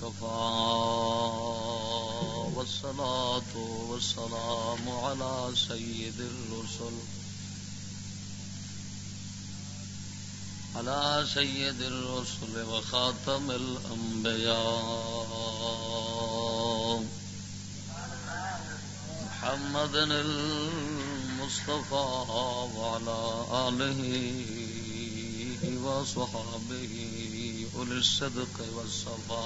المصطفى والصلاة والسلام على سيد الرسل. على سيد الرسل وخاتم الأنبياء. محمد المصطفى وعلى آله وصحابه أولي الصدق والصفاء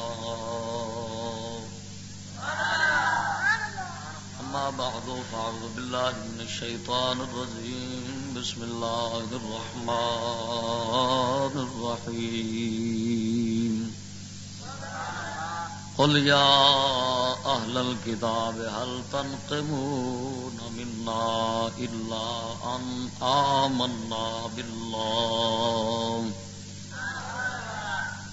أما بعد، فأعوذ بالله من الشيطان الرجيم. بسم الله الرحمن الرحيم. قل يا أهل الكتاب، هل تنقمون منا إلا أن آمنا بالله؟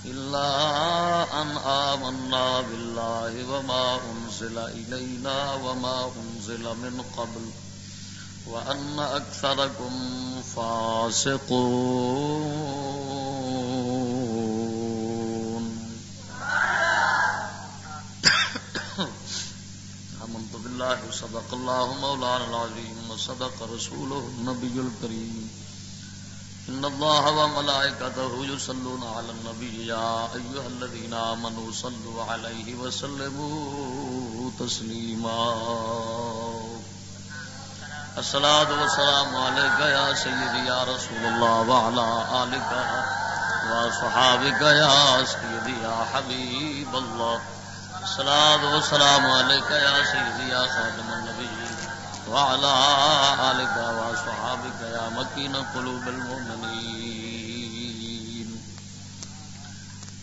إلا أن آمنا بالله وما أنزل إلينا وما أنزل من قبل وأن أكثركم فاسقون. آمنت بالله صدق الله مولانا العظيم وصدق رسوله النبي الكريم. إن الله وملائكته يصلون على النبي يا أيها الذين آمنوا صلوا عليه وسلموا تسليما. الصلاة والسلام عليك يا سيدي يا رسول الله وعلى آلك وصحابك يا سيدي يا حبيب الله. الصلاة والسلام عليك يا سيدي يا خادم النبي وعلى آلك وصحابك يا مكين قلوب المؤمنين.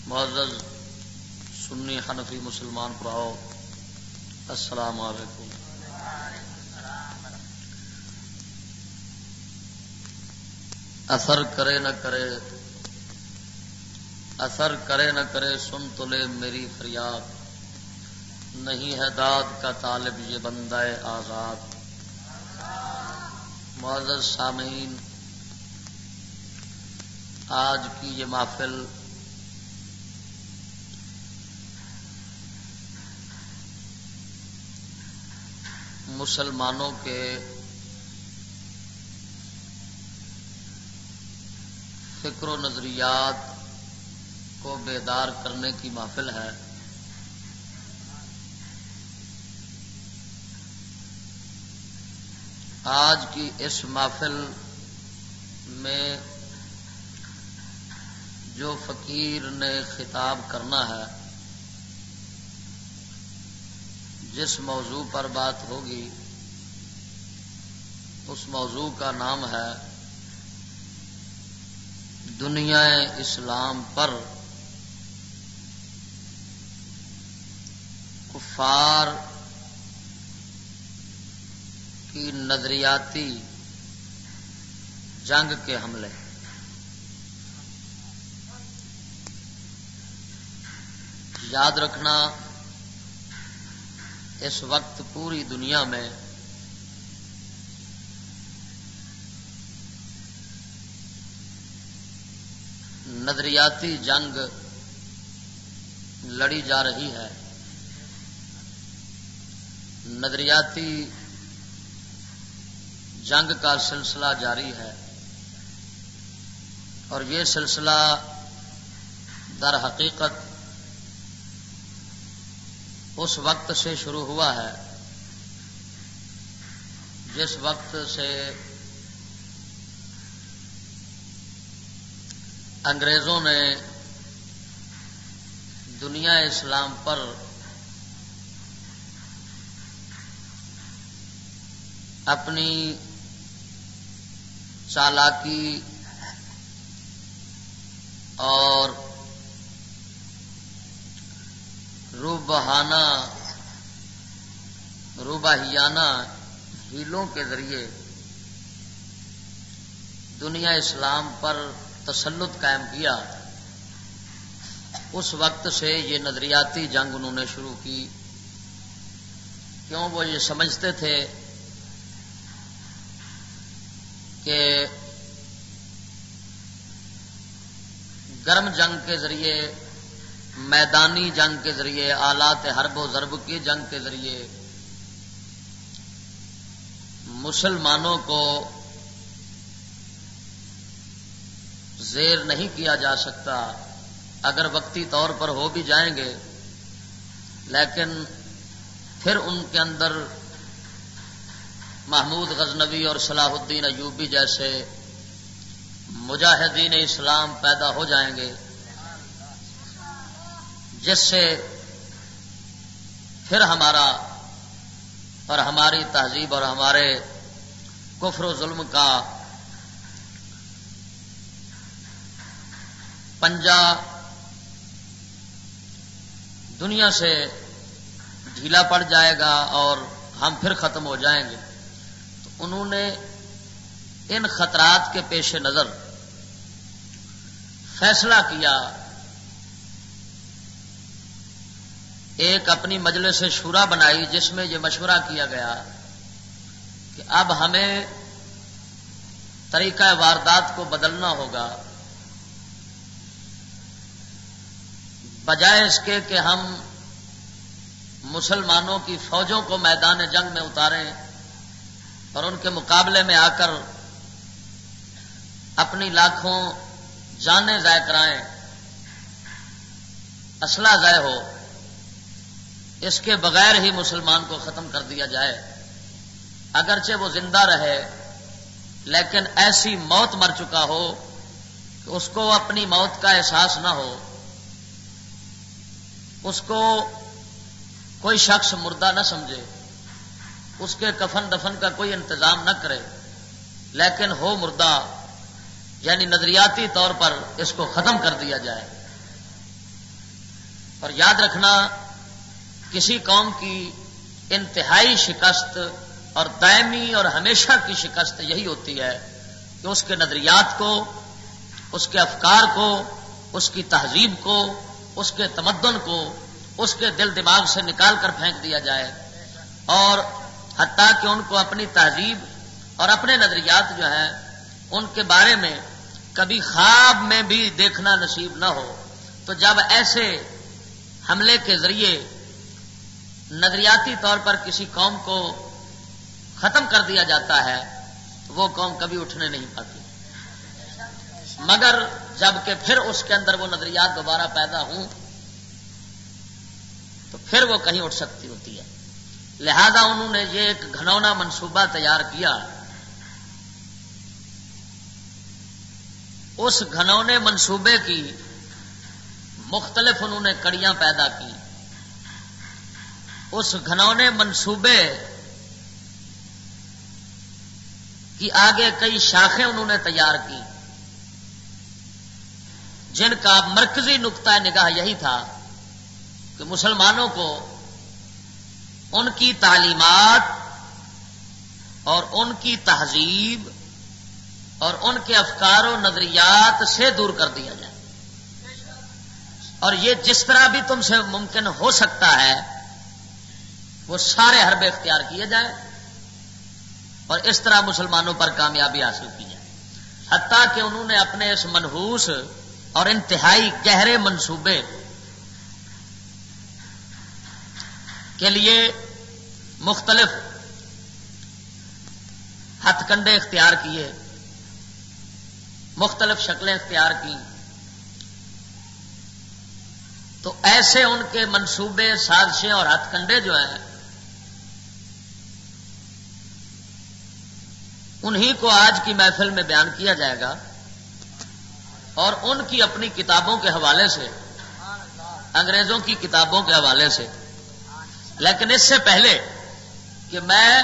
معزز سنی حنفی مسلمان پراؤ السلام علیکم. اثر کرے نہ کرے، اثر کرے نہ کرے سن تو لے میری فریاد، نہیں ہے داد کا طالب یہ بندہ آزاد. معزز سامعین، آج کی یہ محفل مسلمانوں کے فکر و نظریات کو بیدار کرنے کی محفل ہے۔ آج کی اس محفل میں جو فقیر نے خطاب کرنا ہے، جس موضوع پر بات ہوگی، اس موضوع کا نام ہے دنیا اسلام پر کفار کی نظریاتی جنگ کے حملے۔ یاد رکھنا، اس وقت پوری دنیا میں نظریاتی جنگ لڑی جا رہی ہے۔ نظریاتی جنگ کا سلسلہ جاری ہے اور یہ سلسلہ در حقیقت اس وقت سے شروع ہوا ہے جس وقت سے انگریزوں نے دنیا اسلام پر اپنی چالاکی اور روبہانہ روباہیانہ ہیلوں کے ذریعے دنیا اسلام پر تسلط قائم کیا۔ اس وقت سے یہ نظریاتی جنگ انہوں نے شروع کی۔ کیوں؟ وہ یہ سمجھتے تھے کہ گرم جنگ کے ذریعے، میدانی جنگ کے ذریعے، آلات حرب و ضرب کی جنگ کے ذریعے مسلمانوں کو زیر نہیں کیا جا سکتا۔ اگر وقتی طور پر ہو بھی جائیں گے، لیکن پھر ان کے اندر محمود غزنوی اور صلاح الدین ایوبی جیسے مجاہدین اسلام پیدا ہو جائیں گے، جس سے پھر ہمارا اور ہماری تہذیب اور ہمارے کفر و ظلم کا پنجا دنیا سے ڈھیلا پڑ جائے گا اور ہم پھر ختم ہو جائیں گے۔ انہوں نے ان خطرات کے پیش نظر فیصلہ کیا۔ ایک اپنی مجلس سے شورا بنائی جس میں یہ مشورہ کیا گیا کہ اب ہمیں طریقہ واردات کو بدلنا ہوگا۔ بجائے اس کے کہ ہم مسلمانوں کی فوجوں کو میدان جنگ میں اتاریں۔ اور ان کے مقابلے میں آ کر اپنی لاکھوں جانیں ضائع کرائیں، اسلحہ ضائع ہو، اس کے بغیر ہی مسلمان کو ختم کر دیا جائے۔ اگرچہ وہ زندہ رہے، لیکن ایسی موت مر چکا ہو کہ اس کو اپنی موت کا احساس نہ ہو۔ اس کو کوئی شخص مردہ نہ سمجھے۔ اس کے کفن دفن کا کوئی انتظام نہ کرے، لیکن ہو مردہ یعنی نظریاتی طور پر اس کو ختم کر دیا جائے۔ اور یاد رکھنا، کسی قوم کی انتہائی شکست اور دائمی اور ہمیشہ کی شکست یہی ہوتی ہے کہ اس کے نظریات کو، اس کے افکار کو، اس کی تہذیب کو، اس کے تمدن کو، اس کے دل دماغ سے نکال کر پھینک دیا جائے۔ اور حتیٰ کہ ان کو اپنی تہذیب اور اپنے نظریات جو ہیں، ان کے بارے میں کبھی خواب میں بھی دیکھنا نصیب نہ ہو۔ تو جب ایسے حملے کے ذریعے نظریاتی طور پر کسی قوم کو ختم کر دیا جاتا ہے، وہ قوم کبھی اٹھنے نہیں پاتی۔ مگر جبکہ پھر اس کے اندر وہ نظریات دوبارہ پیدا ہوں، تو پھر وہ کہیں اٹھ سکتی ہوتی ہے لہذا انہوں نے یہ ایک گھنونا منصوبہ تیار کیا۔ اس گھنونے منصوبے کی مختلف انہوں نے کڑیاں پیدا کی۔ اس گھنونے منصوبے کی آگے کئی شاخیں انہوں نے تیار کی۔ جن کا مرکزی نقطۂ نگاہ یہی تھا کہ مسلمانوں کو ان کی تعلیمات اور ان کی تہذیب اور ان کے افکار و نظریات سے دور کر دیا جائے۔ اور یہ جس طرح بھی تم سے ممکن ہو سکتا ہے، وہ سارے حربے اختیار کیے جائیں اور اس طرح مسلمانوں پر کامیابی حاصل کی جائے۔ حتیٰ کہ انہوں نے اپنے اس منحوس اور انتہائی گہرے منصوبے کے لیے مختلف ہتھ کنڈے اختیار کیے، مختلف شکلیں اختیار کی۔ تو ایسے ان کے منصوبے، سازشیں اور ہتھ کنڈے جو ہیں، انہی کو آج کی محفل میں بیان کیا جائے گا اور ان کی اپنی کتابوں کے حوالے سے، انگریزوں کی کتابوں کے حوالے سے۔ لیکن اس سے پہلے کہ میں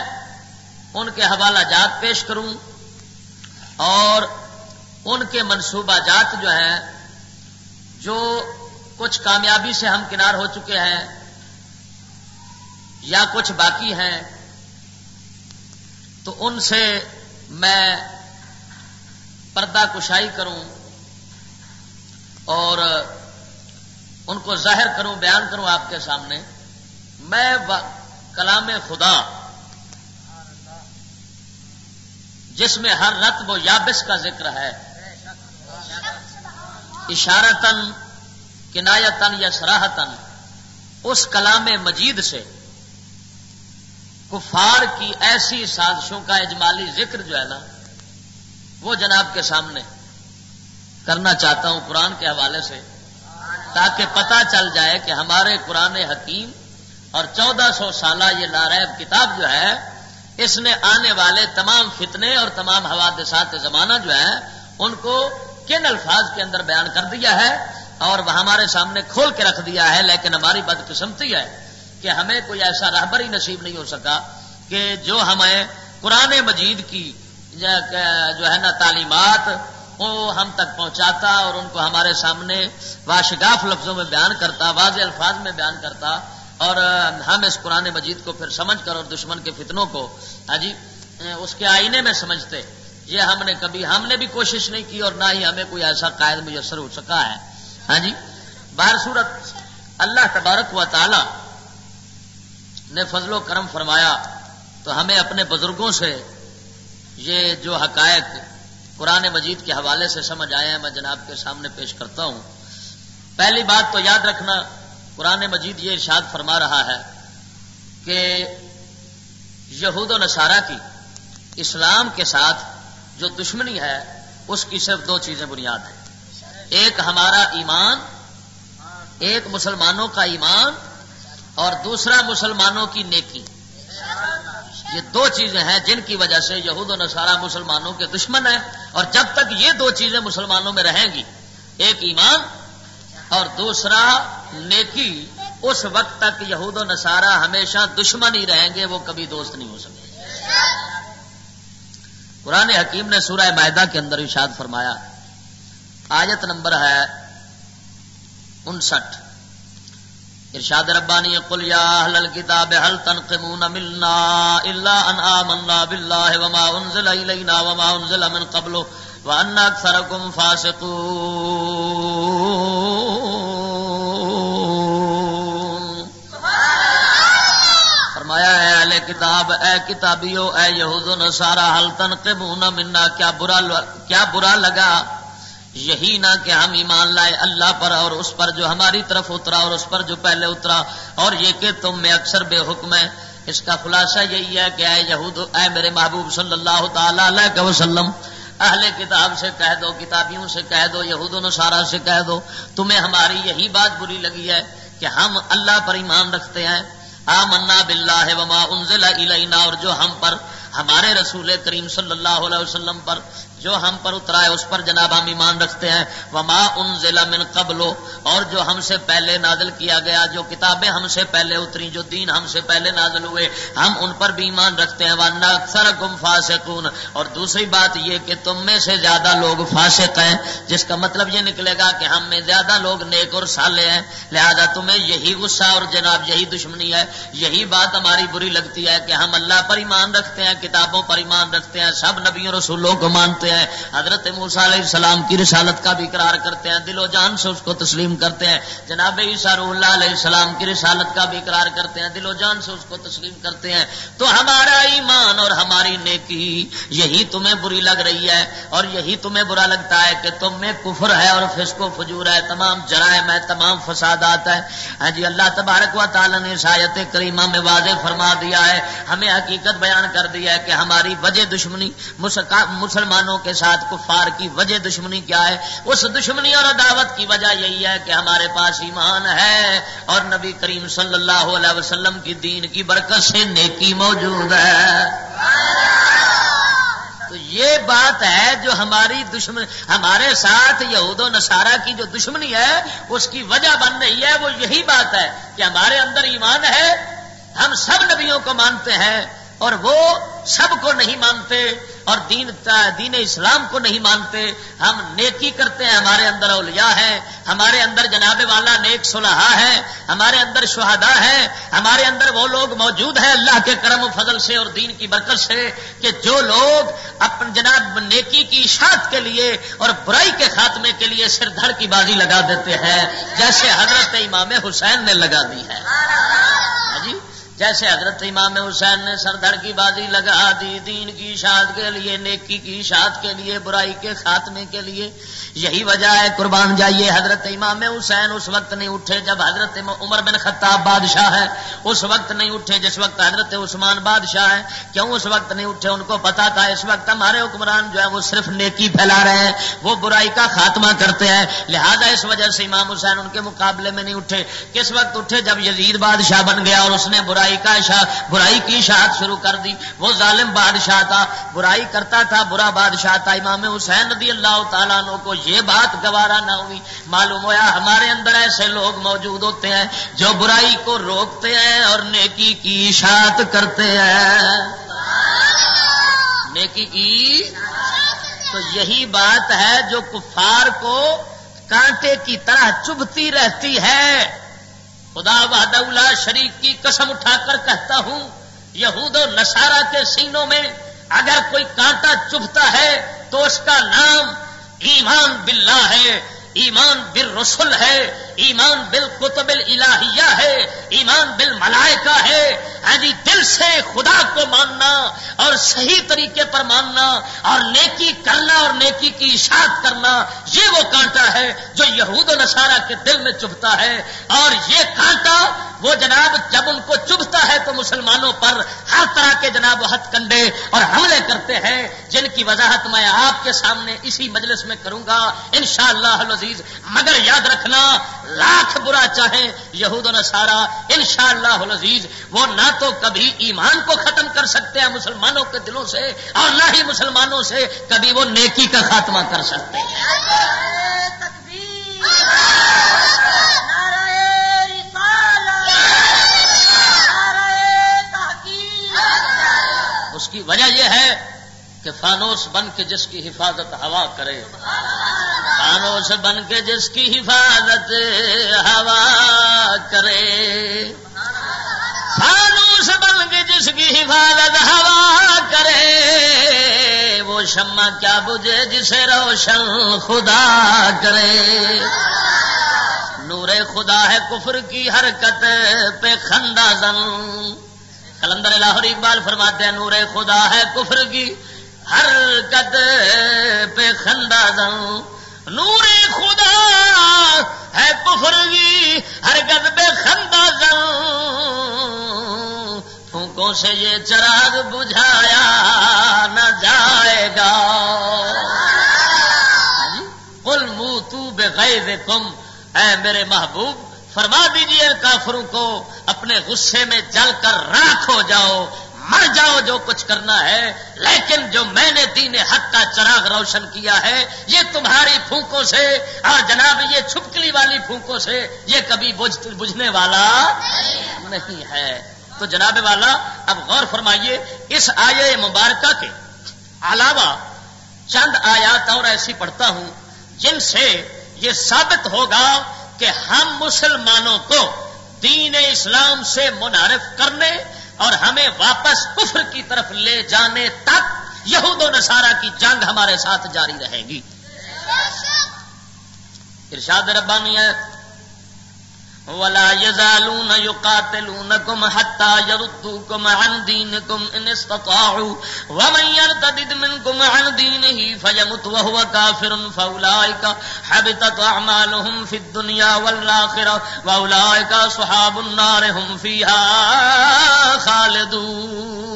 ان کے حوالہ جات پیش کروں اور ان کے منصوبہ جات جو ہیں، جو کچھ کامیابی سے ہم کنار ہو چکے ہیں یا کچھ باقی ہیں، تو ان سے میں پردہ کشائی کروں اور ان کو ظاہر کروں، بیان کروں آپ کے سامنے۔ میں کلام خدا جس میں ہر رت و یابس کا ذکر ہے اشارتن کنایتن یا سراہتن اس کلام مجید سے کفار کی ایسی سازشوں کا اجمالی ذکر جو ہے نا، وہ جناب کے سامنے کرنا چاہتا ہوں قرآن کے حوالے سے، تاکہ پتا چل جائے کہ ہمارے قرآن حکیم اور چودہ سو سالہ یہ ناریب کتاب جو ہے، اس نے آنے والے تمام فتنے اور تمام حوادثات زمانہ جو ہے ان کو کن الفاظ کے اندر بیان کر دیا ہے اور وہ ہمارے سامنے کھول کے رکھ دیا ہے، لیکن ہماری بدقسمتی ہے کہ ہمیں کوئی ایسا رہبر ہی نصیب نہیں ہو سکا کہ جو ہمیں قرآن مجید کی جو ہے نا تعلیمات، وہ ہم تک پہنچاتا اور ان کو ہمارے سامنے واشگاف لفظوں میں بیان کرتا، واضح الفاظ میں بیان کرتا اور ہم اس قرآن مجید کو پھر سمجھ کر اور دشمن کے فتنوں کو ہاں جی اس کے آئینے میں سمجھتے۔ یہ ہم نے کبھی، ہم نے بھی کوشش نہیں کی اور نہ ہی ہمیں کوئی ایسا قائد میسر ہو سکا ہے۔ ہاں جی باہر صورت اللہ تبارک و تعالی نے فضل و کرم فرمایا تو ہمیں اپنے بزرگوں سے یہ جو حقائق قرآن مجید کے حوالے سے سمجھ آئے ہیں، میں جناب کے سامنے پیش کرتا ہوں۔ پہلی بات تو یاد رکھنا قرآن مجید یہ ارشاد فرما رہا ہے کہ یہود و نصارہ کی اسلام کے ساتھ جو دشمنی ہے، اس کی صرف دو چیزیں بنیاد ہیں۔ ایک ہمارا ایمان، ایک مسلمانوں کا ایمان، اور دوسرا مسلمانوں کی نیکی۔ یہ دو چیزیں ہیں جن کی وجہ سے یہود و نصارہ مسلمانوں کے دشمن ہیں، اور جب تک یہ دو چیزیں مسلمانوں میں رہیں گی، ایک ایمان اور دوسرا نیکی، اس وقت تک یہود و نصارہ ہمیشہ دشمن ہی رہیں گے، وہ کبھی دوست نہیں ہو سکتے۔ قرآن حکیم نے سورہ معدہ کے اندر ارشاد فرمایا، آیت نمبر ہے انسٹھ۔ ارشاد ربانی، قل یا اہل الكتاب، هل تنقمون منا الا ان آمنا بالله وما انزل الينا وما انزل من قبل وان اكثركم فاسقون۔ کتاب، اے کتابیو، اے یہود و نصارى هل تنقمون منا کیا برا کیا برا لگا؟ یہی نہ کہ ہم ایمان لائے اللہ پر اور اس پر جو ہماری طرف اترا اور اس پر جو پہلے اترا۔ اور یہ کہ تم میں اکثر بے حکم ہے اس کا خلاصہ یہی ہے کہ اے یہود اے میرے محبوب صلی اللہ تعالی علیہ وسلم، اہل کتاب سے کہہ دو، کتابیوں سے کہہ دو یہود و سارا سے کہہ دو۔ تمہیں ہماری یہی بات بری لگی ہے کہ ہم اللہ پر ایمان رکھتے ہیں۔ آمنا باللہ وما انزل الینا اور جو ہم پر ہمارے رسول کریم صلی اللہ علیہ وسلم پر جو ہم پر اترا ہے، اس پر جناب ہم ایمان رکھتے ہیں۔ وما ان ضلع من قبل۔ اور جو ہم سے پہلے نازل کیا گیا، جو کتابیں ہم سے پہلے اتری، جو دین ہم سے پہلے نازل ہوئے، ہم ان پر بھی ایمان رکھتے ہیں۔ ورنہ اکثر گم فاسقون۔ اور دوسری بات یہ کہ تم میں سے زیادہ لوگ فاسق ہیں، جس کا مطلب یہ نکلے گا کہ ہم میں زیادہ لوگ نیک اور سالے ہیں۔ لہذا تمہیں یہی غصہ اور جناب یہی دشمنی ہے۔ یہی بات ہماری بری لگتی ہے کہ ہم اللہ پر ایمان رکھتے ہیں، کتابوں پر ایمان رکھتے ہیں، سب نبیوں رسولوں کو مانتے ہیں۔ ہیں۔ حضرت موسا علیہ السلام کی رسالت کا بھی اقرار کرتے ہیں، دل و جان سے اس کو تسلیم کرتے ہیں۔ جناب عیسیٰ اللہ علیہ السلام کی رسالت کا بھی اقرار کرتے ہیں، دل و جان سے اس کو تسلیم کرتے ہیں۔ تو ہمارا ایمان اور ہماری نیکی، یہی تمہیں بری لگ رہی ہے۔ اور یہی تمہیں برا لگتا ہے کہ تم میں کفر ہے اور فسق و فجور ہے۔ تمام جرائم ہے، تمام فسادات ہے۔ ہاں جی اللہ تبارک و تعالیٰ نے شاید کریمہ میں واضح فرما دیا ہے۔ ہمیں حقیقت بیان کر دیا ہے کہ ہماری وجہ دشمنی مسلمانوں کے ساتھ کفار کی وجہ دشمنی کیا ہے؟ اس دشمنی اور عداوت کی وجہ یہی ہے کہ ہمارے پاس ایمان ہے اور نبی کریم صلی اللہ علیہ وسلم کی دین کی برکت سے نیکی موجود ہے۔ تو یہ بات ہے جو ہماری دشمن، ہمارے ساتھ یہود و نصارہ کی جو دشمنی ہے، اس کی وجہ بن رہی ہے۔ وہ یہی بات ہے کہ ہمارے اندر ایمان ہے، ہم سب نبیوں کو مانتے ہیں اور وہ سب کو نہیں مانتے اور دین دین اسلام کو نہیں مانتے۔ ہم نیکی کرتے ہیں ہمارے اندر اولیاء ہے ہمارے اندر جناب والا نیک صلاحہ ہے ہمارے اندر شہدا ہے ہمارے اندر وہ لوگ موجود ہیں اللہ کے کرم و فضل سے اور دین کی برکت سے کہ جو لوگ اپنے جناب نیکی کی اشاعت کے لیے اور برائی کے خاتمے کے لیے سر دھڑ کی بازی لگا دیتے ہیں جیسے حضرت امام حسین نے لگا دی ہے۔ ہاں جی؟ جیسے حضرت امام حسین نے سردڑ کی بازی لگا دی، دین کی اشاعت کے لیے، نیکی کی اشاعت کے لیے، برائی کے خاتمے کے لیے۔ یہی وجہ ہے، قربان جائیے، حضرت امام حسین اس وقت نہیں اٹھے جب حضرت عمر بن خطاب بادشاہ ہے اس وقت نہیں اٹھے جس وقت حضرت عثمان بادشاہ ہے کیوں اس وقت نہیں اٹھے؟ ان کو پتا تھا اس وقت ہمارے حکمران جو ہے وہ صرف نیکی پھیلا رہے ہیں، وہ برائی کا خاتمہ کرتے ہیں۔ لہذا اس وجہ سے امام حسین ان کے مقابلے میں نہیں اٹھے۔ کس وقت اٹھے؟ جب یزید بادشاہ بن گیا اور اس نے برائی کا برائی کی اشاعت شروع کر دی۔ وہ ظالم بادشاہ تھا، برائی کرتا تھا، برا بادشاہ تھا۔ امام حسین رضی اللہ تعالیٰ کو یہ بات گوارا نہ ہوئی۔ معلوم ہوا ہمارے اندر ایسے لوگ موجود ہوتے ہیں جو برائی کو روکتے ہیں اور نیکی کی اشاعت کرتے ہیں۔ نیکی کی تو یہی بات ہے جو کفار کو کانٹے کی طرح چبھتی رہتی ہے۔ خدا اللہ شریف کی قسم اٹھا کر کہتا ہوں، یہود و نصارہ کے سینوں میں اگر کوئی کانٹا چبھتا ہے تو اس کا نام ایمان باللہ ہے، ایمان بل رسول ہے ایمان بل قطب الہیہ ہے، ایمان بل ملائکہ ہے۔ ہاں جی دل سے خدا کو ماننا اور صحیح طریقے پر ماننا اور نیکی کرنا اور نیکی کی اشاعت کرنا، یہ وہ کانٹا ہے جو یہود و نصارہ کے دل میں چبھتا ہے۔ اور یہ کانٹا وہ جناب جب ان کو چبھتا ہے تو مسلمانوں پر ہر طرح کے جناب ہتھ کنڈے اور حملے کرتے ہیں، جن کی وضاحت میں آپ کے سامنے اسی مجلس میں کروں گا۔ ان شاء اللہ مگر یاد رکھنا لاکھ برا چاہیں یہود و نصارہ ان شاء اللہ عزیز وہ نہ تو کبھی ایمان کو ختم کر سکتے ہیں مسلمانوں کے دلوں سے اور نہ ہی مسلمانوں سے کبھی وہ نیکی کا خاتمہ کر سکتے ہیں۔ اس کی وجہ یہ ہے کہ فانوس بن کے جس کی حفاظت ہوا کرے۔ فانوس بن کے جس کی حفاظت ہوا کرے۔ فانوس بن کے جس کی حفاظت ہوا کرے۔ وہ شمع کیا بجے جسے روشن خدا کرے۔ نور خدا ہے کفر کی حرکت پہ خندہ زن۔ کلندر لاہور اقبال فرماتے ہیں، نور خدا ہے کفر کی ہر قد پہ خندہ زن نور خدا ہے کفر کی ہر قد پہ خندہ زن پھونکوں سے یہ چراغ بجھایا نہ جائے گا۔ کل منہ تو بے کم اے میرے محبوب، فرما دیجیے کافروں کو اپنے غصے میں جل کر راکھ ہو جاؤ۔ مر جاؤ جو کچھ کرنا ہے، لیکن جو میں نے دین حق کا چراغ روشن کیا ہے، یہ تمہاری پھونکوں سے، اور جناب یہ چھپکلی والی پھونکوں سے یہ کبھی بجھنے والا نہیں ہے۔ تو جناب والا، اب غور فرمائیے، اس آئے مبارکہ کے علاوہ چند آیات اور ایسی پڑھتا ہوں، جن سے یہ ثابت ہوگا کہ ہم مسلمانوں کو دین اسلام سے منعرف کرنے اور ہمیں واپس کفر کی طرف لے جانے تک یہود و نصارہ کی جنگ ہمارے ساتھ جاری رہے گی۔ ارشاد ربانی ہے ولا يزالون يقاتلونكم حتى يردوكم عن دينكم إن استطاعوا. ومن يرتد منكم عن دينه فيمت وهو كافر فأولئك حبتت أعمالهم في الدنيا والآخرة وأولئك صحاب النار هم فيها خالدون.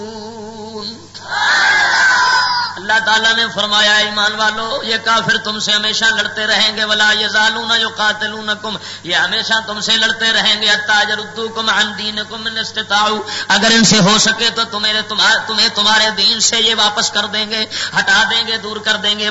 اللہ تعالیٰ نے فرمایا ایمان والو، یہ کافر تم سے ہمیشہ لڑتے رہیں گے، ولا یہ زالو نہ یو قاتل یہ ہمیشہ تم سے لڑتے رہیں گے تاجر کم دین کم اگر ان سے ہو سکے تو تمہیں تمہیں تمہارے دین سے یہ واپس کر دیں گے، ہٹا دیں گے، دور کر دیں گے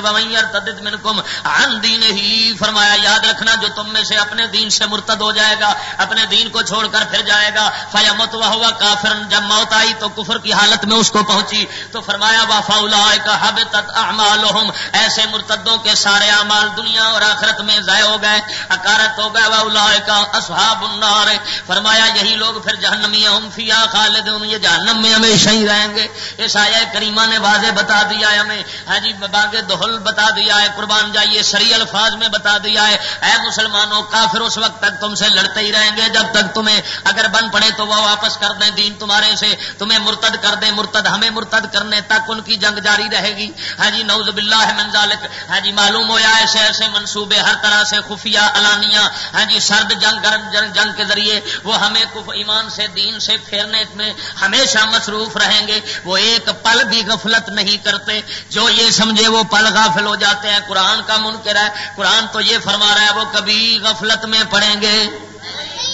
تدد من کم ان دین ہی فرمایا، یاد رکھنا جو تم میں سے اپنے دین سے مرتد ہو جائے گا، اپنے دین کو چھوڑ کر پھر جائے گا فیامت ہوا کافر جب موت آئی تو کفر کی حالت میں اس کو پہنچی، تو فرمایا، وافا کا اعمالهم۔ ایسے مرتدوں کے سارے اعمال دنیا اور آخرت میں ضائع ہو گئے، اکارت ہو گئے وہ اصحاب النار۔ فرمایا، یہی لوگ پھر جہنمی ہم فیا خالد یہ جہنم میں ہمیشہ ہی رہیں گے۔ اس آیا کریمہ نے واضح بتا دیا ہے ہمیں۔ ہاں جی باغ دہل بتا دیا ہے، قربان جائیے، سری الفاظ میں بتا دیا ہے۔ اے مسلمانوں، کافر اس وقت تک تم سے لڑتے ہی رہیں گے جب تک تمہیں اگر بن پڑے تو وہ واپس کر دیں دین تمہارے سے۔ تمہیں مرتد کر دیں، مرتد، ہمیں مرتد کرنے تک ان کی جنگ جاری رہے گی۔ جی۔ ہاں جی نوز باللہ من ذالک۔ ہاں جی معلوم ہوا ایسے ایسے منصوبے، ہر طرح سے خفیہ علانیہ ہاں جی سرد جنگ جنگ جنگ کے ذریعے وہ ہمیں ایمان سے، دین سے پھیرنے میں ہمیشہ مصروف رہیں گے۔ وہ ایک پل بھی غفلت نہیں کرتے۔ جو یہ سمجھے وہ پل غافل ہو جاتے ہیں۔ قرآن کا منکر ہے۔ قرآن تو یہ فرما رہا ہے، وہ کبھی غفلت میں پڑیں گے۔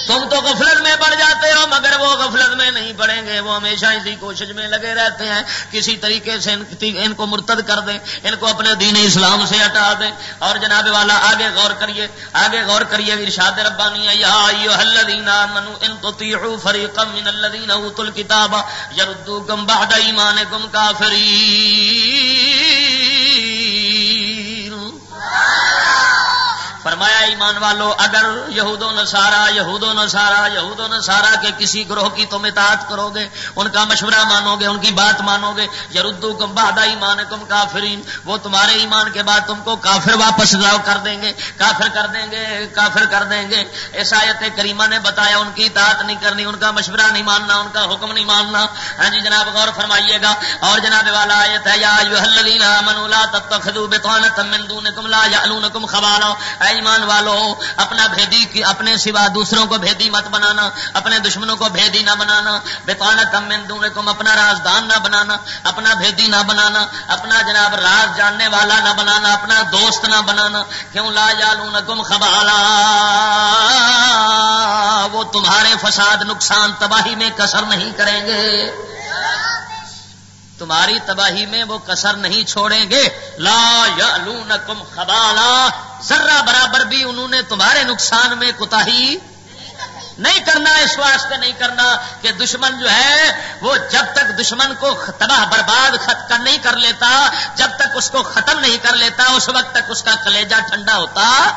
تم تو غفلت میں پڑ جاتے ہو، مگر وہ غفلت میں نہیں پڑیں گے۔ وہ ہمیشہ اسی کوشش میں لگے رہتے ہیں۔ کسی طریقے سے ان کو مرتد کر دیں، ان کو اپنے دین اسلام سے ہٹا دیں۔ اور جناب والا، آگے غور کریے، آگے غور کریے، ارشاد ربانی منو ان تو فریقم من الذین اوتوا الکتاب یردوکم بعد ایمانکم کافرین۔ فرمایا، ایمان والو، اگر یہود و نسارا یہود و نسارا یہود و نسارا کے کسی گروہ کی تم اطاعت کرو گے ان کا مشورہ مانو گے ان کی بات مانو گے یردو کم بادہ ایمان کم کافرین، وہ تمہارے ایمان کے بعد تم کو کافر واپس لاؤ کر دیں گے، کافر کر دیں گے، کافر کر دیں گے۔ اس آیت کریمہ نے بتایا، ان کی اطاعت نہیں کرنی، ان کا مشورہ نہیں ماننا، ان کا حکم نہیں ماننا۔ ہاں جی جناب، غور فرمائیے گا۔ اور جناب والا آیت ہے، یا لا تتخذوا بطانة من دونكم لا يعلونكم خبالا۔ اے ایمان والو، اپنا بھیدی اپنے سوا دوسروں کو بھیدی مت بنانا، اپنے دشمنوں کو بھیدی نہ بنانا بےپانا کم دوں کم اپنا رازدان نہ بنانا، اپنا بھیدی نہ بنانا، اپنا جناب راز جاننے والا نہ بنانا، اپنا دوست نہ بنانا، کیوں لا جالوں نہ خبالا؟ وہ تمہارے فساد، نقصان، تباہی میں کسر نہیں کریں گے۔ تمہاری تباہی میں وہ کسر نہیں چھوڑیں گے۔ لا یا کم خبالا۔ ذرا برابر بھی انہوں نے تمہارے نقصان میں کوتا نہیں کرنا، اس واسطے نہیں کرنا کہ دشمن جو ہے، وہ جب تک دشمن کو تباہ برباد کر نہیں کر لیتا، جب تک اس کو ختم نہیں کر لیتا، اس وقت تک اس کا کلیجا ٹھنڈا ہوتا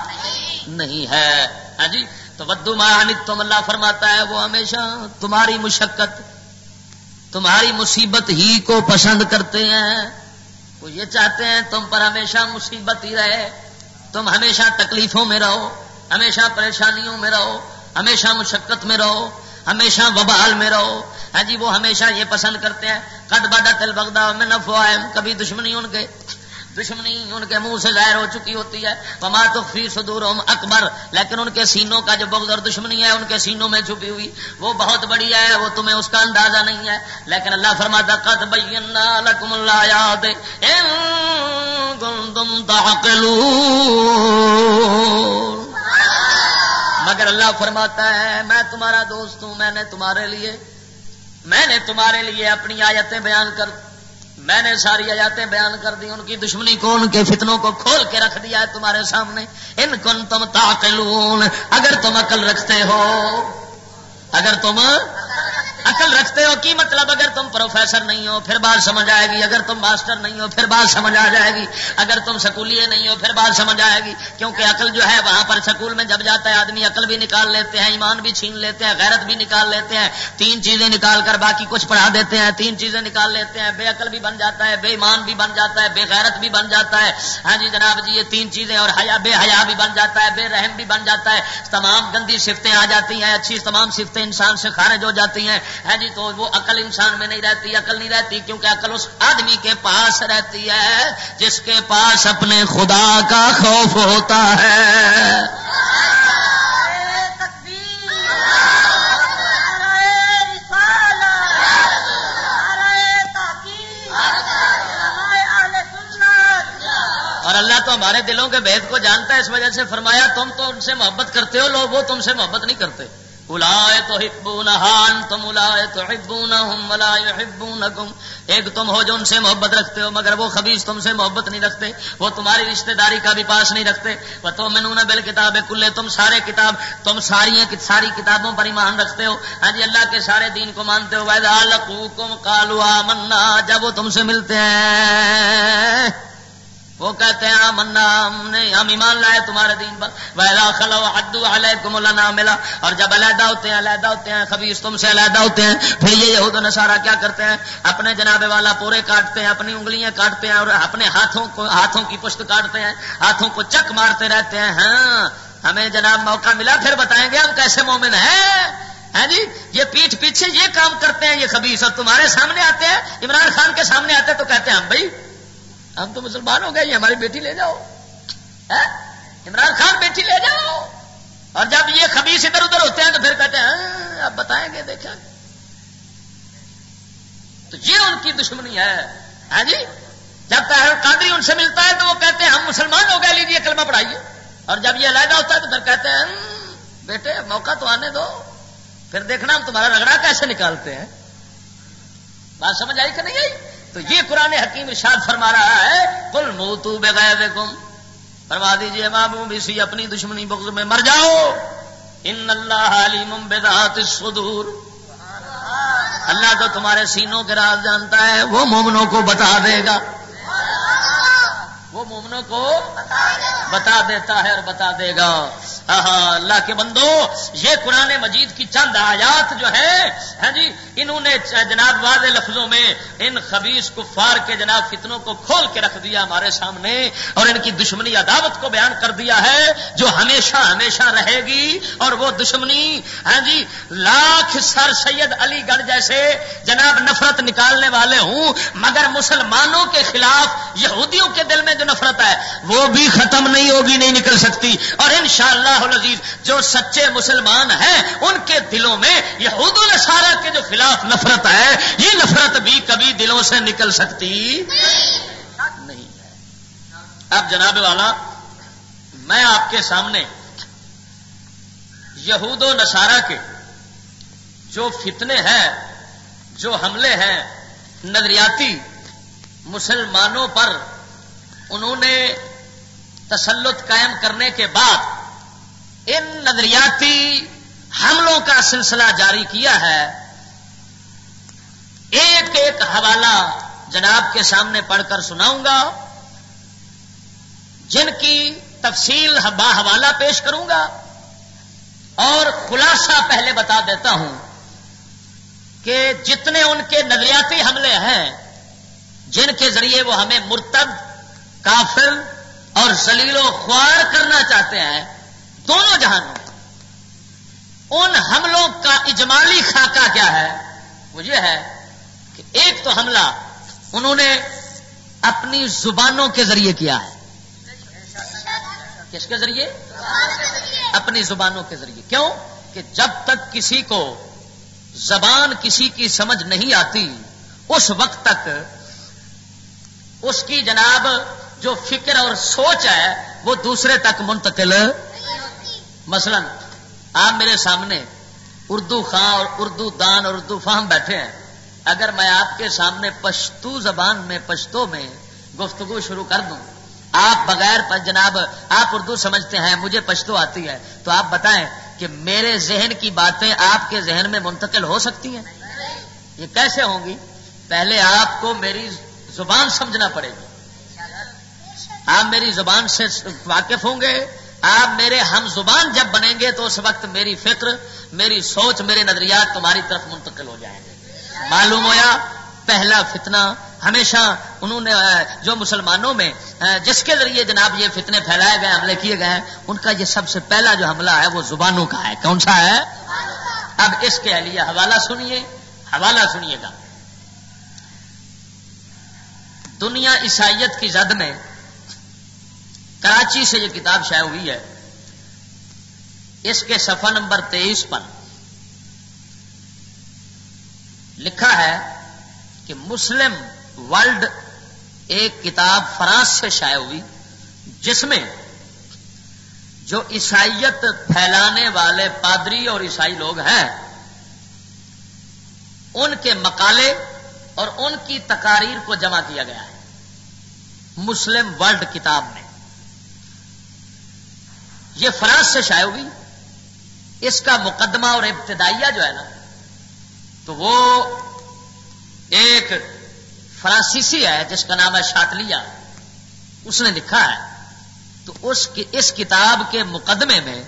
نہیں ہے۔ ہاں جی؟ تو ودو مہانت تم اللہ فرماتا ہے، وہ ہمیشہ تمہاری مشقت تمہاری مصیبت ہی کو پسند کرتے ہیں۔ وہ یہ چاہتے ہیں تم پر ہمیشہ مصیبت ہی رہے۔ تم ہمیشہ تکلیفوں میں رہو، ہمیشہ پریشانیوں میں رہو، ہمیشہ مشقت میں رہو، ہمیشہ وبال میں رہو۔ ہاں جی وہ ہمیشہ یہ پسند کرتے ہیں۔ کٹ بادہ تل بگدا میں نفو ہے کبھی دشمنی ان کے دشمنی ان کے منہ سے ظاہر ہو چکی ہوتی ہے۔ وما تو فی صدور اکبر لیکن ان کے سینوں کا جو بغض اور دشمنی ہے، ان کے سینوں میں چھپی ہوئی، وہ بہت بڑی ہے، وہ تمہیں اس کا اندازہ نہیں ہے۔ لیکن اللہ فرماتا قد بینا لکم الایات ان کنتم تعقلون۔ مگر اللہ فرماتا ہے، میں تمہارا دوست ہوں، میں نے تمہارے لیے، میں نے تمہارے لیے اپنی آیتیں بیان کر میں نے ساری آیاتیں بیان کر دی، ان کی دشمنی کو، ان کے فتنوں کو کھول کے رکھ دیا ہے تمہارے سامنے۔ ان کن تم تاقلون اگر تم عقل رکھتے ہو، اگر تم عقل رکھتے ہو، کی مطلب؟ اگر تم پروفیسر نہیں ہو، پھر بات سمجھ آئے گی۔ اگر تم ماسٹر نہیں ہو، پھر بات سمجھ آ جائے گی۔ اگر تم سکولیے نہیں ہو، پھر بات سمجھ آئے گی۔ کیونکہ عقل جو ہے، وہاں پر سکول میں جب جاتا ہے، آدمی عقل بھی نکال لیتے ہیں، ایمان بھی چھین لیتے ہیں، غیرت بھی نکال لیتے ہیں۔ تین چیزیں نکال کر باقی کچھ پڑھا دیتے ہیں، تین چیزیں نکال لیتے ہیں۔ بے عقل بھی بن جاتا ہے، بے ایمان بھی بن جاتا ہے، بے غیرت بھی بن جاتا ہے۔ ہاں جی جناب جی یہ تین چیزیں اور حیا، بے حیا بھی بن جاتا ہے، بے رحم بھی بن جاتا ہے۔ تمام گندی صفتیں آ جاتی ہیں، اچھی تمام صفتیں انسان سے خارج ہو جاتی ہیں۔ ہاں جی تو وہ عقل انسان میں نہیں رہتی، عقل نہیں رہتی، کیونکہ عقل اس آدمی کے پاس رہتی ہے جس کے پاس اپنے خدا کا خوف ہوتا ہے۔ اور اللہ تو ہمارے دلوں کے بھید کو جانتا ہے، اس وجہ سے فرمایا تم تو ان سے محبت کرتے ہو، لوگ وہ تم سے محبت نہیں کرتے۔ الا تو ہبون ہان تم الا تو ہبون ہبون ایک تم ہو جو ان سے محبت رکھتے ہو، مگر وہ خبیص تم سے محبت نہیں رکھتے، وہ تمہاری رشتہ داری کا بھی پاس نہیں رکھتے۔ وہ تو میں بل کتاب کلے تم سارے کتاب، تم ساری ساری کتابوں پر ایمان رکھتے ہو۔ ہاں جی اللہ کے سارے دین کو مانتے ہو۔ ویدا کالو منا جب وہ تم سے ملتے ہیں۔ وہ کہتے ہیں ہم نے، ہم ایمان لائے تمہارے دین پر۔ ویلا خلو حدو علیکم اللہ ملا۔ اور جب علیحدہ ہوتے ہیں، علیحدہ ہوتے ہیں خبیص تم سے علیحدہ ہوتے ہیں، پھر یہ یہود و نصارہ کیا کرتے ہیں؟ اپنے جناب والا پورے کاٹتے ہیں، اپنی انگلیاں کاٹتے ہیں اور اپنے ہاتھوں کو، ہاتھوں کی پشت کاٹتے ہیں، ہاتھوں کو چک مارتے رہتے ہیں۔ ہاں ہمیں جناب موقع ملا، پھر بتائیں گے ہم کیسے مومن ہیں؟ ہاں جی یہ پیٹھ پیچھے یہ کام کرتے ہیں، یہ خبیص اور تمہارے سامنے آتے ہیں، عمران خان کے سامنے آتے ہیں تو کہتے ہیں، ہم بھائی ہم تو مسلمان ہو گئے، یہ ہماری بیٹی لے جاؤ۔ عمران خان بیٹی لے جاؤ۔ اور جب یہ خبیص ادھر ادھر ہوتے ہیں تو پھر کہتے ہیں ہاں، آپ بتائیں گے، دیکھیں۔ تو یہ ان کی دشمنی ہے۔ ہاں جی؟ جب قادری ان سے ملتا ہے تو وہ کہتے ہیں، ہم مسلمان ہو گئے لیجیے کلمہ پڑھائیے۔ اور جب یہ علیحدہ ہوتا ہے تو پھر کہتے ہیں ہاں، بیٹے موقع تو آنے دو۔ پھر دیکھنا ہم تمہارا رگڑا کیسے نکالتے ہیں۔ بات سمجھ آئی کہ نہیں آئی؟ تو یہ قرآن حکیم ارشاد فرما رہا ہے کل مو تو بے گئے گم فرما دیجیے بابو بھی اپنی دشمنی بغض میں مر جاؤ۔ ان اللہ علیم بذات الصدور۔ اللہ تو تمہارے سینوں کے راز جانتا ہے، وہ مومنوں کو بتا دے گا۔ وہ مومنوں کو بتا دیتا ہے اور بتا دے گا۔ اللہ کے بندو، یہ قرآن مجید کی چند آیات جو ہے ہاں جی انہوں نے جناب واضح لفظوں میں ان خبیص کفار کے جناب فتنوں کو کھول کے رکھ دیا ہمارے سامنے اور ان کی دشمنی عداوت کو بیان کر دیا ہے، جو ہمیشہ ہمیشہ رہے گی اور وہ دشمنی ہاں جی لاکھ سر سید علی گڑھ جیسے جناب نفرت نکالنے والے ہوں، مگر مسلمانوں کے خلاف، یہودیوں کے دل میں جو نفرت ہے، وہ بھی ختم نہیں ہوگی، نہیں نکل سکتی۔ اور انشاءاللہ اللہ جو سچے مسلمان ہیں، ان کے دلوں میں یہود السارا کے جو خلاف نفرت ہے، یہ نفرت بھی کبھی دلوں سے نکل سکتی نہیں ہے۔ اب جناب والا، میں آپ کے سامنے یہود و نصارہ کے جو فتنے ہیں، جو حملے ہیں، نظریاتی مسلمانوں پر انہوں نے تسلط قائم کرنے کے بعد ان نظریاتی حملوں کا سلسلہ جاری کیا ہے۔ ایک ایک حوالہ جناب کے سامنے پڑھ کر سناؤں گا، جن کی تفصیل با حوالہ پیش کروں گا۔ اور خلاصہ پہلے بتا دیتا ہوں کہ جتنے ان کے نظریاتی حملے ہیں، جن کے ذریعے وہ ہمیں مرتب کافر اور زلیل و خوار کرنا چاہتے ہیں، دونوں جہانوں ان حملوں کا اجمالی خاکہ کیا ہے؟ وہ یہ ہے کہ ایک تو حملہ انہوں نے اپنی زبانوں کے ذریعے کیا ہے۔ کس کے ذریعے؟ اپنی زبانوں کے ذریعے۔ کیوں؟ کہ جب تک کسی کو زبان کسی کی سمجھ نہیں آتی، اس وقت تک اس کی جناب جو فکر اور سوچ ہے وہ دوسرے تک منتقل مثلا آپ میرے سامنے اردو خاں اور اردو دان اور اردو فہم بیٹھے ہیں، اگر میں آپ کے سامنے پشتو زبان میں، پشتو میں گفتگو شروع کر دوں، آپ بغیر جناب آپ اردو سمجھتے ہیں، مجھے پشتو آتی ہے، تو آپ بتائیں کہ میرے ذہن کی باتیں آپ کے ذہن میں منتقل ہو سکتی ہیں؟ یہ کیسے ہوں گی؟ پہلے آپ کو میری زبان سمجھنا پڑے گی۔ آپ میری زبان سے واقف ہوں گے، آپ میرے ہم زبان جب بنیں گے تو اس وقت میری فکر، میری سوچ، میرے نظریات تمہاری طرف منتقل ہو جائیں گے۔ معلوم ہوا پہلا فتنہ ہمیشہ انہوں نے، جو مسلمانوں میں، جس کے ذریعے جناب یہ فتنے پھیلائے گئے، حملے کیے گئے ہیں، ان کا یہ سب سے پہلا جو حملہ ہے وہ زبانوں کا ہے۔ کون سا ہے؟ اب اس کے لیے حوالہ سنیے حوالہ سنیے گا۔ دنیا عیسائیت کی زد میں کراچی سے یہ کتاب شائع ہوئی ہے، اس کے صفحہ نمبر تیئیس پر لکھا ہے کہ مسلم ورلڈ ایک کتاب فرانس سے شائع ہوئی، جس میں جو عیسائیت پھیلانے والے پادری اور عیسائی لوگ ہیں، ان کے مقالے اور ان کی تقاریر کو جمع کیا گیا ہے۔ مسلم ورلڈ کتاب میں۔ یہ فرانس سے شائع ہوئی اس کا مقدمہ اور ابتدائیہ جو ہے نا، تو وہ ایک فرانسیسی ہے جس کا نام ہے شاتلیا اس نے لکھا ہے۔ تو اس اس کتاب کے مقدمے میں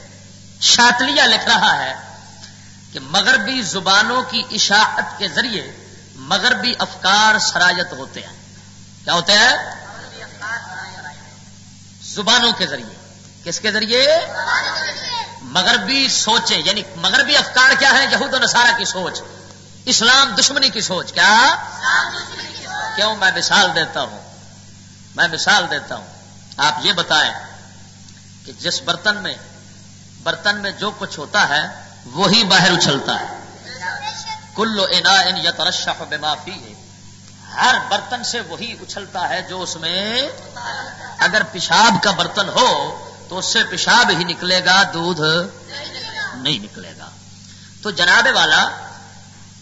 شاطلیہ لکھ رہا ہے کہ مغربی زبانوں کی اشاعت کے ذریعے مغربی افکار سرایت ہوتے ہیں۔ کیا ہوتے ہیں؟ زبانوں کے ذریعے۔ کس کے ذریعے؟ مغربی سوچیں یعنی مغربی افکار کیا ہے یہود و نصارہ کی سوچ، اسلام دشمنی کی سوچ، کیا؟ کیوں؟ میں مثال دیتا ہوں، میں مثال دیتا ہوں۔ آپ یہ بتائیں کہ جس برتن میں برتن میں جو کچھ ہوتا ہے، وہی باہر اچھلتا ہے۔ کلو انا ان یترشا بے معافی ہے ہر برتن سے وہی اچھلتا ہے جو اس میں، اگر پیشاب کا برتن ہو تو اس سے پیشاب ہی نکلے گا، دودھ نہیں نکلے گا۔ تو جناب والا،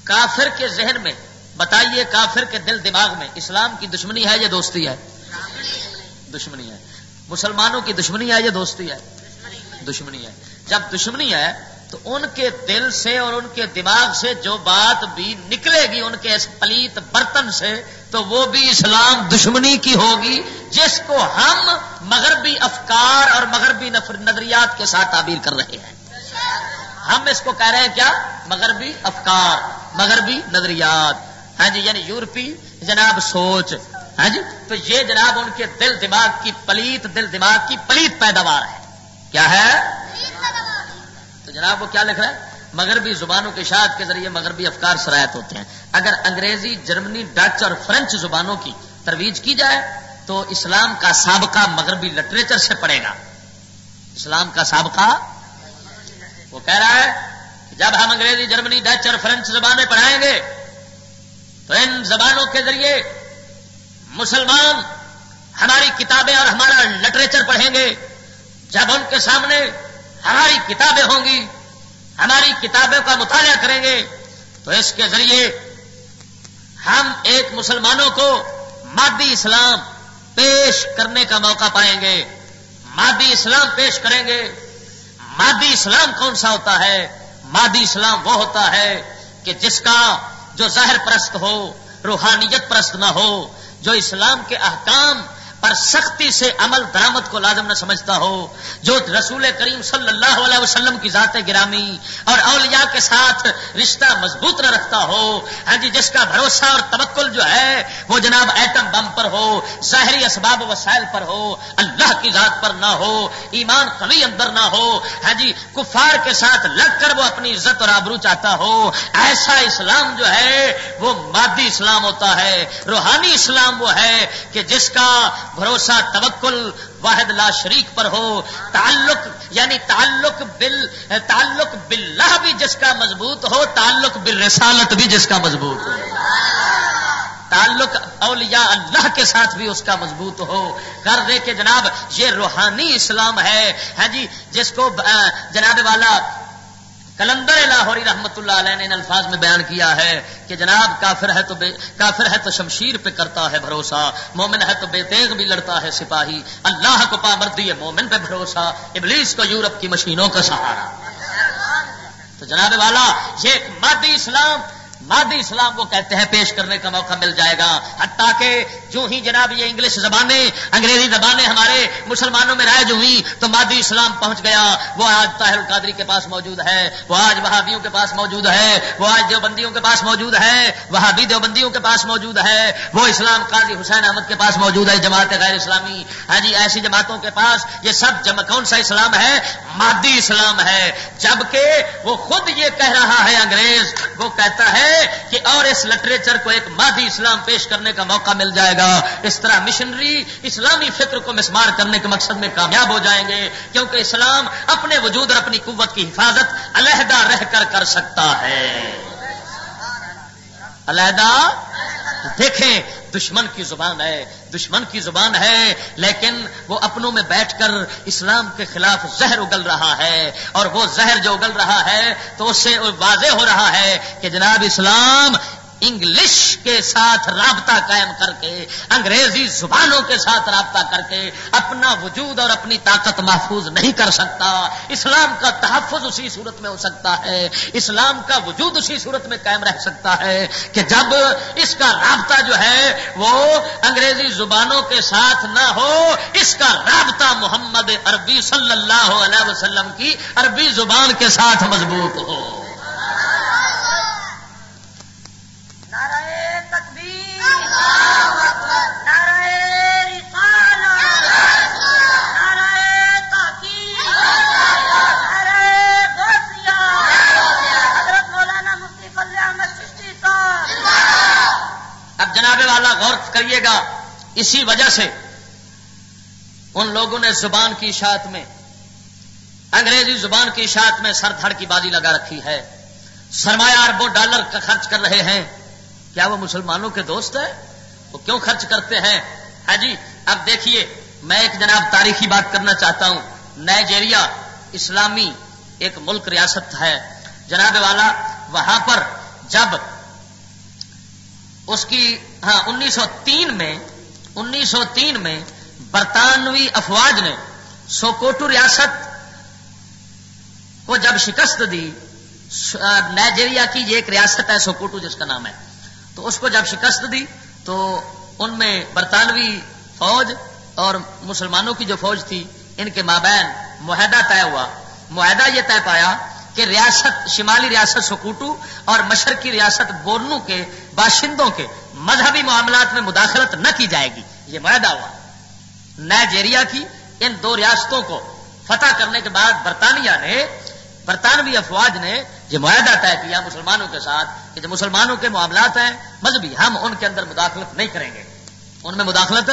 کافر کے ذہن میں، بتائیے کافر کے دل دماغ میں اسلام کی دشمنی ہے یا دوستی ہے؟ دشمنی ہے۔ مسلمانوں کی دشمنی ہے یا دوستی ہے؟ دشمنی ہے۔ جب دشمنی ہے تو ان کے دل سے اور ان کے دماغ سے جو بات بھی نکلے گی ان کے اس پلیت برتن سے، تو وہ بھی اسلام دشمنی کی ہوگی، جس کو ہم مغربی افکار اور مغربی نظریات کے ساتھ تعبیر کر رہے ہیں۔ ہم اس کو کہہ رہے ہیں کیا؟ مغربی افکار، مغربی نظریات۔ ہاں جی یعنی یورپی جناب سوچ۔ ہاں جی تو یہ جناب ان کے دل دماغ کی پلیت، دل دماغ کی پلیت پیداوار ہے۔ کیا ہے؟ جناب، وہ کیا لکھ رہا ہے؟ مغربی زبانوں کے اشاعت کے ذریعے مغربی افکار سرایت ہوتے ہیں۔ اگر انگریزی، جرمنی، ڈچ اور فرینچ زبانوں کی ترویج کی جائے، تو اسلام کا سابقہ مغربی لٹریچر سے پڑے گا۔ اسلام کا سابقہ وہ کہہ رہا ہے کہ جب ہم انگریزی، جرمنی، ڈچ اور فرینچ زبانیں پڑھائیں گے، تو ان زبانوں کے ذریعے مسلمان ہماری کتابیں اور ہمارا لٹریچر پڑھیں گے۔ جب ان کے سامنے ہماری کتابیں ہوں گی، ہماری کتابوں کا مطالعہ کریں گے۔ تو اس کے ذریعے ہم ایک مسلمانوں کو مادی اسلام پیش کرنے کا موقع پائیں گے۔ مادی اسلام پیش کریں گے۔ مادی اسلام کون سا ہوتا ہے؟ مادی اسلام وہ ہوتا ہے کہ جس کا جو ظاہر پرست ہو، روحانیت پرست نہ ہو، جو اسلام کے احکام پر سختی سے عمل درامد کو لازم نہ سمجھتا ہو، جو رسول کریم صلی اللہ علیہ وسلم کی ذات گرامی اور اولیاء کے ساتھ رشتہ مضبوط نہ رکھتا ہو۔ ہاں جی جس کا بھروسہ اور تبکل جو ہے، وہ جناب ایٹم بم پر ہو، ظاہری اسباب وسائل پر ہو، اللہ کی ذات پر نہ ہو، ایمان قوی اندر نہ ہو۔ ہاں جی کفار کے ساتھ لگ کر وہ اپنی عزت اور آبرو چاہتا ہو۔ ایسا اسلام جو ہے، وہ مادی اسلام ہوتا ہے، روحانی اسلام وہ ہے کہ جس کا بھروسہ، توکل، واحد لا شریک پر ہو، تعلق یعنی تعلق بل تعلق باللہ بھی جس کا مضبوط ہو، تعلق بالرسالت بھی جس کا مضبوط ہو۔ تعلق اولیاء اللہ کے ساتھ بھی اس کا مضبوط ہو۔ کر دے کہ جناب، یہ روحانی اسلام ہے۔ ہاں جی جس کو جناب والا کلندر لاہوری رحمت اللہ علیہ نے ان الفاظ میں بیان کیا ہے کہ جناب کافر ہے تو بے کافر ہے تو شمشیر پہ کرتا ہے بھروسہ، مومن ہے تو بے تیغ بھی لڑتا ہے سپاہی۔ اللہ کو پابندی ہے مومن پہ بھروسہ، ابلیس کو یورپ کی مشینوں کا سہارا۔ تو جناب والا، یہ مادی اسلام مادی اسلام کو کہتے ہیں، پیش کرنے کا موقع مل جائے گا۔ حتیٰ کہ جو ہی جناب یہ انگلش زبانیں، انگریزی زبانیں ہمارے مسلمانوں میں رائج ہوئی تو مادی اسلام پہنچ گیا۔ وہ آج طاہر القادری کے پاس موجود ہے، وہ آج وہابیوں کے پاس موجود ہے، وہ آج دیوبندیوں کے پاس موجود ہے، وہابی دیوبندیوں کے پاس موجود ہے، وہ اسلام قاضی حسین احمد کے پاس موجود ہے، جماعت غیر اسلامی۔ ہاں جی ایسی جماعتوں کے پاس یہ سب جمع کون سا اسلام ہے؟ مادی اسلام ہے۔ جبکہ وہ خود یہ کہہ رہا ہے انگریز، وہ کہتا ہے کہ اور اس لٹریچر کو ایک مادی اسلام پیش کرنے کا موقع مل جائے گا۔ اس طرح مشنری اسلامی فکر کو مسمار کرنے کے مقصد میں کامیاب ہو جائیں گے، کیونکہ اسلام اپنے وجود اور اپنی قوت کی حفاظت علیحدہ رہ کر کر سکتا ہے۔ علیحدہ؟ دیکھیں دشمن کی زبان ہے، دشمن کی زبان ہے، لیکن وہ اپنوں میں بیٹھ کر اسلام کے خلاف زہر اگل رہا ہے۔ اور وہ زہر جو اگل رہا ہے تو اس سے واضح ہو رہا ہے کہ جناب اسلام انگلش کے ساتھ رابطہ قائم کر کے، انگریزی زبانوں کے ساتھ رابطہ کر کے اپنا وجود اور اپنی طاقت محفوظ نہیں کر سکتا۔ اسلام کا تحفظ اسی صورت میں ہو سکتا ہے۔ اسلام کا وجود اسی صورت میں قائم رہ سکتا ہے کہ جب اس کا رابطہ جو ہے وہ انگریزی زبانوں کے ساتھ نہ ہو، اس کا رابطہ محمد عربی صلی اللہ علیہ وسلم کی عربی زبان کے ساتھ مضبوط ہو۔ اب جناب والا غور کریے گا، اسی وجہ سے ان لوگوں نے زبان کی اشاعت میں، انگریزی زبان کی اشاعت میں سر دھڑ کی بازی لگا رکھی ہے۔ سرمایہ اربوں ڈالر کا خرچ کر رہے ہیں۔ کیا وہ مسلمانوں کے دوست ہے وہ کیوں خرچ کرتے ہیں؟ ہاں جی اب دیکھیے، میں ایک جناب تاریخی بات کرنا چاہتا ہوں۔ نائجیریا اسلامی ایک ملک ریاست ہے۔ جناب والا، وہاں پر جب اس کی ہاں انیس سو تین میں انیس سو تین میں برطانوی افواج نے سوکوٹو ریاست کو جب شکست دی، نائجیریا کی یہ ایک ریاست ہے سوکوٹو، جس کا نام ہے۔ تو اس کو جب شکست دی تو ان میں برطانوی فوج اور مسلمانوں کی جو فوج تھی، ان کے مابین معاہدہ طے ہوا۔ معاہدہ یہ طے پایا کہ ریاست، شمالی ریاست سکوٹو اور مشرقی ریاست بورنو کے باشندوں کے مذہبی معاملات میں مداخلت نہ کی جائے گی۔ یہ معاہدہ ہوا۔ نائجیریا کی ان دو ریاستوں کو فتح کرنے کے بعد برطانیہ نے برطانوی افواج نے یہ معاہدہ طے کیا مسلمانوں کے ساتھ کہ جو مسلمانوں کے معاملات ہیں، مذہبی، ہم ان کے اندر مداخلت نہیں کریں گے۔ ان میں مداخلت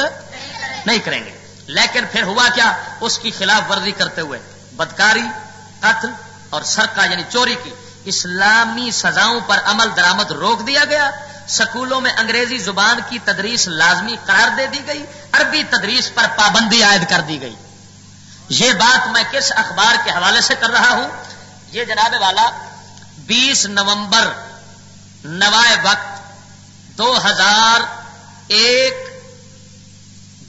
نہیں کریں گے۔ لیکن پھر ہوا کیا؟ اس کی خلاف ورزی کرتے ہوئے بدکاری، قتل اور سرکا یعنی چوری کی اسلامی سزاؤں پر عمل درامد روک دیا گیا۔ سکولوں میں انگریزی زبان کی تدریس لازمی قرار دے دی گئی۔ عربی تدریس پر پابندی عائد کر دی گئی۔ یہ بات میں کس اخبار کے حوالے سے کر رہا ہوں؟ یہ جناب والا بیس نومبر نوائے وقت دو ہزار ایک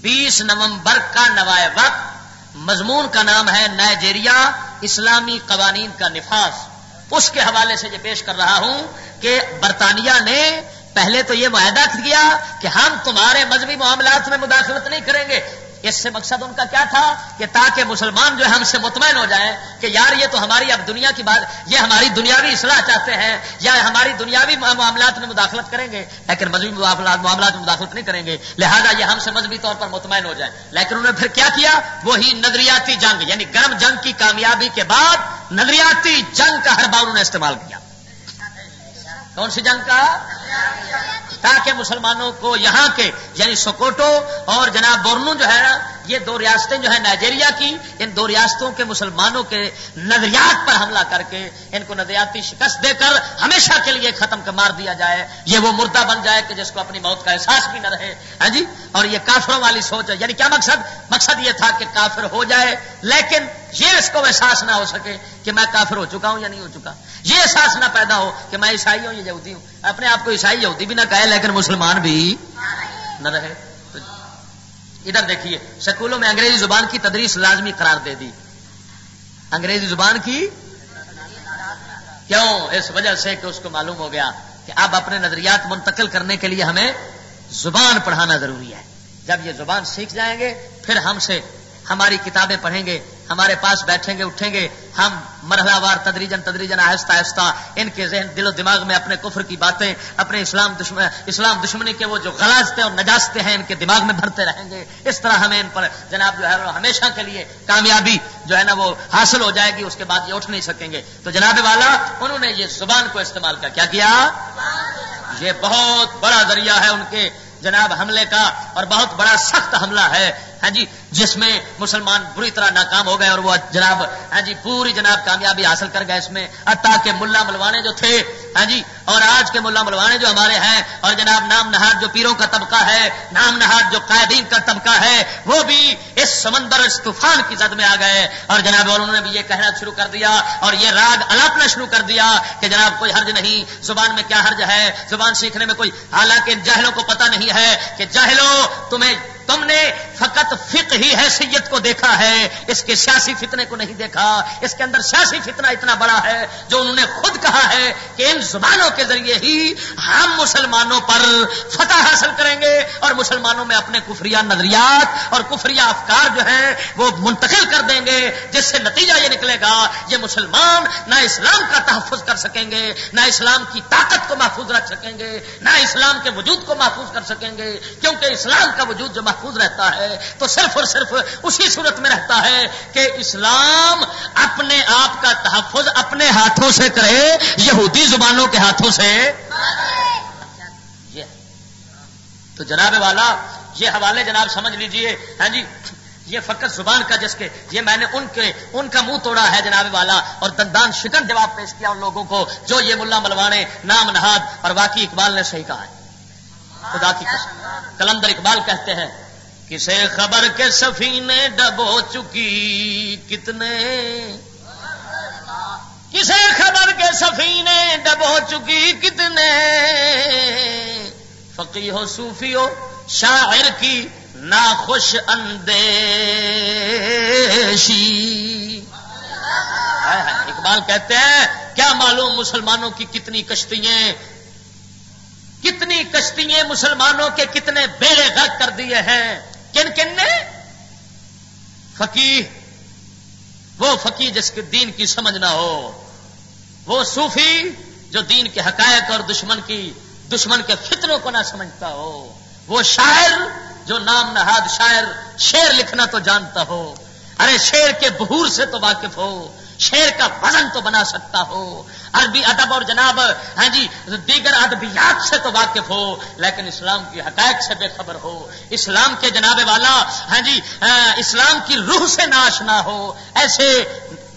بیس نومبر کا نوائے وقت مضمون کا نام ہے نائجیریا اسلامی قوانین کا نفاذ۔ اس کے حوالے سے یہ پیش کر رہا ہوں کہ برطانیہ نے پہلے تو یہ معاہدہ کیا کہ ہم تمہارے مذہبی معاملات میں مداخلت نہیں کریں گے۔ اس سے مقصد ان کا کیا تھا کہ تاکہ مسلمان جو ہے ہم سے مطمئن ہو جائیں کہ یار یہ تو ہماری اب دنیا کی بات یہ ہماری دنیاوی اصلاح چاہتے ہیں، یا ہماری دنیاوی معاملات میں مداخلت کریں گے، لیکن مذہبی معاملات میں مداخلت نہیں کریں گے۔ لہذا یہ ہم سے مذہبی طور پر مطمئن ہو جائیں۔ لیکن انہوں نے پھر کیا کیا؟ وہی نظریاتی جنگ یعنی گرم جنگ کی کامیابی کے بعد نظریاتی جنگ کا ہر بار انہوں نے استعمال کیا۔ کون سی جنگ کا؟ تاکہ مسلمانوں کو یہاں کے یعنی سکوٹو اور جناب بورنو جو ہے، یہ دو ریاستیں جو ہے نائجیریا کی، ان دو ریاستوں کے مسلمانوں کے نظریات پر حملہ کر کے ان کو نظریاتی شکست دے کر ہمیشہ کے لیے ختم کر مار دیا جائے۔ یہ وہ مردہ بن جائے کہ جس کو اپنی موت کا احساس بھی نہ رہے۔ ہاں جی؟ اور یہ کافروں والی سوچ ہے۔ یعنی کیا مقصد؟ مقصد یہ تھا کہ کافر ہو جائے، لیکن یہ اس کو احساس نہ ہو سکے کہ میں کافر ہو چکا ہوں یا نہیں ہو چکا۔ یہ احساس نہ پیدا ہو کہ میں عیسائی ہوں یا یہودی ہوں۔ اپنے آپ کو عیسائی یہودی بھی نہ کہے، لیکن مسلمان بھی نہ رہے۔ ادھر دیکھیے، سکولوں میں انگریزی زبان کی تدریس لازمی قرار دے دی۔ انگریزی زبان کی؟ کیوں؟ اس وجہ سے کہ اس کو معلوم ہو گیا کہ اب اپنے نظریات منتقل کرنے کے لیے ہمیں زبان پڑھانا ضروری ہے۔ جب یہ زبان سیکھ جائیں گے، پھر ہم سے ہماری کتابیں پڑھیں گے۔ ہمارے پاس بیٹھیں گے، اٹھیں گے۔ ہم مرحلہ وار تدریجن تدریجن آہستہ آہستہ ان کے ذہن، دل و دماغ میں اپنے کفر کی باتیں، اپنے اسلام دشمن، اسلام دشمنی کے وہ جو غلازتے اور نجاستے ہیں، ان کے دماغ میں بھرتے رہیں گے۔ اس طرح ہمیں ان پر جناب جو ہے وہ ہمیشہ کے لیے کامیابی جو ہے نا وہ حاصل ہو جائے گی، اس کے بعد یہ اٹھ نہیں سکیں گے۔ تو جناب والا، انہوں نے یہ زبان کو استعمال کیا۔ کیا کیا؟ یہ بہت بڑا ذریعہ ہے ان کے جناب حملے کا اور بہت بڑا سخت حملہ ہے۔ ہاں جی جس میں مسلمان بری طرح ناکام ہو گئے اور وہ جناب ہاں جی پوری جناب کامیابی حاصل کر گئے اس میں۔ تاکہ ملا ملوانے جو تھے ہاں جی اور آج کے ملا ملوانے جو ہمارے ہیں، اور جناب نام نہاد جو پیروں کا طبقہ ہے، نام نہاد جو قائدین کا طبقہ ہے، وہ بھی اس سمندر، اس طوفان کی زد میں آ گئے۔ اور جناب انہوں نے بھی یہ کہنا شروع کر دیا، اور یہ راگ الاپنا شروع کر دیا کہ جناب کوئی حرج نہیں، زبان میں کیا حرج ہے؟ زبان سیکھنے میں کوئی، حالانکہ جاہلوں کو پتہ نہیں ہے کہ جاہلوں تمہیں تم نے فقط فقہ ہی حیثیت کو دیکھا ہے۔ اس کے سیاسی فتنے کو نہیں دیکھا۔ اس کے اندر سیاسی فتنہ اتنا بڑا ہے جو انہوں نے خود کہا ہے کہ ان زبانوں کے ذریعے ہی ہم مسلمانوں پر فتح حاصل کریں گے اور مسلمانوں میں اپنے کفریہ نظریات اور کفریہ افکار جو ہیں وہ منتقل کر دیں گے، جس سے نتیجہ یہ نکلے گا، یہ مسلمان نہ اسلام کا تحفظ کر سکیں گے، نہ اسلام کی طاقت کو محفوظ رکھ سکیں گے، نہ اسلام کے وجود کو محفوظ کر سکیں گے۔ کیونکہ اسلام کا وجود جو محفوظ رہتا ہے، تو صرف اور صرف اسی صورت میں رہتا ہے کہ اسلام اپنے آپ کا تحفظ اپنے ہاتھوں سے کرے، یہودی زبانوں کے ہاتھوں سے۔ تو جناب والا، یہ حوالے جناب سمجھ لیجیے۔ ہاں جی یہ فقط زبان کا جس کے، یہ میں نے ان کے، ان کا منہ توڑا ہے جناب والا اور دندان شکن جواب پیش کیا ان لوگوں کو، جو یہ ملا ملوانے نام نہاد اور واقعی اقبال نے صحیح کہا ہے۔ خدا کی قسم۔ کلندر اقبال کہتے ہیں۔ کسے خبر کے سفینے ڈبو چکی، کتنے؟ کسے خبر کے سفینے ڈبو چکی، کتنے؟ فقی ہو، صوفی ہو، شاعر کی ناخوش اندیشی۔ اقبال کہتے ہیں، کیا معلوم مسلمانوں کی کتنی کشتیاں؟ کتنی کشتیاں مسلمانوں کے کتنے بیڑے غرق کر دیے ہیں؟ کن کن نے؟ فقی وہ فقی جس کے دین کی سمجھ نہ ہو۔ وہ صوفی جو دین کے حقائق اور دشمن کی دشمن کے فطروں کو نہ سمجھتا ہو۔ وہ شاعر جو نام نہاد شاعر شیر لکھنا تو جانتا ہو۔ ارے شیر کے بہور سے تو واقف ہو۔ شیر کا وزن تو بنا سکتا ہو۔ عربی ادب اور جناب ہاں جی دیگر ادبیات سے تو واقف ہو، لیکن اسلام کی حقائق سے بے خبر ہو۔ اسلام کے جناب والا ہاں جی ہاں، اسلام کی روح سے ناش نہ ہو۔ ایسے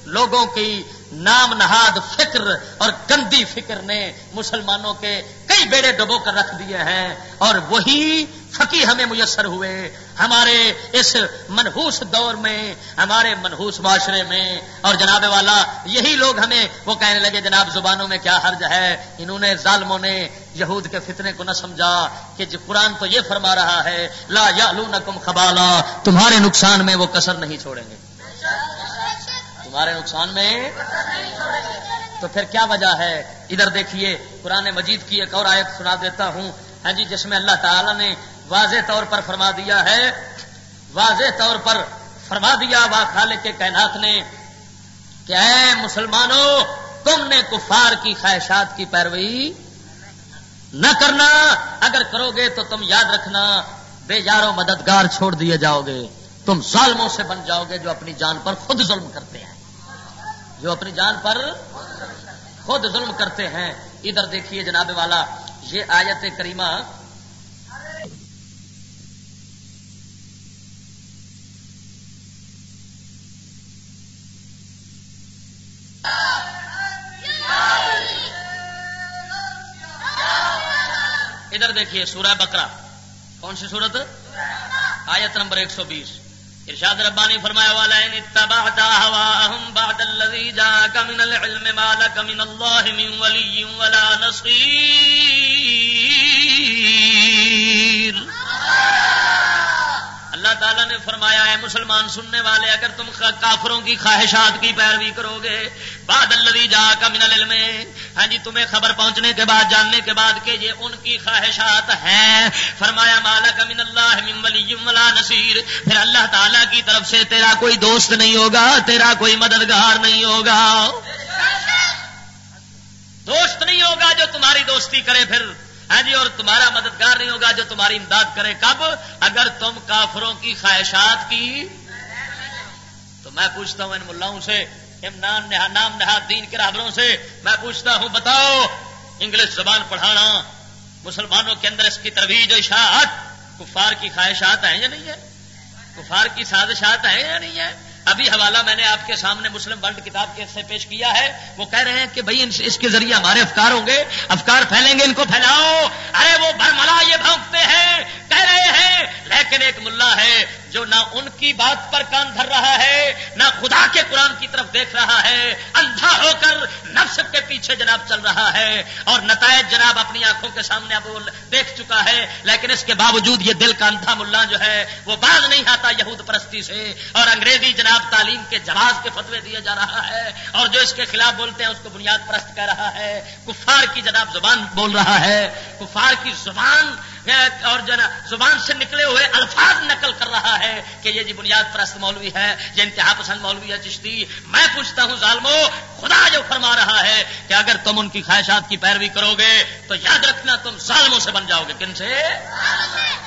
لوگوں کی نام نہاد فکر اور گندی فکر نے مسلمانوں کے کئی بیڑے ڈبو کر رکھ دیے ہیں اور وہی فقی ہمیں میسر ہوئے۔ ہمارے اس منہوس دور میں، ہمارے منہوس معاشرے میں۔ اور جناب والا، یہی لوگ ہمیں وہ کہنے لگے، جناب زبانوں میں کیا حرج ہے؟ انہوں نے ظالموں نے یہود کے فتنے کو نہ سمجھا کہ جو قرآن تو یہ فرما رہا ہے، لا یا کم خبالا، تمہارے نقصان میں وہ کسر نہیں چھوڑیں گے۔ تمہارے نقصان میں تو پھر کیا وجہ ہے؟ ادھر دیکھیے، قرآن مجید کی ایک اور آیت سنا دیتا ہوں۔ ہاں جی جس میں اللہ تعالی نے واضح طور پر فرما دیا ہے۔ واضح طور پر فرما دیا وا خالق کے کائنات نے کہ اے مسلمانوں، تم نے کفار کی خواہشات کی پیروی نہ کرنا۔ اگر کرو گے تو تم یاد رکھنا، بے یارو مددگار چھوڑ دیے جاؤ گے۔ تم ظالموں سے بن جاؤ گے جو اپنی جان پر خود ظلم کرتے ہیں۔ جو اپنی جان پر خود ظلم کرتے ہیں۔ ادھر دیکھیے جناب والا، یہ آیت کریمہ۔ ادھر دیکھیے سورہ بکرا کون سی سورت آیت نمبر ایک سو بیس۔ ارشاد ربانی فرمایا والا ان اتبعت اهواهم بعد الذي جاءك من العلم ما لك من الله من ولي ولا نصير. اللہ تعالیٰ نے فرمایا ہے مسلمان سننے والے، اگر تم کافروں کی خواہشات کی پیروی کرو گے، بعد اللہ جا کا من العلم ہاں جی تمہیں خبر پہنچنے کے بعد، جاننے کے بعد کہ یہ ان کی خواہشات ہیں۔ فرمایا مالا کا من اللہ، من ولی ولا نصیر۔ پھر اللہ تعالیٰ کی طرف سے تیرا کوئی دوست نہیں ہوگا، تیرا کوئی مددگار نہیں ہوگا۔ دوست نہیں ہوگا جو تمہاری دوستی کرے، پھر ہاں جی اور تمہارا مددگار نہیں ہوگا جو تمہاری امداد کرے۔ کب؟ اگر تم کافروں کی خواہشات کی۔ تو میں پوچھتا ہوں ان ملاؤں سے نام نہاد دین کے رابروں سے، میں پوچھتا ہوں، بتاؤ، انگلش زبان پڑھانا، مسلمانوں کے اندر اس کی ترویج و اشاعت، کفار کی خواہشات ہیں یا نہیں ہے کفار کی سازشات ہیں یا نہیں ہے ابھی حوالہ میں نے آپ کے سامنے مسلم ورلڈ کتاب کے سے پیش کیا ہے۔ وہ کہہ رہے ہیں کہ بھائی اس کے ذریعے ہمارے افکار ہوں گے۔ افکار پھیلیں گے ان کو پھیلاؤ۔ ارے وہ برملا یہ بھونکتے ہیں۔ کہہ رہے ہیں، لیکن ایک ملا ہے۔ جو نہ ان کی بات پر کان دھر رہا ہے، نہ خدا کے قرآن کی طرف دیکھ رہا ہے، اندھا ہو کر نفس کے پیچھے جناب چل رہا ہے اور نتائج جناب اپنی آنکھوں کے سامنے اب دیکھ چکا ہے، لیکن اس کے باوجود یہ دل کا اندھا ملا جو ہے، وہ باز نہیں آتا یہود پرستی سے اور انگریزی جناب تعلیم کے جواز کے فتوے دیے جا رہا ہے اور جو اس کے خلاف بولتے ہیں، اس کو بنیاد پرست کہہ رہا ہے۔ کفار کی جناب زبان بول رہا ہے، کفار کی زبان اور جو زبان سے نکلے ہوئے الفاظ نقل کر رہا ہے کہ یہ جی بنیاد پرست مولوی ہے، یہ انتہا پسند مولوی ہے چشتی۔ میں پوچھتا ہوں ظالمو، خدا جو فرما رہا ہے کہ اگر تم ان کی خواہشات کی پیروی کرو گے تو یاد رکھنا تم ظالموں سے بن جاؤ گے۔ کن سے؟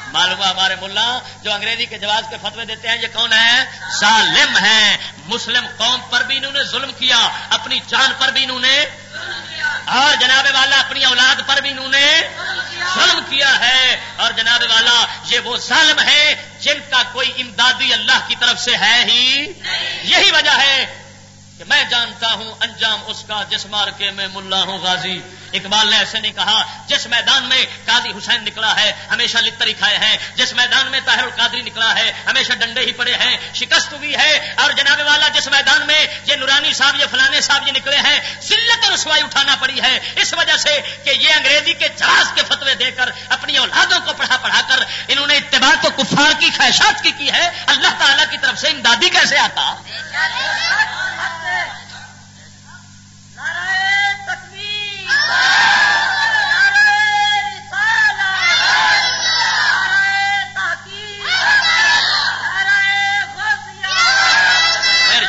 معلوم ہمارے ملا جو انگریزی کے جواز کے فتوے دیتے ہیں، یہ کون ہے؟ ظالم ہے۔ مسلم قوم پر بھی انہوں نے ظلم کیا، اپنی جان پر بھی انہوں نے۔ اور جناب والا، اپنی اولاد پر بھی انہوں نے۔ ظلم کیا ہے اور جناب والا یہ وہ ظالم ہے جن کا کوئی امدادی اللہ کی طرف سے ہے ہی یہی وجہ ہے کہ میں جانتا ہوں انجام اس کا جس مار کے میں ملا ہوں غازی۔ اقبال نے ایسے نہیں کہا، جس میدان میں قاضی حسین نکلا ہے، ہمیشہ لتری کھائے ہیں، جس میدان میں طاہر القادری نکلا ہے، ہمیشہ ڈنڈے ہی پڑے ہیں، شکست ہوئی ہے، اور جناب والا جس میدان میں یہ نورانی صاحب، یہ فلانے صاحب یہ نکلے ہیں سلت اور رسوائی اٹھانا پڑی ہے۔ اس وجہ سے کہ یہ انگریزی کے جہاز کے فتوے دے کر، اپنی اولادوں کو پڑھا پڑھا کر، انہوں نے اتباع کو کفار کی خواہشات کی کی ہے، اللہ تعالیٰ کی طرف سے امدادی کیسے آتا؟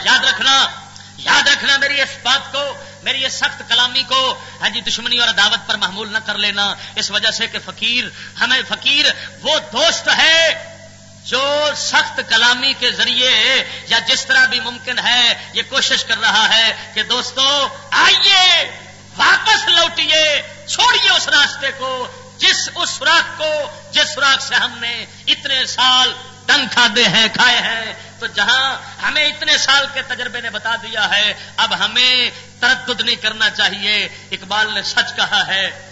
یاد رکھنا یاد رکھنا میری اس بات کو، میری اس سخت کلامی کو۔ ہاں جی دشمنی اور عداوت پر محمول نہ کر لینا۔ اس وجہ سے کہ فقیر، ہمیں فقیر وہ دوست ہے جو سخت کلامی کے ذریعے یا جس طرح بھی ممکن ہے یہ کوشش کر رہا ہے کہ دوستو، آئیے! واپس لوٹیے، چھوڑیے اس راستے کو، جس اس سوراخ کو، جس سوراخ سے ہم نے اتنے سال ڈنگ کھادے ہیں، کھائے ہیں۔ تو جہاں ہمیں اتنے سال کے تجربے نے بتا دیا ہے، اب ہمیں تردد نہیں کرنا چاہیے۔ اقبال نے سچ کہا ہے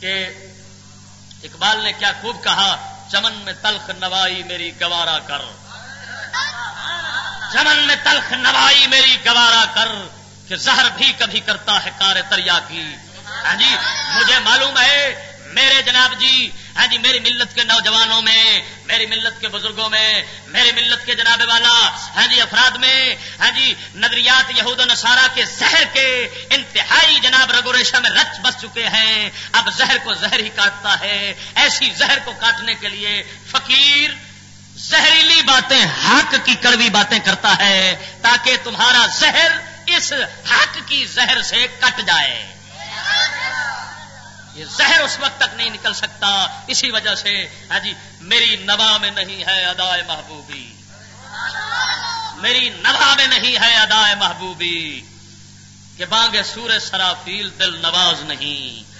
کہ اقبال نے کیا خوب کہا، چمن میں تلخ نوائی میری گوارا کر۔ چمن میں تلخ نوائی میری گوارا کر۔ کہ زہر بھی کبھی کرتا ہے کار تریا کی۔ ہاں جی مجھے معلوم ہے، میرے جناب جی ہاں جی میری ملت کے نوجوانوں میں، میری ملت کے بزرگوں میں، میری ملت کے جناب والا ہاں جی افراد میں ہاں جی نظریات یہود و نصارہ کے زہر کے انتہائی جناب رگوریشا میں رچ بس چکے ہیں۔ اب زہر کو زہر ہی کاٹتا ہے۔ ایسی زہر کو کاٹنے کے لیے فقیر زہریلی باتیں، حق کی کڑوی باتیں کرتا ہے تاکہ تمہارا زہر اس حق کی زہر سے کٹ جائے۔ یہ زہر اس وقت تک نہیں نکل سکتا۔ اسی وجہ سے ہاں جی میری نوا میں نہیں ہے ادائے محبوبی۔ میری نوا میں نہیں ہے ادائے محبوبی۔ کہ بانگے سور سرافیل دل نواز نہیں۔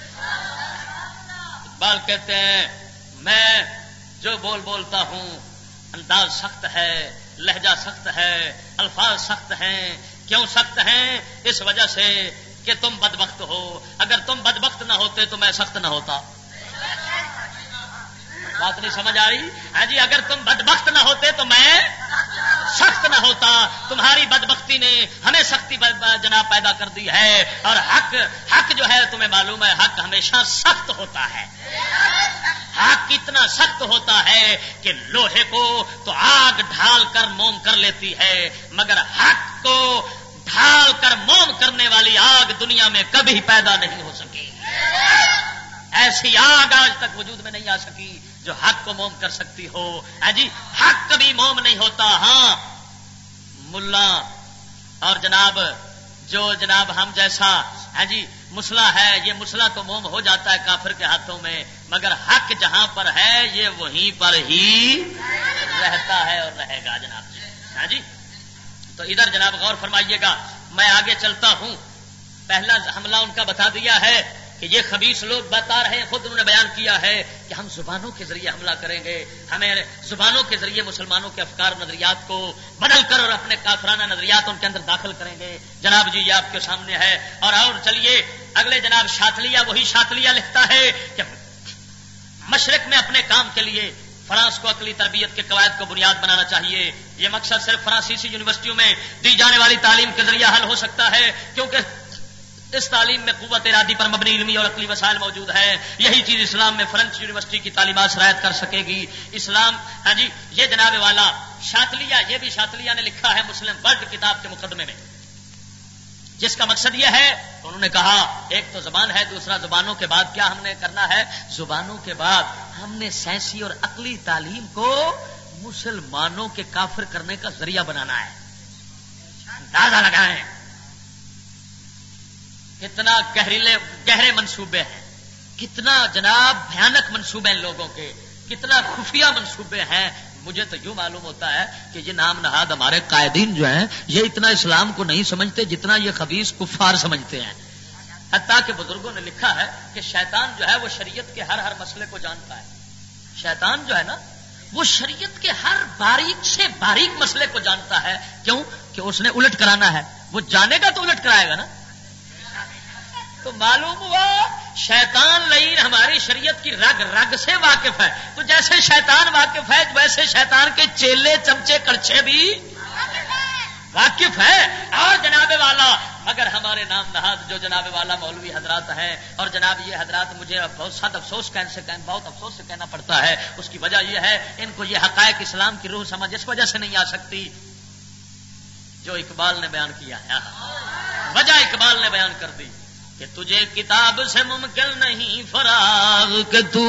اقبال کہتے ہیں، میں جو بول بولتا ہوں، انداز سخت ہے، لہجہ سخت ہے، الفاظ سخت ہیں کیوں سخت ہیں؟ اس وجہ سے کہ تم بد وقت ہو۔ اگر تم بد وقت نہ ہوتے تو میں سخت نہ ہوتا۔ بات نہیں سمجھ آ رہی ہاں جی اگر تم بد وقت نہ ہوتے تو میں سخت نہ ہوتا۔ تمہاری بد بختی نے ہمیں سختی جناب پیدا کر دی ہے۔ اور حق حق جو ہے تمہیں معلوم ہے، حق ہمیشہ سخت ہوتا ہے۔ حق اتنا سخت ہوتا ہے کہ لوہے کو تو آگ ڈھال کر موم کر لیتی ہے۔ مگر حق کو ڈھال کر موم کرنے والی آگ دنیا میں کبھی پیدا نہیں ہو سکی۔ ایسی آگ آج تک وجود میں نہیں آ سکی جو حق کو موم کر سکتی ہو۔ ہاں جی حق کبھی موم نہیں ہوتا۔ ہاں ملا اور جناب، جو جناب ہم جیسا ہاں جی مسلح ہے، یہ مسلح تو موم ہو جاتا ہے کافر کے ہاتھوں میں، مگر حق جہاں پر ہے، یہ وہیں پر ہی رہتا ہے اور رہے گا جناب جی۔ ہاں جی؟ تو ادھر جناب غور فرمائیے گا، میں آگے چلتا ہوں۔ پہلا حملہ ان کا بتا دیا ہے کہ یہ خبیص لوگ بتا رہے ہیں، خود انہوں نے بیان کیا ہے کہ ہم زبانوں کے ذریعے حملہ کریں گے۔ ہمیں زبانوں کے ذریعے مسلمانوں کے افکار نظریات کو بدل کر اور اپنے کافرانہ نظریات ان کے اندر داخل کریں گے۔ جناب جی یہ آپ کے سامنے ہے۔ اور اور چلیے، اگلے جناب شاتلیا وہی شاتلیا لکھتا ہے کہ مشرق میں اپنے کام کے لیے فرانس کو اقلی تربیت کے قواعد کو بنیاد بنانا چاہیے۔ یہ مقصد صرف فرانسیسی یونیورسٹیوں میں دی جانے والی تعلیم کے ذریعہ حل ہو سکتا ہے، کیونکہ اس تعلیم میں قوت ارادی پر مبنی علمی اور عقلی وسائل موجود ہے یہی چیز اسلام میں فرنچ یونیورسٹی کی تعلیمات شرائط کر سکے گی۔ اسلام ہاں جی یہ جناب والا شاتلیہ، یہ بھی شاتلیہ نے لکھا ہے مسلم ورلڈ کتاب کے مقدمے میں۔ جس کا مقصد یہ ہے انہوں نے کہا، ایک تو زبان ہے، دوسرا زبانوں کے بعد کیا ہم نے کرنا ہے؟ زبانوں کے بعد ہم نے سائنسی اور عقلی تعلیم کو مسلمانوں کے کافر کرنے کا ذریعہ بنانا ہے۔ اندازہ لگائیں۔ کتنا گہریلے گہرے منصوبے ہیں۔ کتنا جناب بھیانک منصوبے ہیں لوگوں کے۔ کتنا خفیہ منصوبے ہیں۔ مجھے تو یوں معلوم ہوتا ہے کہ یہ نام نہاد ہمارے قائدین جو ہیں، یہ اتنا اسلام کو نہیں سمجھتے جتنا یہ خبیص کفار سمجھتے ہیں۔ حتیٰ کہ بزرگوں نے لکھا ہے کہ شیطان جو ہے وہ شریعت کے ہر ہر مسئلے کو جانتا ہے۔ شیطان جو ہے نا، وہ شریعت کے ہر باریک سے باریک مسئلے کو جانتا ہے۔ کیوں؟ کہ اس نے الٹ کرانا ہے۔ وہ جانے گا تو الٹ کرائے گا نا۔ تو معلوم ہوا شیطان لئی ہماری شریعت کی رگ رگ سے واقف ہے۔ تو جیسے شیطان واقف ہے، ویسے شیطان کے چیلے، چمچے کڑچے بھی واقف ہے اور جناب والا اگر ہمارے نام نہاد جو جناب والا مولوی حضرات ہیں، اور جناب یہ حضرات مجھے بہت سات افسوس، کہنے سے بہت افسوس سے کہنا پڑتا ہے۔ اس کی وجہ یہ ہے، ان کو یہ حقائق اسلام کی روح سمجھ اس وجہ سے نہیں آ سکتی جو اقبال نے بیان کیا ہے۔ وجہ اقبال نے بیان کر دی۔ کہ تجھے کتاب سے ممکن نہیں فراغ کہ تو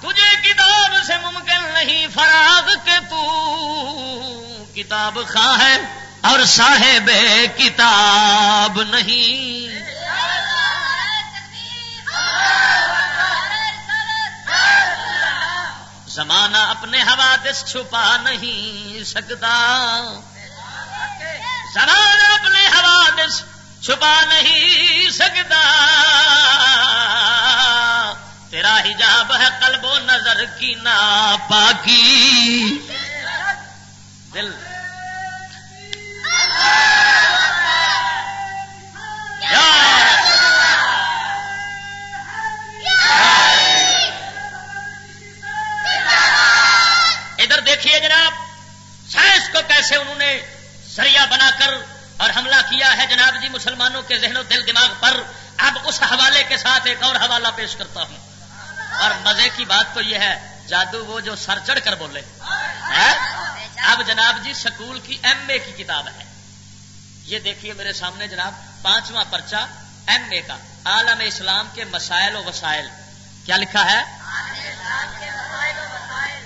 تجھے کتاب سے ممکن نہیں فراغ کہ تو کتاب خواہ ہے اور صاحب کتاب نہیں۔ زمانہ اپنے حوادث چھپا نہیں سکتا۔ زمانہ اپنے حوادث چھپا نہیں سکتا۔ تیرا حجاب ہے قلب و نظر کی ناپاکی۔ دل۔ ادھر دیکھیے جناب، سائنس کو کیسے انہوں نے ذریعہ بنا کر اور حملہ کیا ہے جناب جی مسلمانوں کے ذہن و دل دماغ پر، اب اس حوالے کے ساتھ ایک اور حوالہ پیش کرتا ہوں۔ اور مزے کی بات تو یہ ہے، جادو وہ جو سر چڑھ کر بولے۔ اب جناب جی سکول کی ایم اے کی کتاب ہے۔ یہ دیکھیے میرے سامنے جناب، پانچواں پرچہ ایم اے کا، عالم اسلام کے مسائل و وسائل۔ کیا لکھا ہے؟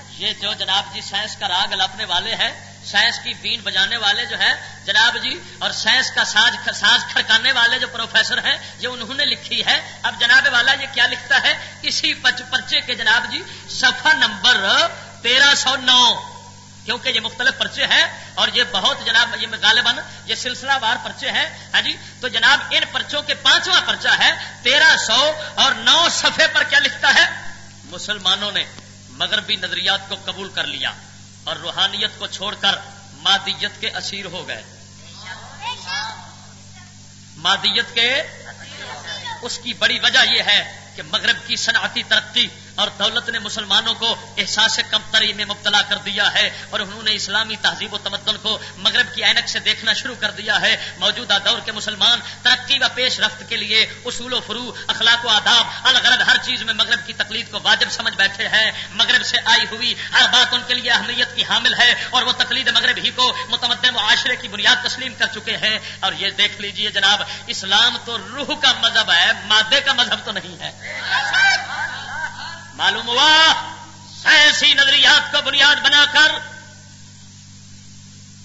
یہ جو جناب جی سائنس کا راگ لپنے والے ہیں سائنس کی بین بجانے والے جو ہیں جناب جی اور سائنس کا ساز ساز کھڑکانے والے جو پروفیسر ہیں یہ انہوں نے لکھی ہے۔ اب جناب والا یہ کیا لکھتا ہے؟ اسی پرچے کے جناب جی صفحہ نمبر تیرہ سو نو۔ کیونکہ یہ مختلف پرچے ہیں اور یہ بہت جناب، یہ غالباً یہ سلسلہ وار پرچے ہیں۔ ہاں جی تو جناب ان پرچوں کے پانچواں پرچہ ہے، تیرہ سو اور نو صفحے پر کیا لکھتا ہے؟ مسلمانوں نے مغربی نظریات کو قبول کر لیا۔ اور روحانیت کو چھوڑ کر مادیت کے اسیر ہو گئے۔ مادیت کے اس کی بڑی وجہ یہ ہے کہ مغرب کی صنعتی ترقی اور دولت نے مسلمانوں کو احساس کمتری میں مبتلا کر دیا ہے اور انہوں نے اسلامی تہذیب و تمدن کو مغرب کی اینک سے دیکھنا شروع کر دیا ہے۔ موجودہ دور کے مسلمان ترقی و پیش رفت کے لیے اصول و فرو اخلاق و آداب، الغرض ہر چیز میں مغرب کی تقلید کو واجب سمجھ بیٹھے ہیں۔ مغرب سے آئی ہوئی ہر بات ان کے لیے اہمیت کی حامل ہے اور وہ تقلید مغرب ہی کو متمدن معاشرے کی بنیاد تسلیم کر چکے ہیں۔ اور یہ دیکھ لیجیے جناب، اسلام تو روح کا مذہب ہے، مادے کا مذہب تو نہیں ہے۔ معلوم ہوا؟ سائنسی نظریات کو بنیاد بنا کر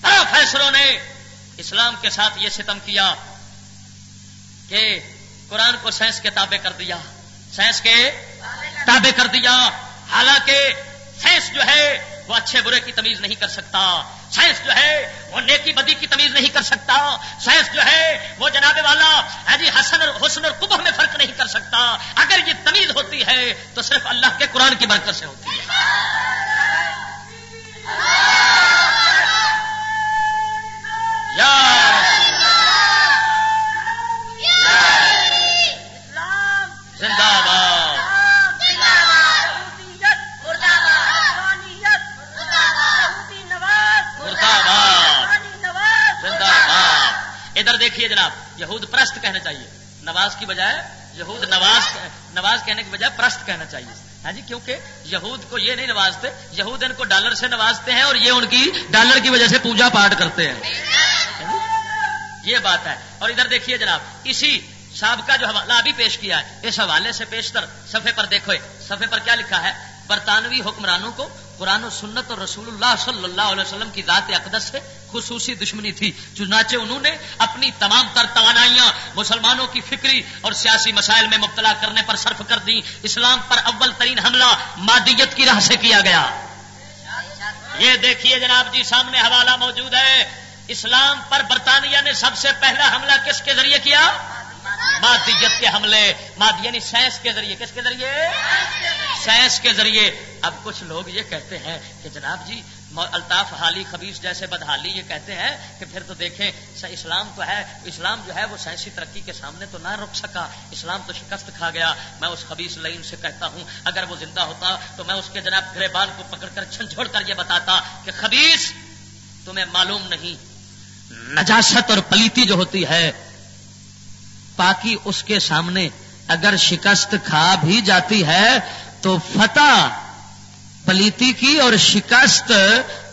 پروفیسروں نے اسلام کے ساتھ یہ ستم کیا کہ قرآن کو سائنس کے تابع کر دیا، سائنس کے تابع کر دیا۔ حالانکہ سائنس جو ہے وہ اچھے برے کی تمیز نہیں کر سکتا۔ سائنس جو ہے وہ نیکی بدی کی تمیز نہیں کر سکتا۔ سائنس جو ہے وہ جناب والا جی حسن اور حسن اور کبہ میں فرق نہیں کر سکتا۔ اگر یہ تمیز ہوتی ہے تو صرف اللہ کے قرآن کی برکت سے ہوتی ہے۔ زندہ دیکھیے جناب، یہود پرست کہنا چاہیے۔ نواز کی بجائے یہود نواز نواز کہنے کی بجائے پرست کہنا چاہیے۔ ہاں جی کیونکہ یہود کو یہ نہیں نوازتے، یہود ان کو ڈالر سے نوازتے ہیں اور یہ ان کی ڈالر کی وجہ سے پوجا پاٹ کرتے ہیں۔ ہاں جی، یہ بات ہے۔ اور ادھر دیکھیے جناب، اسی صاحب کا جو حوالہ ابھی پیش کیا ہے، اس حوالے سے پیشتر صفحے پر دیکھو صفحے پر کیا لکھا ہے؟ برطانوی حکمرانوں کو قرآن و سنت اور رسول اللہ صلی اللہ علیہ وسلم کی ذات اقدس سے خصوصی دشمنی تھی چنانچہ انہوں نے اپنی تمام تر توانائیاں مسلمانوں کی فکری اور سیاسی مسائل میں مبتلا کرنے پر صرف کر دی اسلام پر اول ترین حملہ مادیت کی راہ سے کیا گیا۔ یہ دیکھیے جناب جی سامنے حوالہ موجود ہے۔ اسلام پر برطانیہ نے سب سے پہلا حملہ کس کے ذریعے کیا؟ مادیت کے حملے۔ ماد یعنی سائنس کے ذریعے۔ کس کے ذریعے؟ سائنس کے ذریعے۔ اب کچھ لوگ یہ کہتے ہیں کہ جناب جی الطاف حالی خبیص جیسے بدحالی یہ کہتے ہیں کہ پھر تو دیکھیں اسلام تو ہے، اسلام جو ہے وہ سائنسی ترقی کے سامنے تو نہ رک سکا۔ اسلام تو شکست کھا گیا۔ میں اس خبیص لائن سے کہتا ہوں، اگر وہ زندہ ہوتا تو میں اس کے جناب گریبان کو پکڑ کر چھنچھوڑ کر یہ بتاتا کہ خبیص تمہیں معلوم نہیں۔ نجاست اور پلیتی جو ہوتی ہے، پاکی اس کے سامنے اگر شکست کھا بھی جاتی ہے تو فتح پلیتی کی اور شکست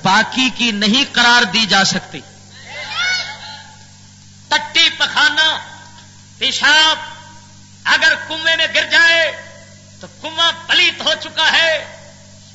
پاکی کی نہیں قرار دی جا سکتی۔ ٹٹی پخانا پیشاب، اگر کنویں میں گر جائے تو کنواں پلیت ہو چکا ہے۔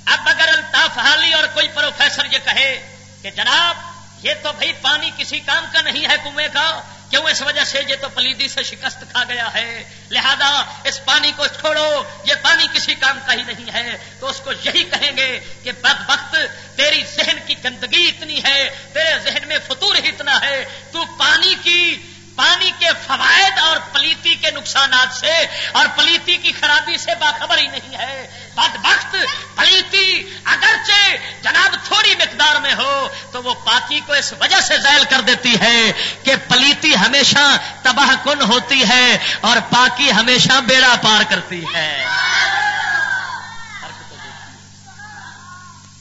اب اگر الطاف حالی اور کوئی پروفیسر یہ کہے کہ جناب یہ تو بھائی پانی کسی کام کا نہیں ہے کنویں کا۔ کیوں اس وجہ سے یہ تو پلیدی سے شکست کھا گیا ہے؟ لہذا اس پانی کو چھوڑو، یہ پانی کسی کام کا ہی نہیں ہے۔ تو اس کو یہی کہیں گے کہ بد وقت، تیری ذہن کی گندگی اتنی ہے، تیرے ذہن میں فطور ہی اتنا ہے۔ تو پانی کی پانی کے فوائد اور پلیتی کے نقصانات سے اور پلیتی کی خرابی سے باخبر ہی نہیں ہے۔ بد وقت پلیتی اگرچہ جناب تھوڑی مقدار میں ہو، تو وہ پاکی کو اس وجہ سے ذیل کر دیتی ہے کہ پلیتی ہمیشہ تباہ کن ہوتی ہے اور پاکی ہمیشہ بیڑا پار کرتی ہے۔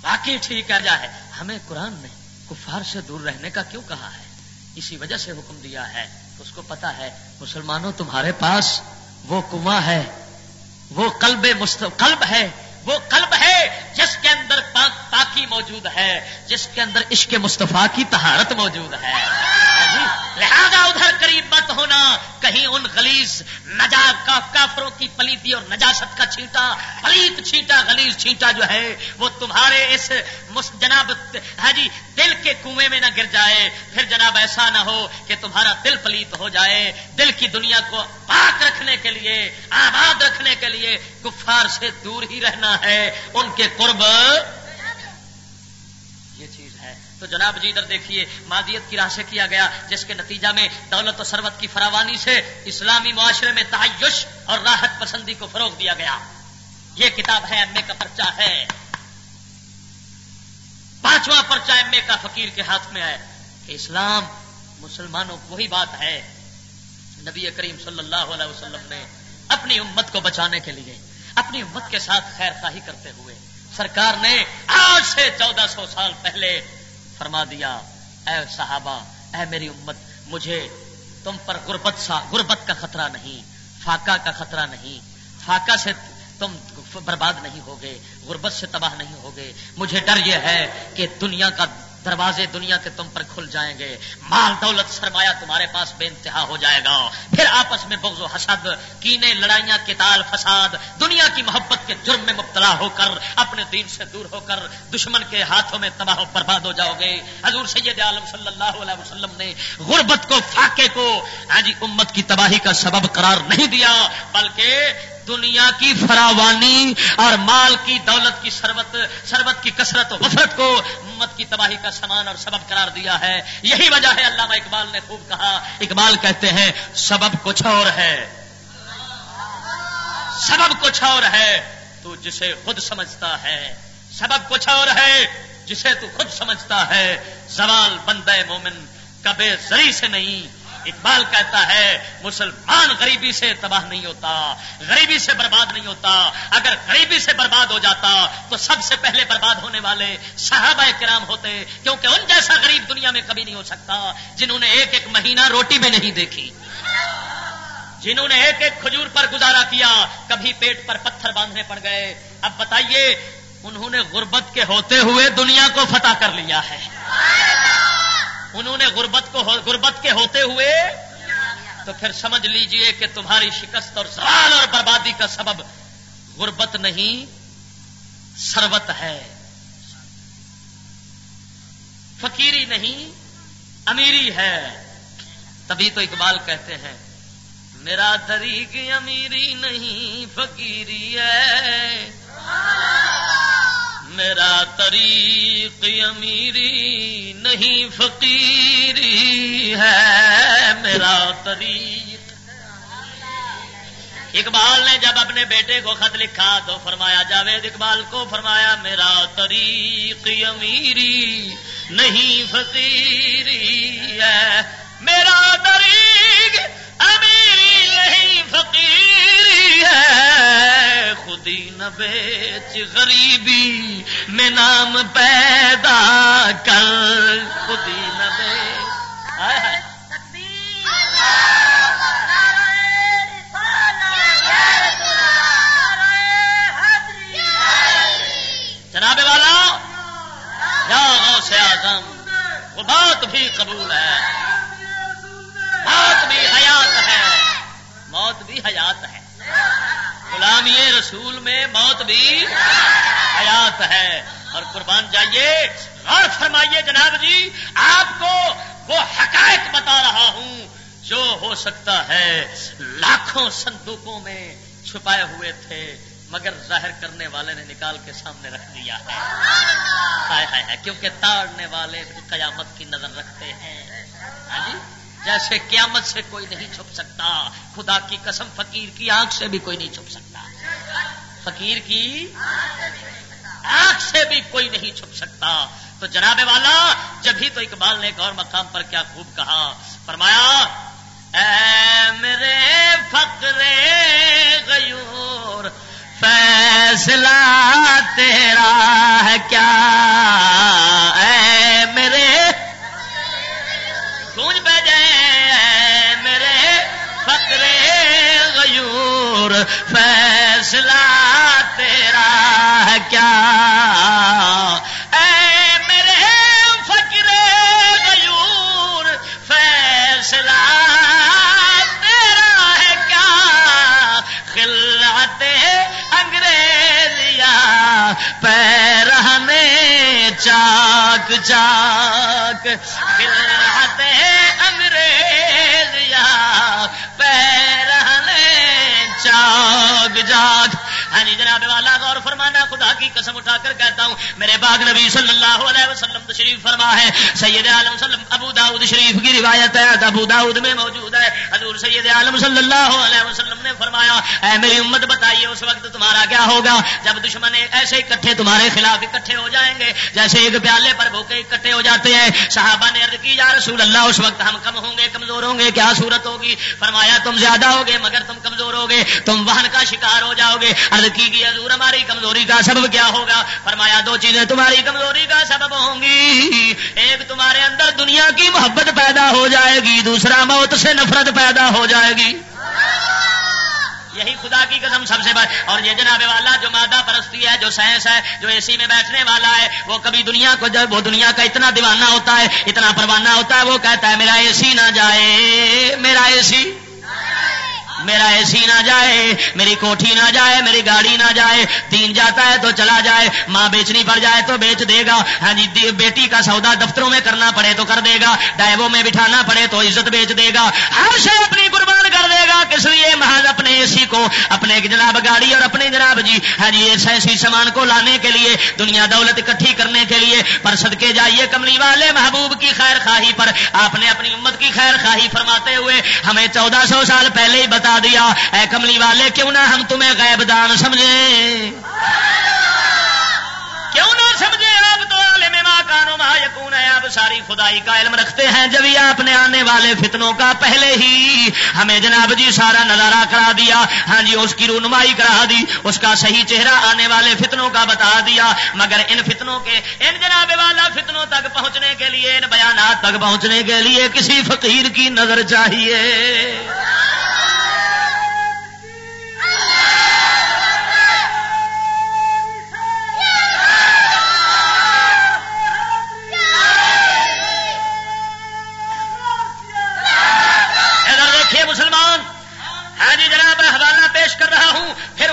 باقی ٹھیک ہے جائے ہمیں قرآن نے کفار سے دور رہنے کا کیوں کہا ہے؟ اسی وجہ سے حکم دیا ہے۔ اس کو پتا ہے مسلمانوں تمہارے پاس وہ کنواں ہے وہ قلب قلب ہے۔ وہ قلب ہے جس کے اندر پاک پاکی موجود ہے، جس کے اندر عشق مصطفیٰ کی تہارت موجود ہے۔ ہاں جی؟ لہذا ادھر قریب مت ہونا، کہیں ان غلیظ نجا کافروں کی پلیتی اور نجاست کا چھینٹا، پلیت چھینٹا، غلیظ چھینٹا جو ہے، وہ تمہارے اس جناب ہاں جی؟ دل کے کنویں میں نہ گر جائے۔ پھر جناب ایسا نہ ہو کہ تمہارا دل پلیت ہو جائے۔ دل کی دنیا کو پاک رکھنے کے لیے، آباد رکھنے کے لیے کفار سے دور ہی رہنا ہے، ان کے قرب۔ یہ چیز ہے۔ تو جناب جی ادھر دیکھیے، مادیت کی راہ سے کیا گیا، جس کے نتیجہ میں دولت و سروت کی فراوانی سے اسلامی معاشرے میں تعیش اور راحت پسندی کو فروغ دیا گیا۔ یہ کتاب ہے، ایم اے کا پرچہ ہے۔ پانچواں پرچہ ایم اے کا فقیر کے ہاتھ میں ہے۔ کہ اسلام مسلمانوں کو وہی بات ہے، نبی کریم صلی اللہ علیہ وسلم نے اپنی امت کو بچانے کے لیے۔ اپنی امت کے ساتھ خیر خواہی کرتے ہوئے سرکار نے آج سے چودہ سو سال پہلے فرما دیا، اے صحابہ، اے میری امت، مجھے تم پر غربت سا، غربت کا خطرہ نہیں، فاقہ کا خطرہ نہیں، فاقہ سے تم برباد نہیں ہوگے، غربت سے تباہ نہیں ہوگے، مجھے ڈر یہ ہے کہ دنیا کا دروازے دنیا کے تم پر کھل جائیں گے۔ مال دولت سرمایہ تمہارے پاس بے انتہا ہو جائے گا۔ پھر آپس میں بغض و حسد، کینے لڑائیاں، کتال، فساد، دنیا کی محبت کے جرم میں مبتلا ہو کر، اپنے دین سے دور ہو کر، دشمن کے ہاتھوں میں تباہ و برباد ہو جاؤ گے۔ حضور سید عالم صلی اللہ علیہ وسلم نے غربت کو، فاقے کو ہاں جی امت کی تباہی کا سبب قرار نہیں دیا، بلکہ دنیا کی فراوانی اور مال کی دولت کی سربت سربت کی کثرت و وفرت کو امت کی تباہی کا سامان اور سبب قرار دیا ہے۔ یہی وجہ ہے علامہ اقبال نے خوب کہا۔ اقبال کہتے ہیں، سبب کچھ اور ہے۔ سبب کچھ اور ہے، تو جسے خود سمجھتا ہے۔ سبب کچھ اور ہے، جسے تو خود سمجھتا ہے۔ زوال بندے مومن کبے زری سے نہیں اقبال کہتا ہے، مسلمان غریبی سے تباہ نہیں ہوتا، غریبی سے برباد نہیں ہوتا۔ اگر غریبی سے برباد ہو جاتا، تو سب سے پہلے برباد ہونے والے صحابہ کرام ہوتے، کیونکہ ان جیسا غریب دنیا میں کبھی نہیں ہو سکتا جنہوں نے ایک ایک مہینہ روٹی میں نہیں دیکھی۔ جنہوں نے ایک ایک کھجور پر گزارا کیا، کبھی پیٹ پر پتھر باندھنے پڑ گئے۔ اب بتائیے، انہوں نے غربت کے ہوتے ہوئے دنیا کو فتح کر لیا ہے۔ انہوں نے غربت کو غربت کے ہوتے ہوئے تو پھر سمجھ لیجیے کہ تمہاری شکست اور سوال اور بربادی کا سبب غربت نہیں سروت ہے۔ فقیری نہیں، امیری ہے۔ تبھی تو اقبال کہتے ہیں، میرا طریق امیری نہیں، فقیری ہے۔ میرا طریق امیری نہیں، فقیری ہے میرا طریق۔ اقبال نے جب اپنے بیٹے کو خط لکھا تو فرمایا، جاوید اقبال کو فرمایا، میرا طریق امیری نہیں، فقیری ہے۔ میرا طریق امیری نہیں فقیری ہے، خودی نہ بیچ غریبی میں نام پیدا کر۔ خودی نہ بیچ۔ جناب والا، یا غوث اعظم، وہ بات بھی قبول ہے۔ موت بھی حیات ہے۔ موت بھی حیات ہے۔ غلامی رسول میں موت بھی حیات ہے۔ اور قربان جائیے، غور فرمائیے جناب جی آپ کو وہ حقائق بتا رہا ہوں جو ہو سکتا ہے۔ لاکھوں صندوقوں میں چھپائے ہوئے تھے، مگر ظاہر کرنے والے نے نکال کے سامنے رکھ دیا ہے۔ کیونکہ تاڑنے والے قیامت کی نظر رکھتے ہیں۔ ہاں جی؟ جیسے قیامت سے کوئی نہیں چھپ سکتا۔ خدا کی قسم، فقیر کی آنکھ سے بھی کوئی نہیں چھپ سکتا۔ فقیر کی آنکھ سے بھی کوئی نہیں چھپ سکتا۔ تو جناب والا، جب ہی تو اقبال نے ایک اور مقام پر کیا خوب کہا، فرمایا، اے میرے فقرے غیور، فیصلہ تیرا ہے کیا؟ اے میرے فیصلہ تیرا ہے کیا؟ اے میرے فکرے غیور، فیصلہ تیرا ہے کیا؟ خلعت انگریزیا پیرہنے چاک چاک، خلعت انگریز جاگ ہاں جی جناب والا غور فرمانا، خدا کی قسم اٹھا کر کہتا ہوں، میرے باغ نبی صلی اللہ علیہ وسلم تشریف فرما ہے، سید عالم سلم ابو داؤد شریف کی روایت ہے ابو داؤد میں موجود ہے۔ حضور سید عالم صلی اللہ علیہ وسلم نے فرمایا، اے میری امت بتائیے اس وقت تمہارا کیا ہوگا؟ جب دشمن ایسے اکٹھے تمہارے خلاف اکٹھے ہو جائیں گے، جیسے ایک پیالے پر بھوکے اکٹھے ہو جاتے ہیں، صحابہ نے عرض کی، یا رسول اللہ، اس وقت ہم کم ہوں گے، کمزور ہوں گے، کیا صورت ہوگی؟ فرمایا، تم زیادہ ہوگے، مگر تم کمزور ہوگے، تم وہن کا شکار ہو جاؤ گے۔ عرض کی گئی حضور ہماری کمزوری کا سبب کیا ہوگا؟ فرمایا، دو چیزیں تمہاری کمزوری کا سبب ہوں گی۔ ایک تمہارے اندر دنیا کی محبت پیدا ہو جائے گی، دوسرا موت سے نفرت پیدا ہو جائے گی۔ یہی خدا کی قدم سب سے بڑھ اور یہ جناب والا جو مادہ پرستی ہے، جو سائنس ہے، جو اے سی میں بیٹھنے والا ہے، وہ کبھی دنیا کو جب وہ دنیا کا اتنا دیوانہ ہوتا ہے، اتنا پروانہ ہوتا ہے، وہ کہتا ہے، میرا اے سی نہ جائے، میرا اے سی میرا اے سی نہ جائے، میری کوٹھی نہ جائے، میری گاڑی نہ جائے، تین جاتا ہے تو چلا جائے، ماں بیچنی پڑ جائے تو بیچ دے گا۔ ہاں جی بیٹی کا سودا دفتروں میں کرنا پڑے تو کر دے گا ڈائبوں میں بٹھانا پڑے تو عزت بیچ دے گا۔ ہر شے اپنی قربان کر دے گا، کس لیے؟ محض اپنے اے سی کو، اپنے جناب گاڑی اور اپنے جناب جی۔ ہاں جی ایسی سامان کو لانے کے لیے، دنیا دولت اکٹھی کرنے کے لیے۔ پر صدقے جائیے کملی والے محبوب کی خیر خواہی پر۔ آپ نے اپنی امت کی خیر خواہی فرماتے ہوئے ہمیں چودہ سو سال پہلے ہی بتا دیا۔ اے کملی والے، کیوں نہ ہم تمہیں غیب دان سمجھیں کیوں نہ سمجھے؟ آپ تو عالم ما کانو ما یکون۔ ہے آپ ساری خدائی کا علم رکھتے ہیں، جب یہ آپ نے آنے والے فتنوں کا پہلے ہی ہمیں جناب جی سارا نظارہ کرا دیا۔ ہاں جی اس کی رونمائی کرا دی، اس کا صحیح چہرہ آنے والے فتنوں کا بتا دیا۔ مگر ان فتنوں کے، ان جناب والا فتنوں تک پہنچنے کے لیے، ان بیانات تک پہنچنے کے لیے کسی فقیر کی نظر چاہیے۔ ہاں جی جناب پیش کر رہا ہوں، پھر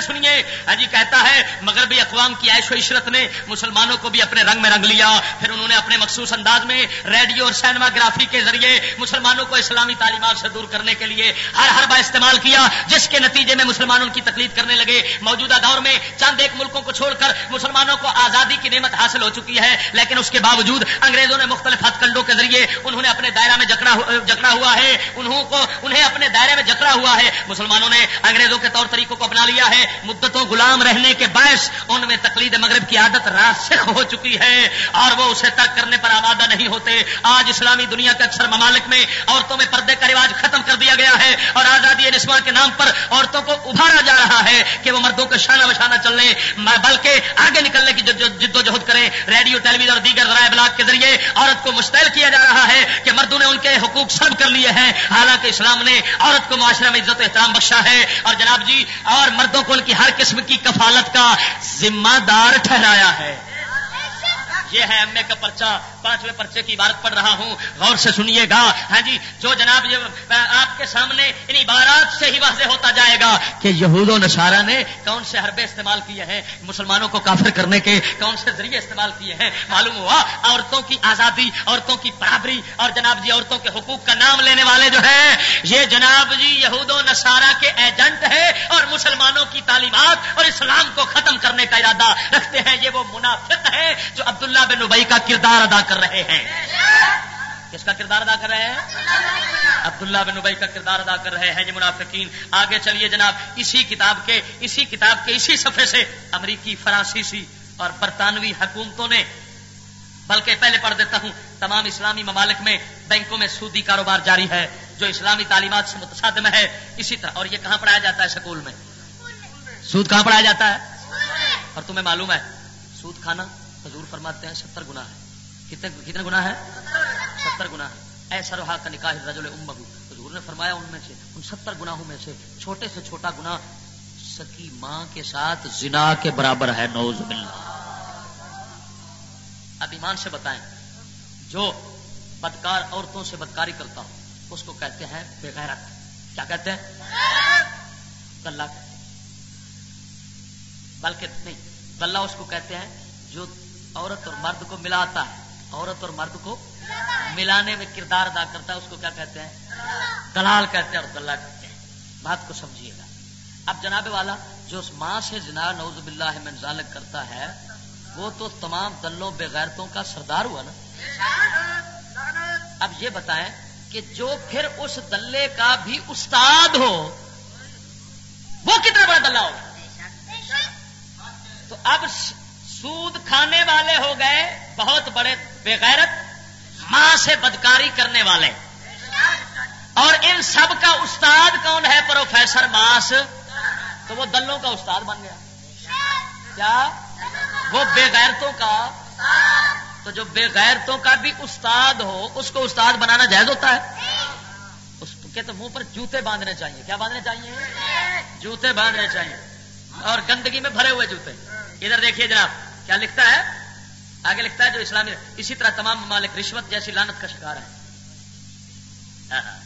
سنیے ہاں جی کہتا ہے، مغربی اقوام کی عیش و عشرت نے مسلمانوں کو بھی اپنے رنگ میں رنگ لیا۔ پھر انہوں نے اپنے مخصوص انداز میں ریڈیو اور سینما گرافی کے ذریعے مسلمانوں کو اسلامی تعلیمات سے دور کرنے کے لیے ہر ہر بار استعمال کیا، جس کے نتیجے میں مسلمانوں کی تکلیف کرنے لگے۔ موجودہ دور میں چند ایک ملکوں کو چھوڑ کر مسلمانوں کو آزادی کی نعمت حاصل ہو چکی ہے، لیکن اس کے باوجود انگریزوں نے مختلف ہتھ کنڈوں کے ذریعے انہوں نے اپنے دائرہ میں جکڑا جکڑا ہوا ہے۔ انہوں کو انہیں اپنے دائرے میں جکڑا ہوا ہے۔ مسلمانوں نے انگریزوں کے طور طریقوں کو اپنا لیا ہے۔ مدتوں غلام رہنے کے باعث ان میں تقلید مغرب کی عادت راسخ ہو چکی ہے اور وہ اسے ترک کرنے پر آمادہ نہیں ہوتے۔ آج اسلامی دنیا کے اکثر ممالک میں عورتوں میں پردے کا رواج ختم کر دیا گیا ہے اور آزادی نسواں کے نام پر عورتوں کو ابھارا جا رہا ہے کہ وہ مردوں کو شانہ بشانہ چلنے، بلکہ آگے نکلنے کی جد و جہد کریں۔ ریڈیو ٹیلی ویژن اور دیگر ذرائع ابلاغ کے ذریعے عورت کو مستعل کیا جا رہا ہے کہ مردوں نے ان کے حقوق سلب کر لیے ہیں۔ حالانکہ اسلام نے عورت کو معاشرے میں عزت و احترام بخشا ہے۔ اور جناب جی اور مردوں کو ان کی ہر قسم کی کفالت کا ذمہ دار ٹھہرایا ہے۔ یہ ہے ایم اے کا پرچہ۔ پانچویں پرچے کی عبارت پڑھ رہا ہوں۔ غور سے سنیے گا۔ ہاں جی جو جناب یہ آپ کے سامنے ان عبارات سے ہی واضح ہوتا جائے گا کہ یہود و نشارہ نے کون سے حربے استعمال کیے ہیں، مسلمانوں کو کافر کرنے کے کون سے ذریعے استعمال کیے ہیں۔ معلوم ہوا، عورتوں کی آزادی، عورتوں کی برابری اور جناب جی عورتوں کے حقوق کا نام لینے والے جو ہیں، یہ جناب جی یہود و نصارہ کے ایجنٹ ہیں اور مسلمانوں کی تعلیمات اور اسلام کو ختم کرنے کا ارادہ رکھتے ہیں۔ یہ وہ منافق ہے جو عبداللہ بن ابئی کا کردار ادا کر رہے ہیں۔ کس کا کردار ادا کر رہے ہیں؟ عبداللہ بن ابئی کا کردار ادا کر رہے ہیں، یہ منافقین۔ آگے چلیے جناب، اسی کتاب کے، اسی کتاب کے اسی صفحے سے امریکی، فرانسیسی اور برطانوی حکومتوں نے، بلکہ پہلے پڑھ دیتا ہوں، تمام اسلامی ممالک میں، بینکوں میں سودی کاروبار جاری ہے، جو اسلامی تعلیمات سے متصادم ہے۔ اسی طرح، اور یہ کہاں پڑھایا جاتا ہے سکول میں؟ سود کہاں پڑھایا جاتا ہے؟ اور تمہیں معلوم ہے، سود کھانا حضور فرماتے ہیں ستر گنا ہے۔ کتنے گنا ہے ستر گنا ایسا رہا کا نکاح رجل امبو حضور نے فرمایا ان میں سے، ان ستر گناہوں میں سے چھوٹے سے چھوٹا گنا سکی ماں کے ساتھ زنا کے برابر ہے۔ نوز باللہ۔ اب ایمان سے بتائیں، جو بدکار عورتوں سے بدکاری کرتا ہوں اس کو کہتے ہیں بغیرت۔ کیا کہتے ہیں؟ گلا بلکہ نہیں گلا اس کو کہتے ہیں جو عورت اور مرد کو ملاتا ہے۔ عورت اور مرد کو ملانے میں کردار ادا کرتا ہے، اس کو کیا کہتے ہیں؟ دلال کہتے ہیں اور دلہ کہتے ہیں۔ بات کو سمجھیے گا۔ اب جناب والا، جو اس ماں سے جنا نوز باللہ من ذالک کرتا ہے، وہ تو تمام دلوں بغیرتوں کا سردار ہوا نا؟ اب یہ بتائیں کہ جو پھر اس دلے کا بھی استاد ہو، وہ کتنا بڑا دلہ ہوگا؟ تو اب سود کھانے والے ہو گئے، بہت بڑے بےغیرت ماں سے بدکاری کرنے والے۔ اور ان سب کا استاد کون ہے پروفیسر ماس؟ تو وہ دلوں کا استاد بن گیا۔ کیا؟ وہ بےغیرتوں کا۔ تو جو بےغیرتوں کا بھی استاد ہو، اس کو استاد بنانا جائز ہوتا ہے؟ اس کے تو منہ پر جوتے باندھنے چاہیے۔ کیا باندھنے چاہیے؟ جوتے باندھنے چاہیے۔ اور گندگی میں بھرے ہوئے جوتے۔ ادھر دیکھیے جناب۔ کیا لکھتا ہے؟ آگے لکھتا ہے جو اسلامی اسی طرح تمام ممالک رشوت جیسی لانت کا شکار ہے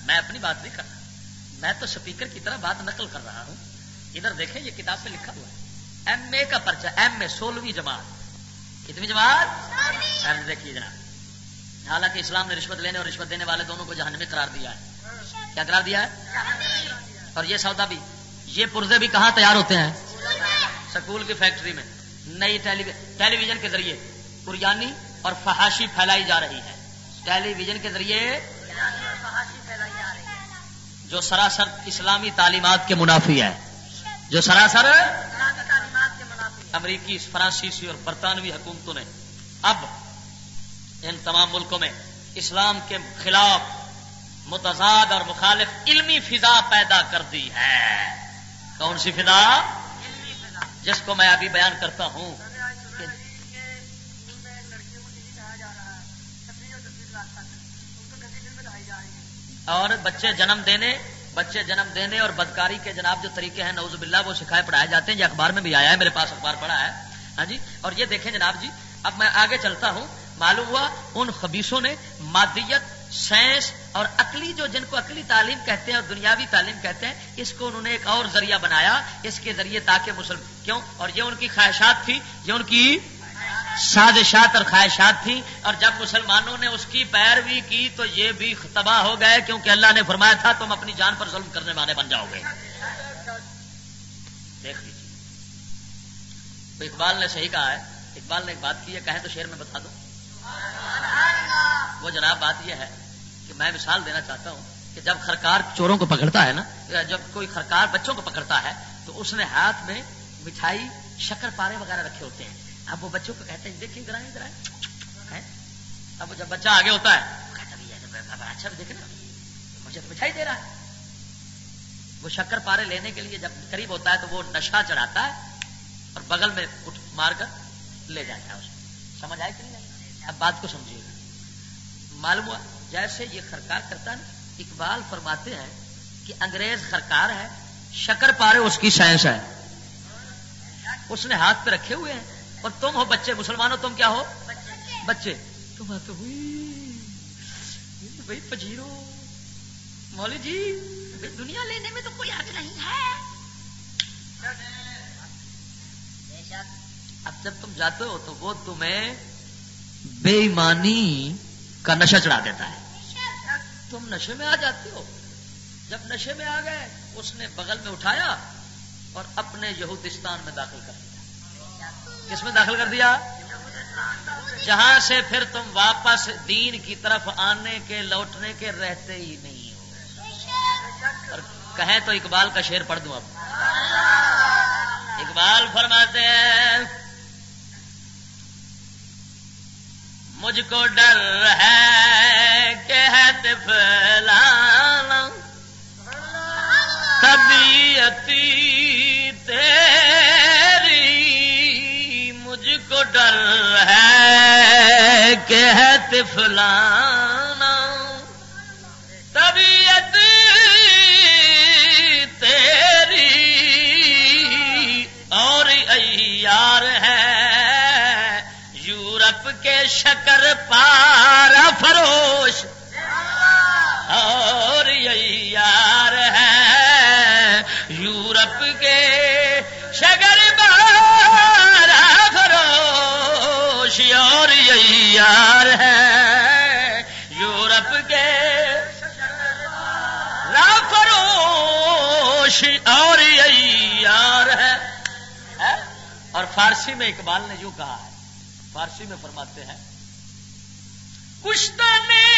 میں اپنی بات نہیں کر رہا۔ میں تو سپیکر کی طرح بات نقل کر رہا ہوں۔ ادھر دیکھیں یہ کتاب پہ لکھا ہوا ہے۔ ایم اے کا پرچہ ایم اے سولہویں جماعت۔ کتنی جماعت؟ دیکھیے جناب۔ حالانکہ اسلام نے رشوت لینے اور رشوت دینے والے دونوں کو جہنمی قرار دیا ہے۔ کیا قرار دیا ہے؟ اور یہ سودا بھی۔ یہ پرزے بھی کہاں تیار ہوتے ہیں؟ سکول کی فیکٹری میں۔ نئی ٹیلی ویژن کے ذریعے قریانی اور فحاشی پھیلائی جا رہی ہے۔ ٹیلی ویژن کے ذریعے جو سراسر اسلامی تعلیمات کے منافی ہے جو سراسر امریکی، فرانسیسی اور برطانوی حکومتوں نے اب ان تمام ملکوں میں اسلام کے خلاف متضاد اور مخالف علمی فضا پیدا کر دی ہے۔ کون سی فضا؟ جس کو میں ابھی بیان کرتا ہوں اور بچے جنم دینے، بچے جنم دینے اور بدکاری کے جناب جو طریقے ہیں نوز باللہ، وہ سکھائے پڑھائے جاتے ہیں، یہ اخبار میں بھی آیا ہے، میرے پاس اخبار پڑھا ہے۔ ہاں جی اور یہ دیکھیں جناب جی اب میں آگے چلتا ہوں۔ معلوم ہوا ان خبیصوں نے مادیت، سائنس اور عقلی جو جن کو عقلی تعلیم کہتے ہیں اور دنیاوی تعلیم کہتے ہیں، اس کو انہوں نے ایک اور ذریعہ بنایا، اس کے ذریعے تاکہ مسلم، کیوں؟ اور یہ ان کی خواہشات تھی یہ ان کی سازشات اور خواہشات تھیں، اور جب مسلمانوں نے اس کی پیروی کی تو یہ بھی تباہ ہو گئے، کیونکہ اللہ نے فرمایا تھا، تم اپنی جان پر ظلم کرنے والے بن جاؤ گے۔ دیکھ لیجیے اقبال نے صحیح کہا ہے، اقبال نے ایک بات کی ہے، کہیں تو شیر میں بتا دو۔ وہ جناب بات یہ ہے کہ میں مثال دینا چاہتا ہوں کہ جب خرکار چوروں کو پکڑتا ہے نا، جب کوئی خرکار بچوں کو پکڑتا ہے، تو اس نے ہاتھ میں مٹھائی، شکر پارے وغیرہ رکھے ہوتے ہیں۔ اب وہ بچوں کو کہتے ہیں، دیکھیں ادھر ادھر اب جب بچہ آگے ہوتا ہے اچھا دیکھ نا۔ مجھے تو مٹھائی دے رہا ہے۔ وہ شکر پارے لینے کے لیے جب قریب ہوتا ہے، تو وہ نشہ چڑھاتا ہے اور بغل میں اٹھ مار کر لے جاتا ہے اس کو۔ سمجھ آئے کہ نہیں؟ اب بات کو سمجھیے۔ گا معلوم ہوا؟ جیسے یہ خرکار کرتا ہے نا، اقبال فرماتے ہیں کہ انگریز خرکار ہے، شکر پارے اس کی سائنس ہے۔ اس نے ہاتھ پہ رکھے ہوئے ہیں۔ اور تم ہو بچے مسلمان ہو تم کیا ہو؟ بچے۔ تم آتے بھائی پجیرو۔ مولی جی دنیا لینے میں تو کوئی حق نہیں ہے۔ اب جب تم جاتے ہو تو وہ تمہیں بے ایمانی کا نشہ چڑھا دیتا ہے۔ تم نشے میں آ جاتے ہو۔ جب نشے میں آ گئے، اس نے بغل میں اٹھایا اور اپنے یہودستان میں داخل کر دیا۔ کس میں داخل کر دیا؟ جہاں سے پھر تم واپس دین کی طرف آنے کے، لوٹنے کے رہتے ہی نہیں ہو۔ اور کہیں تو اقبال کا شیر پڑھ دوں اب۔ اقبال فرماتے ہیں مجھ کو ڈر ہے کہ ہے تفلانا طبیعتی تیری کو ڈر ہے کہ ہے تفلانا شکر پارا فروش۔ اور یار ہے یورپ کے شکر پارا فروش۔ اور یہی یار ہے یورپ کے فروش۔ اور یہی یار ہے۔ اور فارسی میں اقبال نے یوں کہا ہے فارسی میں فرماتے ہیں۔ کشتہ میں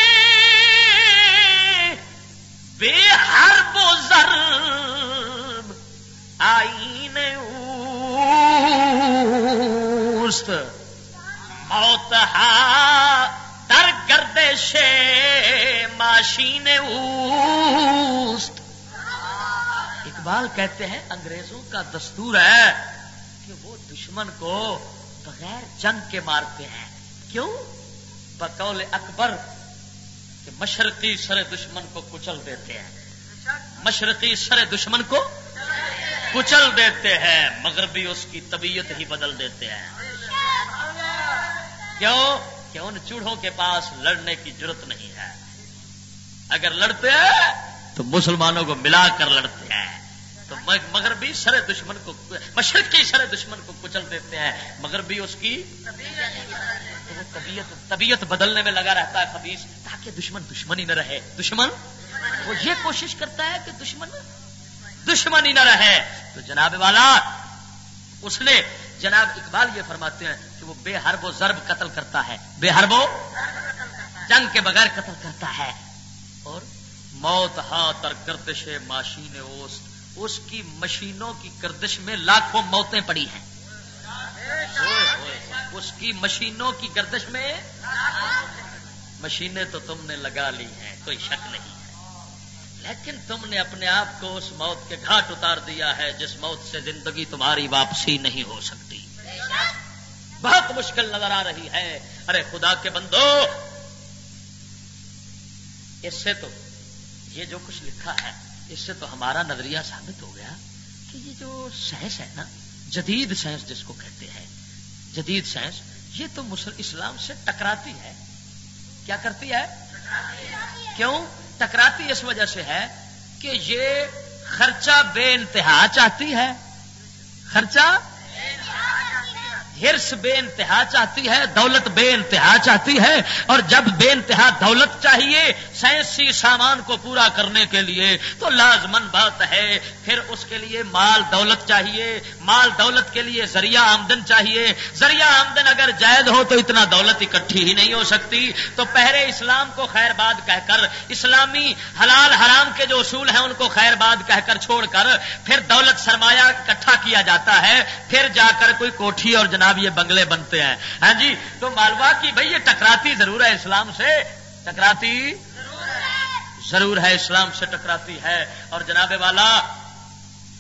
بے ہر بو ضرب آئین اوست، موت در گردش ماشین اوست۔ اقبال کہتے ہیں، انگریزوں کا دستور ہے کہ وہ دشمن کو بغیر جنگ کے مارتے ہیں۔ کیوں؟ بقول اکبر کہ مشرقی سر دشمن کو کچل دیتے ہیں۔ مشرقی سر دشمن کو کچل دیتے ہیں، مغربی اس کی طبیعت ہی بدل دیتے ہیں۔ کیوں؟ کہ ان چوڑوں کے پاس لڑنے کی ضرورت نہیں ہے۔ اگر لڑتے ہیں تو مسلمانوں کو ملا کر لڑتے ہیں۔ تو مغربی سر دشمن کو مشرقی سر دشمن کو کچل دیتے ہیں۔ مغربی اس کی طبیعت طبیعت بدلنے میں لگا رہتا ہے خبیص تاکہ دشمن دشمن ہی نہ رہے۔ دشمن؟ وہ یہ کوشش کرتا ہے کہ دشمن دشمن ہی نہ رہے۔ تو جناب والا، اس نے جناب اقبال یہ فرماتے ہیں کہ وہ بے حرب و ضرب قتل کرتا ہے۔ بے حرب و جنگ کے بغیر قتل کرتا ہے۔ اور موت ہاں تر گردش ماشین اوست۔ اس کی مشینوں کی گردش میں لاکھوں موتیں پڑی ہیں۔ اس کی مشینوں کی گردش میں مشینیں تو تم نے لگا لی ہیں، کوئی شک نہیں ہے۔ لیکن تم نے اپنے آپ کو اس موت کے گھاٹ اتار دیا ہے، جس موت سے زندگی تمہاری واپسی نہیں ہو سکتی۔ بہت مشکل نظر آ رہی ہے۔ ارے خدا کے بندو، اس سے تو یہ جو کچھ لکھا ہے اس سے تو ہمارا نظریہ ثابت ہو گیا کہ یہ جو سائنس ہے نا، جدید سائنس جس کو کہتے ہیں، جدید سائنس، یہ تو اسلام سے ٹکراتی ہے۔ کیا کرتی ہے؟ کیوں؟ ٹکراتی اس وجہ سے ہے کہ یہ خرچہ بے انتہا چاہتی ہے۔ خرچہ؟ ہرس بے انتہا چاہتی ہے، دولت بے انتہا چاہتی ہے، اور جب بے انتہا دولت چاہیے سائنسی سامان کو پورا کرنے کے لیے، تو لازمن بات ہے، پھر اس کے لیے مال دولت چاہیے، مال دولت کے لیے ذریعہ آمدن چاہیے۔ ذریعہ آمدن اگر جائز ہو تو اتنا دولت اکٹھی ہی نہیں ہو سکتی۔ تو پہلے اسلام کو خیر باد کہہ کر، اسلامی حلال حرام کے جو اصول ہیں ان کو خیر باد کہہ کر چھوڑ کر، پھر دولت سرمایہ اکٹھا کیا جاتا ہے۔ پھر جا کر کوئی کوٹھی اور جناب یہ بنگلے بنتے ہیں۔ ہاں جی تو مالوا کی بھائی یہ ٹکراتی ضرور ہے اسلام سے؟ ٹکراتی؟ ضرور ہے اسلام سے ٹکراتی ہے۔ اور جناب والا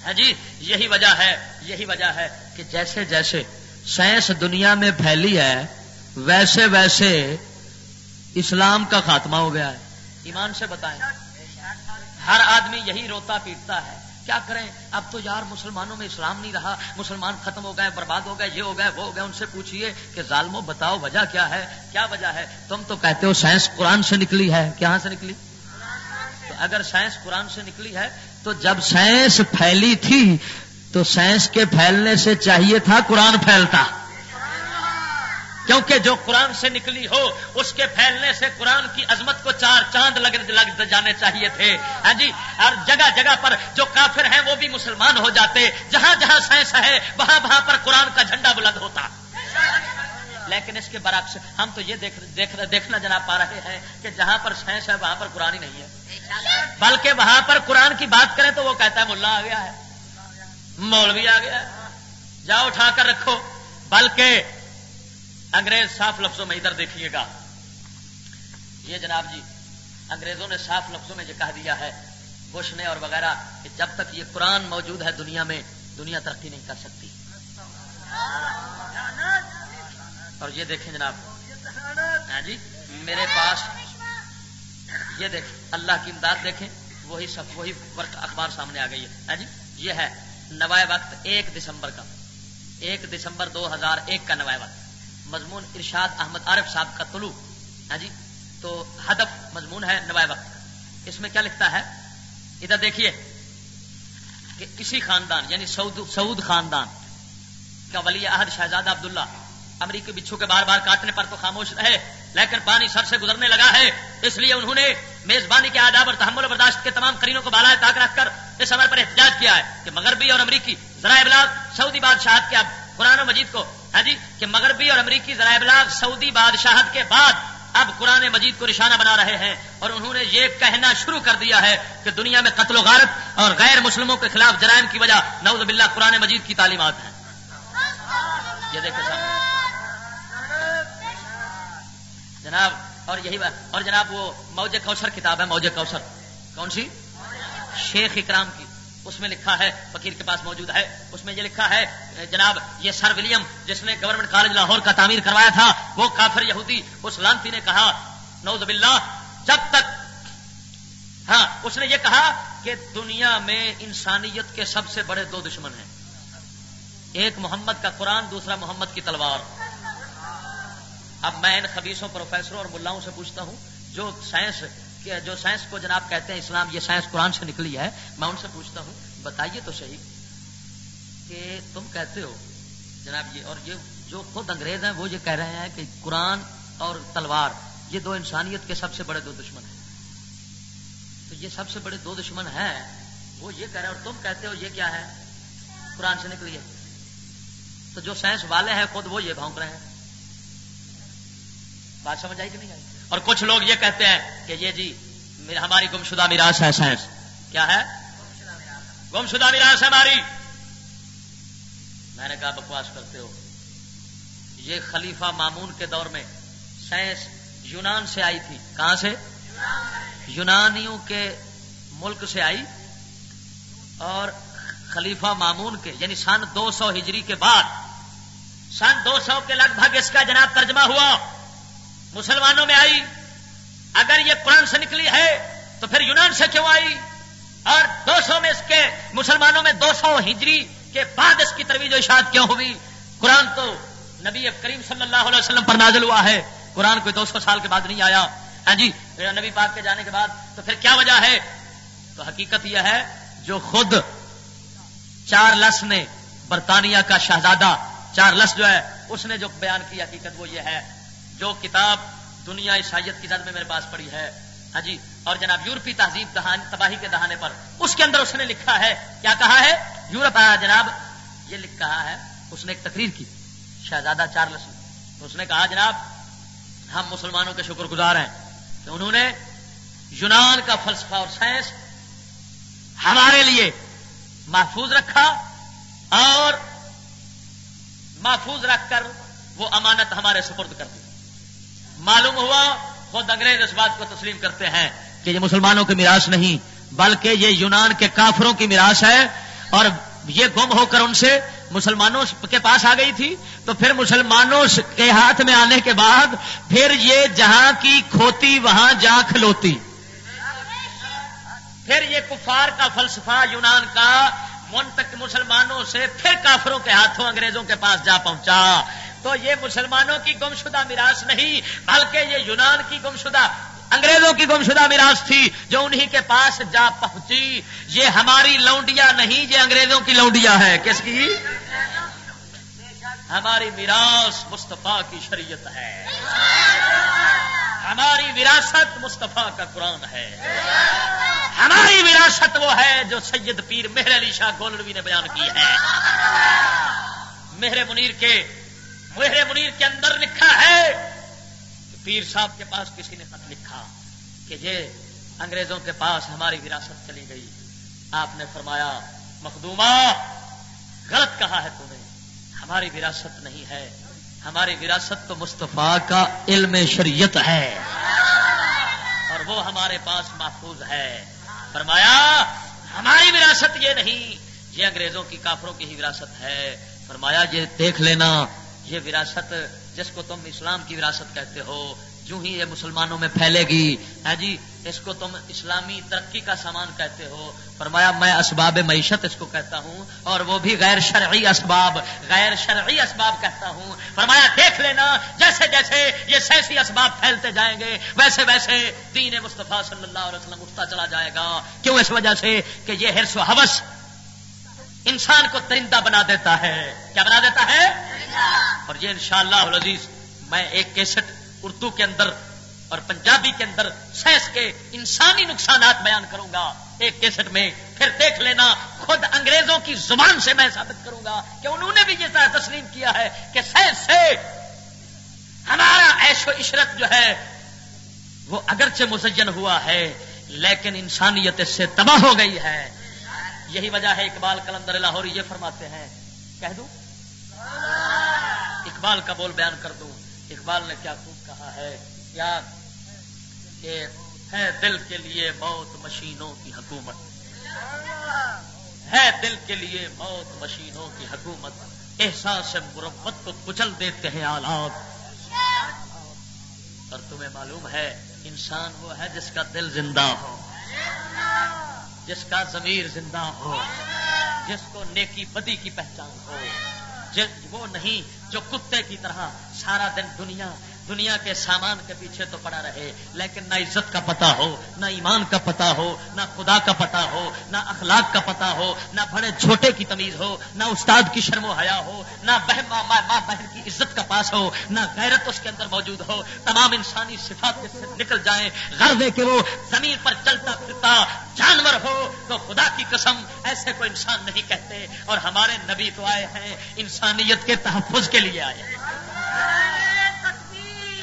ہاں جی یہی وجہ ہے، یہی وجہ ہے کہ جیسے جیسے سائنس دنیا میں پھیلی ہے، ویسے ویسے اسلام کا خاتمہ ہو گیا ہے۔ ایمان سے بتائیں۔ ہر آدمی یہی روتا پیٹتا ہے۔ کیا کریں؟ اب تو یار مسلمانوں میں اسلام نہیں رہا، مسلمان ختم ہو گئے، برباد ہو گئے، یہ ہو گئے، وہ ہو گئے، ان سے پوچھئے کہ ظالمو بتاؤ، وجہ کیا ہے؟ کیا وجہ ہے؟ تم تو کہتے ہو سائنس قرآن سے نکلی ہے، کہاں سے نکلی؟ تو اگر سائنس قرآن سے نکلی ہے، تو جب سائنس پھیلی تھی، تو سائنس کے پھیلنے سے چاہیے تھا قرآن پھیلتا۔ کیونکہ جو قرآن سے نکلی ہو، اس کے پھیلنے سے قرآن کی عظمت کو چار چاند لگ لگ جانے چاہیے تھے۔ ہاں جی اور جگہ جگہ پر جو کافر ہیں، وہ بھی مسلمان ہو جاتے۔ جہاں جہاں سائنس ہے، وہاں وہاں پر قرآن کا جھنڈا بلند ہوتا۔ لیکن اس کے برعکس، ہم تو یہ دیکھ دیکھ، دیکھنا جناب پا رہے ہیں کہ جہاں پر سائنس ہے، وہاں پر قرآن ہی نہیں ہے۔ بلکہ وہاں پر قرآن کی بات کریں تو وہ کہتا ہے، ملا آ گیا ہے، مولوی آ گیا ہے، جاؤ اٹھا کر رکھو۔ بلکہ انگریز صاف لفظوں میں ادھر دیکھیے گا۔ یہ جناب جی انگریزوں نے صاف لفظوں میں یہ کہہ دیا ہے، بش نے اور وغیرہ، کہ جب تک یہ قرآن موجود ہے دنیا میں، دنیا ترقی نہیں کر سکتی۔ اور یہ دیکھیں جناب۔ ہاں جی میرے پاس، یہ دیکھ، اللہ کی امداد دیکھیں، وہی سب، وہی ورک، اخبار سامنے آ گئی ہے۔ ہاں جی یہ ہے نوائے وقت ایک دسمبر کا، ایک دسمبر دو ہزار ایک کا نوائے وقت۔ مضمون ارشاد احمد عارف صاحب کا طلوع۔ ہاں جی؟ تو ہدف مضمون ہے نوائے وقت۔ اس میں کیا لکھتا ہے؟ ادھر دیکھیے کہ کسی خاندان یعنی سعود سعود خاندان کا ولی عہد شہزادہ عبداللہ امریکی بچھو کے بار بار کاٹنے پر تو خاموش رہے، لیکن پانی سر سے گزرنے لگا ہے۔ اس لیے انہوں نے میزبانی کے آداب اور تحمل و برداشت کے تمام کرینوں کو بالا تاک رکھ کر اس عمل پر احتجاج کیا ہے کہ مغربی اور امریکی ذرائع ابلاغ، سعودی بادشاہت کے قرآن مجید کو ہاں جی کہ مغربی اور امریکی ذرائع ابلاغ سعودی بادشاہت کے بعد اب قرآن مجید کو نشانہ بنا رہے ہیں اور انہوں نے یہ کہنا شروع کر دیا ہے کہ دنیا میں قتل و غارت اور غیر مسلموں کے خلاف جرائم کی وجہ نعوذ باللہ قرآن مجید کی تعلیمات ہیں۔ یہ دیکھیں جناب، اور یہی بات، اور جناب وہ موج کوثر کتاب ہے، موج کوثر۔ کون سی؟ شیخ اکرام کی۔ اس میں لکھا ہے، فقیر کے پاس موجود ہے۔ اس میں یہ لکھا ہے، جناب، یہ سر ولیم، جس نے گورنمنٹ کالج لاہور کا تعمیر کروایا تھا، وہ کافر یہودی، اس لانتی نے کہا نوز باللہ، جب تک ہاں اس نے یہ کہا کہ دنیا میں انسانیت کے سب سے بڑے دو دشمن ہیں۔ ایک محمد کا قرآن، دوسرا محمد کی تلوار۔ اب میں ان خبیصوں، پروفیسروں اور ملاؤں سے پوچھتا ہوں، جو سائنس جو سائنس کو جناب کہتے ہیں اسلام، یہ سائنس قرآن سے نکلی ہے، میں ان سے پوچھتا ہوں، بتائیے تو صحیح کہ تم کہتے ہو، جناب یہ، اور یہ جو خود انگریز ہیں، وہ یہ کہہ رہے ہیں کہ قرآن اور تلوار، یہ دو انسانیت کے سب سے بڑے دو دشمن ہیں۔ تو یہ سب سے بڑے دو دشمن ہیں، وہ یہ کہہ رہے ہیں، اور تم کہتے ہو، یہ کیا ہے؟ قرآن سے نکلی ہے۔ تو جو سائنس والے ہیں، خود وہ یہ بھونک رہے ہیں۔ بات سمجھ آئی کہ نہیں آئی؟ اور کچھ لوگ یہ کہتے ہیں کہ یہ جی ہماری گمشدہ میراث ہے سائنس۔ کیا ہے؟ گمشدہ میراث ہے ہماری۔ میں نے کہا، بکواس کرتے ہو۔ یہ خلیفہ مامون کے دور میں سائنس یونان سے آئی تھی۔ کہاں سے؟ یونانیوں کے ملک سے آئی۔ اور خلیفہ مامون کے یعنی سن دو سو ہجری کے بعد، سن دو سو کے لگ بھگ اس کا جناب ترجمہ ہوا۔ مسلمانوں میں آئی۔ اگر یہ قرآن سے نکلی ہے تو پھر یونان سے کیوں آئی؟ اور دو سو میں اس کے مسلمانوں میں دو سو ہجری کے بعد اس کی ترویج و اشاعت کیوں ہوئی؟ قرآن تو نبی کریم صلی اللہ علیہ وسلم پر نازل ہوا ہے۔ قرآن کوئی دو سو سال کے بعد نہیں آیا۔ ہاں جی نبی پاک کے جانے کے بعد تو پھر کیا وجہ ہے؟ تو حقیقت یہ ہے، جو خود چار لس نے برطانیہ کا شہزادہ، چار لس جو ہے، اس نے جو بیان کی حقیقت وہ یہ ہے۔ جو کتاب دنیا عیسائیت کی زد میں میرے پاس پڑی ہے ہاں جی اور جناب یورپی تہذیب تباہی کے دہانے پر، اس کے اندر اس نے لکھا ہے، کیا کہا ہے؟ یورپ آیا جناب، یہ لکھ کہا ہے، اس نے ایک تقریر کی، شہزادہ چار لسی اس نے کہا، جناب، ہم مسلمانوں کے شکر گزار ہیں کہ انہوں نے یونان کا فلسفہ اور سائنس ہمارے لیے محفوظ رکھا اور محفوظ رکھ کر وہ امانت ہمارے سپرد کر دی۔ معلوم ہوا، خود انگریز اس بات کو تسلیم کرتے ہیں کہ یہ مسلمانوں کی میراث نہیں، بلکہ یہ یونان کے کافروں کی میراث ہے۔ اور یہ گم ہو کر ان سے مسلمانوں کے پاس آ گئی تھی۔ تو پھر مسلمانوں کے ہاتھ میں آنے کے بعد پھر یہ جہاں کی کھوتی وہاں جا کھلوتی۔ پھر یہ کفار کا فلسفہ یونان کا من تک مسلمانوں سے پھر کافروں کے ہاتھوں انگریزوں کے پاس جا پہنچا۔ تو یہ مسلمانوں کی گمشدہ میراث نہیں، بلکہ یہ یونان کی گمشدہ، انگریزوں کی گمشدہ میراث تھی جو انہی کے پاس جا پہنچی۔ یہ ہماری لونڈیا نہیں، یہ انگریزوں کی لونڈیا ہے کس کی؟ ہماری میراث مصطفیٰ کی شریعت ہے۔ ہماری وراثت مصطفیٰ کا قرآن ہے۔ ہماری وراثت وہ ہے جو سید پیر مہر علی شاہ گولڈوی نے بیان کی ہے۔ مہر منیر کے مہر منیر کے اندر لکھا ہے پیر صاحب کے پاس کسی نے خط لکھا کہ یہ انگریزوں کے پاس ہماری وراثت چلی گئی۔ آپ نے فرمایا، مخدومہ، غلط کہا ہے تم نے۔ ہماری وراثت نہیں ہے۔ ہماری وراثت تو مصطفیٰ کا علم شریعت ہے۔ اور وہ ہمارے پاس محفوظ ہے۔ فرمایا، ہماری وراثت یہ نہیں۔ یہ انگریزوں کی کافروں کی ہی وراثت ہے۔ فرمایا، یہ دیکھ لینا۔ یہ وراثت جس کو تم اسلام کی وراثت کہتے ہو، جو ہی یہ مسلمانوں میں پھیلے گی ہے جی؟ اس کو تم اسلامی ترقی کا سامان کہتے ہو۔ فرمایا، میں اسباب معیشت اس کو کہتا ہوں، اور وہ بھی غیر شرعی اسباب، غیر شرعی اسباب کہتا ہوں۔ فرمایا، دیکھ لینا، جیسے جیسے یہ سیسی اسباب پھیلتے جائیں گے، ویسے ویسے دین مصطفیٰ صلی اللہ علیہ وسلم اٹھتا چلا جائے گا۔ کیوں؟ اس وجہ سے کہ یہ ہرس و حوث انسان کو ترندہ بنا دیتا ہے۔ کیا بنا دیتا ہے؟ اور یہ انشاءاللہ شاء اللہ میں ایک کیسٹ اردو کے اندر اور پنجابی کے اندر سینس کے انسانی نقصانات بیان کروں گا۔ ایک کیسٹ میں پھر دیکھ لینا خود انگریزوں کی زبان سے میں ثابت کروں گا کہ انہوں نے بھی یہ تسلیم کیا ہے کہ سینس سے ہمارا ایش و عشرت جو ہے وہ اگرچہ مزین ہوا ہے لیکن انسانیت اس سے تباہ ہو گئی ہے۔ یہی وجہ ہے اقبال کلندر لاہور یہ فرماتے ہیں، کہہ دوں؟ اقبال کا بول بیان کر دوں۔ اقبال نے کیا خوب کہا ہے، کیا؟ کہ ہے دل کے لیے موت مشینوں کی حکومت۔ ہے دل کے لیے موت مشینوں کی حکومت۔ احساس مرمت کو کچل دیتے ہیں آلات۔ اور تمہیں معلوم ہے، انسان وہ ہے جس کا دل زندہ ہو۔ جس کا ضمیر زندہ ہو، جس کو نیکی بدی کی پہچان ہو وہ نہیں جو کتے کی طرح سارا دن دنیا دنیا کے سامان کے پیچھے تو پڑا رہے، لیکن نہ عزت کا پتا ہو، نہ ایمان کا پتا ہو، نہ خدا کا پتا ہو، نہ اخلاق کا پتا ہو، نہ بڑے چھوٹے کی تمیز ہو، نہ استاد کی شرم و حیا ہو، نہ بہن، ماں بہن کی عزت کا پاس ہو، نہ غیرت اس کے اندر موجود ہو، تمام انسانی صفات سے نکل جائیں دے کہ وہ زمین پر چلتا پھرتا جانور ہو، تو خدا کی قسم ایسے کوئی انسان نہیں کہتے، اور ہمارے نبی تو آئے ہیں، انسانیت کے تحفظ کے لیے آئے ہیں۔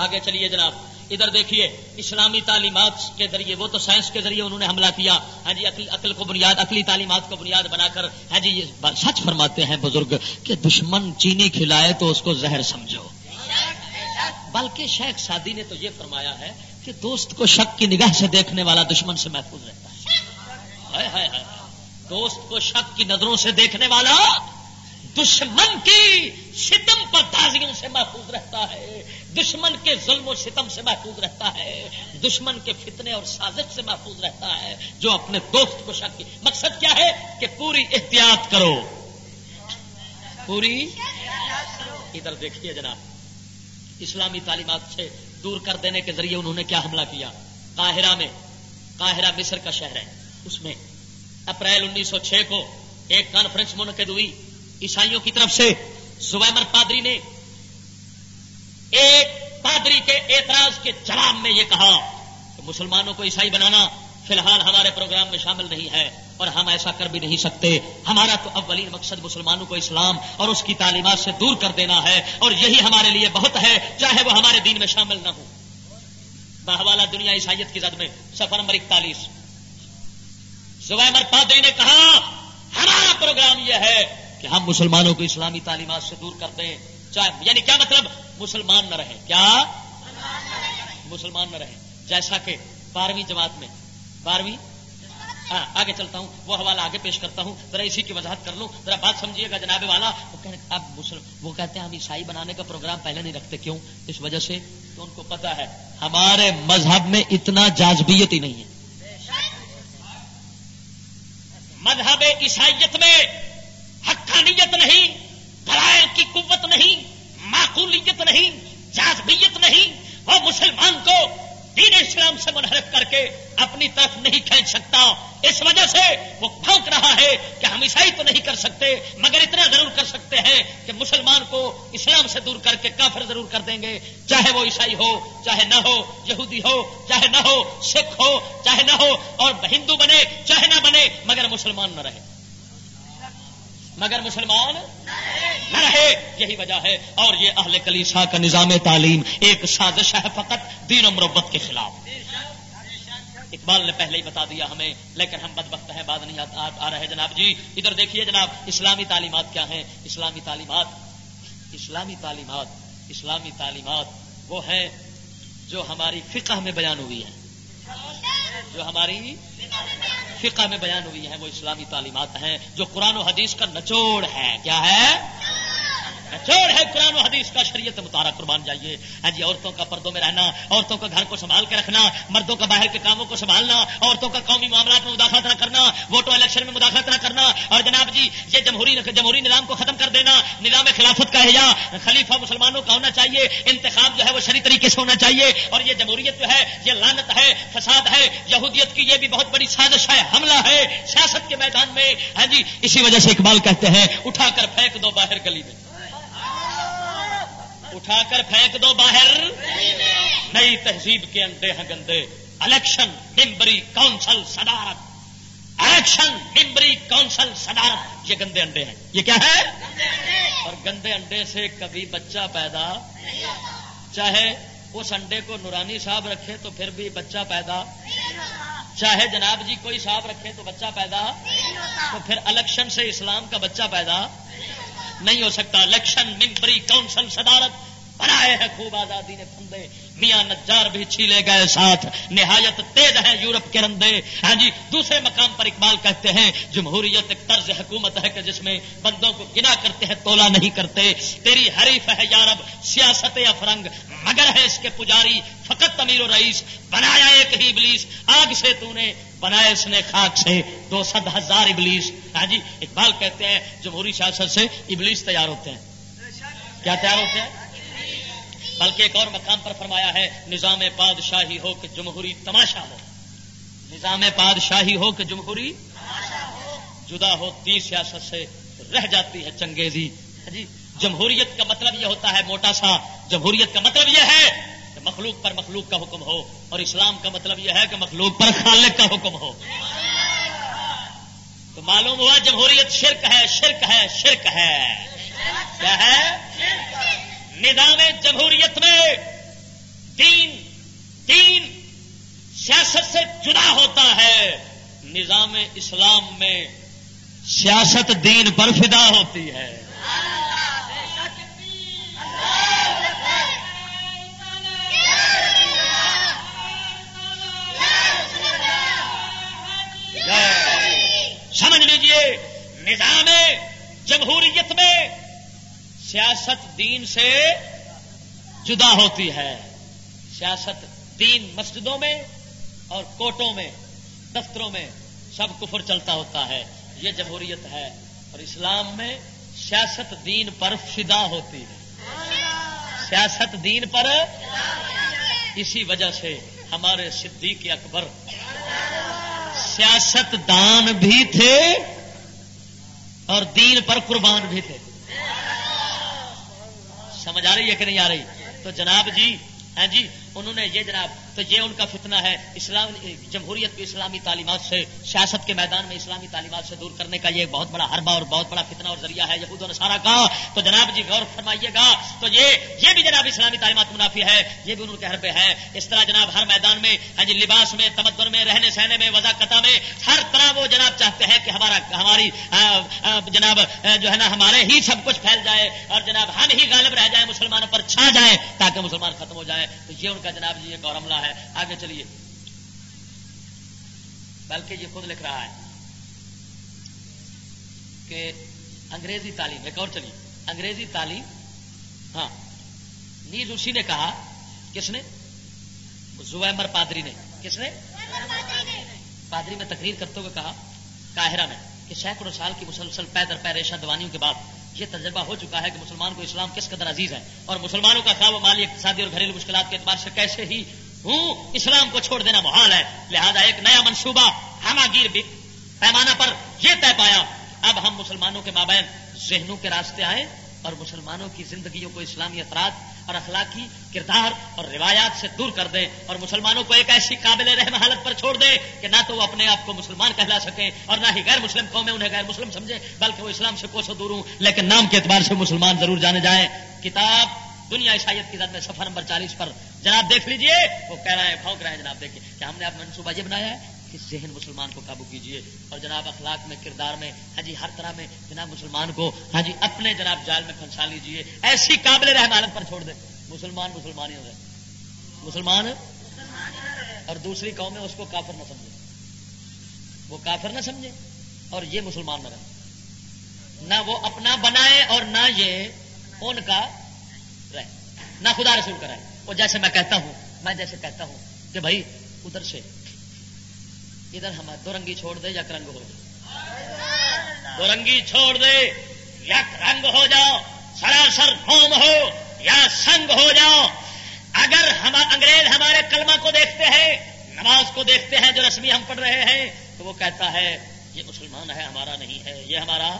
آگے چلیے جناب۔ ادھر دیکھیے، اسلامی تعلیمات کے ذریعے، وہ تو سائنس کے ذریعے انہوں نے حملہ کیا۔ ہاں جی عقل کو بنیاد، عقلی تعلیمات کو بنیاد بنا کر۔ ہاں جی یہ سچ فرماتے ہیں بزرگ کہ دشمن چینی کھلائے تو اس کو زہر سمجھو۔ بلکہ شیخ سادی نے تو یہ فرمایا ہے کہ دوست کو شک کی نگاہ سے دیکھنے والا دشمن سے محفوظ رہتا ہے۔ دوست کو شک کی نظروں سے دیکھنے والا دشمن کی ستم پر تازیوں سے محفوظ رہتا ہے۔ دشمن کے ظلم و ستم سے محفوظ رہتا ہے۔ دشمن کے فتنے اور سازش سے محفوظ رہتا ہے۔ جو اپنے دوست کو شک کی۔ مقصد کیا ہے؟ کہ پوری احتیاط کرو۔ پوری ادھر دیکھیے جناب۔ اسلامی تعلیمات سے دور کر دینے کے ذریعے انہوں نے کیا حملہ کیا؟ قاہرہ میں۔ قاہرہ مصر کا شہر ہے۔ اس میں اپریل انیس سو چھ کو ایک کانفرنس منعقد ہوئی۔ عیسائیوں کی طرف سے زبیمر پادری نے ایک پادری کے اعتراض کے جواب میں یہ کہا کہ مسلمانوں کو عیسائی بنانا فی الحال ہمارے پروگرام میں شامل نہیں ہے اور ہم ایسا کر بھی نہیں سکتے۔ ہمارا تو اولین مقصد مسلمانوں کو اسلام اور اس کی تعلیمات سے دور کر دینا ہے اور یہی ہمارے لیے بہت ہے، چاہے وہ ہمارے دین میں شامل نہ ہو۔ باہوالا دنیا عیسائیت کی زد میں سفر نمبر اکتالیس۔ زبیمر پادری نے کہا، ہمارا پروگرام یہ ہے کہ ہم مسلمانوں کو اسلامی تعلیمات سے دور کر دیں چاہے یعنی کیا مطلب؟ مسلمان نہ رہے۔ کیا؟ مسلمان نہ رہے۔ جیسا کہ بارہویں جماعت میں بارہویں؟ ہاں آگے چلتا ہوں۔ وہ حوالہ آگے پیش کرتا ہوں۔ ذرا اسی کی وضاحت کر لوں۔ ذرا بات سمجھیے گا جناب والا۔ وہ اب مسلم وہ کہتے ہیں ہم عیسائی بنانے کا پروگرام پہلے نہیں رکھتے۔ کیوں؟ اس وجہ سے تو ان کو پتا ہے۔ ہمارے مذہب میں اتنا جازبیت ہی نہیں ہے۔ مذہب عیسائیت میں حقانیت نہیں دلائل کی قوت نہیں، معقولیت نہیں جازبیت نہیں۔ وہ مسلمان کو دین اسلام سے منحرف کر کے اپنی طرف نہیں کھینچ سکتا۔ اس وجہ سے وہ پھونک رہا ہے کہ ہم عیسائی تو نہیں کر سکتے، مگر اتنا ضرور کر سکتے ہیں کہ مسلمان کو اسلام سے دور کر کے کافر ضرور کر دیں گے۔ چاہے وہ عیسائی ہو، چاہے نہ ہو، یہودی ہو، چاہے نہ ہو، سکھ ہو، چاہے نہ ہو اور ہندو بنے، چاہے نہ بنے، مگر مسلمان نہ رہے۔ مگر مسلمان نہ رہے، یہی وجہ ہے۔ اور یہ اہل کلیسا کا نظام تعلیم، ایک سازش ہے فقط دین و مربت کے خلاف۔ اقبال نے پہلے ہی بتا دیا ہمیں، لیکن ہم بد وقت ہیں بات نہیں آ رہے جناب۔ جی ادھر دیکھیے جناب، اسلامی تعلیمات کیا ہیں؟ اسلامی تعلیمات اسلامی تعلیمات اسلامی تعلیمات وہ ہیں جو ہماری فقہ میں بیان ہوئی ہے جو ہماری فقہ میں بیان ہوئی ہے وہ اسلامی تعلیمات ہیں جو قرآن و حدیث کا نچوڑ ہے۔ کیا ہے؟ نچوڑ ہے قرآن و حدیث کا، شریعت متارا قربان جائیے۔ ہاں جی عورتوں کا پردوں میں رہنا، عورتوں کا گھر کو سنبھال کے رکھنا، مردوں کا باہر کے کاموں کو سنبھالنا، عورتوں کا قومی معاملات میں مداخلت نہ کرنا، ووٹوں الیکشن میں مداخلت نہ کرنا۔ اور جناب جی یہ جمہوری جمہوری نظام کو ختم نظام خلافت کا حیا خلیفہ مسلمانوں کا ہونا چاہیے، انتخاب جو ہے وہ شری طریقے سے ہونا چاہیے، اور یہ جمہوریت جو ہے، یہ لانت ہے، فساد ہے، یہودیت کی یہ بھی بہت بڑی سازش ہے، حملہ ہے، سیاست کے میدان میں ہاں جی اسی وجہ سے اقبال کہتے ہیں، اٹھا کر پھینک دو باہر گلی میں۔ اٹھا کر پھینک دو باہر۔ نئی تہذیب کے انڈے ہیں گندے۔ الیکشن، ممبری کونسل صدارت۔ الیکشن، ممبری کونسل صدارت۔ یہ گندے انڈے ہیں۔ یہ کیا ہے؟ اور گندے انڈے سے کبھی بچہ پیدا چاہے اس انڈے کو نورانی صاحب رکھے تو پھر بھی بچہ پیدا۔ چاہے جناب جی کوئی صاحب رکھے تو بچہ پیدا۔ تو پھر الیکشن سے اسلام کا بچہ پیدا۔ نہیں ہو سکتا۔ الیکشن ممبری کونسل، صدارت، بنائے ہیں خوب آزادی نے پھندے۔ میاں نجار بھی چھیلے گئے ساتھ۔ نہایت تیز ہیں یورپ کے رندے۔ ہاں جی دوسرے مقام پر اقبال کہتے ہیں، جمہوریت ایک طرز حکومت ہے کہ جس میں بندوں کو گنا کرتے ہیں، تولا نہیں کرتے۔ تیری حریف ہے یارب سیاست افرنگ، مگر ہے اس کے پجاری۔ فقط امیر و رئیس، بنایا ایک ہی ابلیس۔ آگ سے تو نے بنایا اس نے خاک سے۔ دو سد ہزار ابلیس۔ ہاں جی اقبال کہتے ہیں، جمہوری سیاست سے ابلیس تیار ہوتے ہیں۔ کیا تیار ہوتے ہیں؟ بلکہ ایک اور مقام پر فرمایا ہے، نظام بادشاہی ہو کہ جمہوری تماشا ہو۔ نظام بادشاہی ہو کہ جمہوری جدا ہوتی سیاست سے رہ جاتی ہے چنگیزی۔ ہاں جی جمہوریت کا مطلب یہ ہوتا ہے موٹا سا۔ جمہوریت کا مطلب یہ ہے کہ مخلوق پر مخلوق کا حکم ہو اور اسلام کا مطلب یہ ہے کہ مخلوق پر خالق کا حکم ہو۔ تو معلوم ہوا جمہوریت شرک ہے شرک ہے شرک ہے۔ کیا ہے؟ نظام جمہوریت میں دین دین سیاست سے جدا ہوتا ہے۔ نظام اسلام میں سیاست دین پر فدا ہوتی ہے۔ سمجھ لیجیے، نظام جمہوریت میں سیاست دین سے جدا ہوتی ہے۔ سیاست دین مسجدوں میں اور کوٹوں میں، دفتروں میں سب کفر چلتا ہوتا ہے۔ یہ جمہوریت ہے۔ اور اسلام میں سیاست دین پر فدا ہوتی ہے۔ سیاست دین پر اسی وجہ سے ہمارے صدیق اکبر سیاست دان بھی تھے اور دین پر قربان بھی تھے۔ سمجھ آ رہی ہے کہ نہیں آ رہی؟ تو جناب جی ہاں جی انہوں نے یہ جناب، تو یہ ان کا فتنہ ہے اسلام، جمہوریت کی اسلامی تعلیمات سے، سیاست کے میدان میں اسلامی تعلیمات سے دور کرنے کا یہ بہت بڑا حربہ اور بہت بڑا فتنہ اور ذریعہ ہے یہود و نصارہ کا۔ تو جناب جی غور فرمائیے گا۔ تو یہ یہ بھی جناب اسلامی تعلیمات منافی ہے، یہ بھی ان کے حربے ہے اس طرح جناب ہر میدان میں ہاں جی لباس میں، تمدن میں، رہنے سہنے میں وضاقتہ میں، ہر طرح وہ جناب چاہتے ہیں کہ ہمارا، ہماری جناب جو ہے نا، ہمارے ہی سب کچھ پھیل جائے اور جناب ہم ہی غالب رہ جائیں، مسلمانوں پر چھا جائیں تاکہ مسلمان ختم ہو جائے تو یہ ان کا جناب جی ایک اور عملہ ہے، آگے چلیے۔ بلکہ یہ خود لکھ رہا ہے کہ انگریزی تعلیم، ایک اور چلیے۔ انگریزی تعلیم ہاں نیز اسی نے کہا، کس نے؟ زویمر پادری نے۔ کس نے؟ پادری میں تقریر کرتے ہوئے کہا کاہرہ میں، کہ سینکڑوں سال کی مسلسل پیدر پیریشا دوانیوں کے بعد یہ تجربہ ہو چکا ہے کہ مسلمان کو اسلام کس قدر عزیز ہے اور مسلمانوں کا خواب مالی اقتصادی اور گھریلو مشکلات کے اعتبار سے کیسے ہی ہوں، اسلام کو چھوڑ دینا محال ہے۔ لہذا ایک نیا منصوبہ ہماگیر بھی پیمانہ پر یہ طے پایا۔ اب ہم مسلمانوں کے مابین ذہنوں کے راستے آئے اور مسلمانوں کی زندگیوں کو اسلامی اثرات اور اخلاقی کردار اور روایات سے دور کر دیں اور مسلمانوں کو ایک ایسی قابل رحم حالت پر چھوڑ دیں کہ نہ تو وہ اپنے آپ کو مسلمان کہلا سکیں اور نہ ہی غیر مسلم قومیں انہیں غیر مسلم سمجھیں، بلکہ وہ اسلام سے کوسوں دور ہوں لیکن نام کے اعتبار سے مسلمان ضرور جانے جائیں۔ کتاب دنیا عیسائیت کی زد میں سفر نمبر چالیس پر۔ جناب دیکھ لیجیے، وہ کہہ رہے ہیں پھونک رہے ہیں جناب دیکھیے کہ ہم نے اب منصوبہ یہ بنایا ہے؟ کہ ذہن مسلمان کو قابو کیجیے اور جناب اخلاق میں، کردار میں ہاں جی ہر طرح میں جناب مسلمان کو ہاں جی اپنے جناب جال میں پھنسا لیجیے، ایسی قابل رحم پر چھوڑ دیں۔ مسلمان مسلمان ہی ہو گئے۔ مسلمان اور دوسری قوم میں اس کو کافر نہ سمجھے وہ کافر نہ سمجھے اور یہ مسلمان نہ رہے نہ وہ اپنا بنائے اور نہ یہ ان کا رہے۔ نہ خدا رسول کرائے وہ جیسے میں کہتا ہوں، میں جیسے کہتا ہوں کہ بھائی، ادھر سے ادھر ہم دو رنگی چھوڑ دے یا کرنگ ہو جائے۔ دو رنگی چھوڑ دے یا رنگ ہو جاؤ سراسر ہوم ہو یا سنگ ہو جاؤ۔ اگر ہم انگریز ہمارے کلمہ کو دیکھتے ہیں نماز کو دیکھتے ہیں جو رسمی ہم پڑھ رہے ہیں تو وہ کہتا ہے یہ مسلمان ہے ہمارا نہیں ہے یہ ہمارا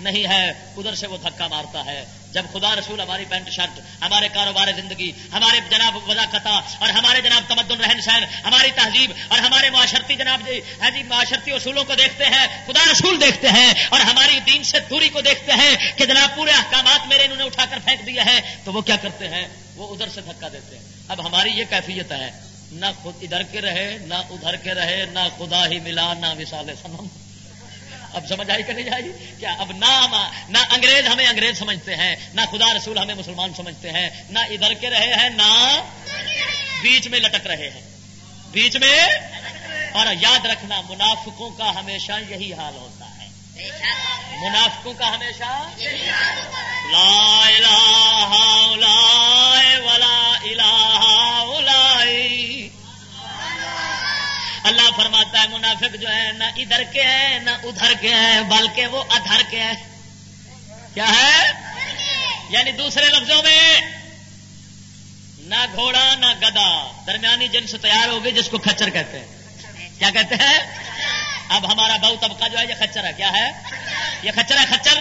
نہیں ہے۔ ادھر سے وہ دھکا مارتا ہے۔ جب خدا رسول ہماری پینٹ شرٹ، ہمارے کاروبار زندگی، ہمارے جناب وضاقت اور ہمارے جناب تمدن رہن سہن، ہماری تہذیب، اور ہمارے معاشرتی جناب جی ہاں جی معاشرتی اصولوں کو دیکھتے ہیں، خدا رسول دیکھتے ہیں، اور ہماری دین سے دوری کو دیکھتے ہیں کہ جناب پورے احکامات میرے انہوں نے اٹھا کر پھینک دیا ہے تو وہ کیا کرتے ہیں؟ وہ ادھر سے دھکا دیتے ہیں۔ اب ہماری یہ کیفیت ہے، نہ خود ادھر کے رہے، نہ ادھر کے رہے، نہ خدا ہی ملا، نہ وشال سنم اب سمجھ آئی کہ نہیں آئی؟ کیا اب نہ نہ انگریز ہمیں انگریز سمجھتے ہیں، نہ خدا رسول ہمیں مسلمان سمجھتے ہیں، نہ ادھر کے رہے ہیں، نہ بیچ میں لٹک رہے ہیں۔ بیچ میں اور یاد رکھنا، منافقوں کا ہمیشہ یہی حال ہوتا ہے۔ منافقوں کا ہمیشہ لا الہ ولا الہ اللہ فرماتا ہے، منافق جو ہے نہ ادھر کے ہیں نہ ادھر کے ہیں بلکہ وہ ادھر کے ہیں کیا ہے؟ یعنی دوسرے لفظوں میں، نہ گھوڑا، نہ گدا درمیانی جنس تیار ہوگی جس کو کچر کہتے ہیں۔ کیا کہتے ہیں؟ اب ہمارا بہو طبقہ جو ہے، یہ کچر ہے۔ کیا ہے؟ یہ کچر ہے کچر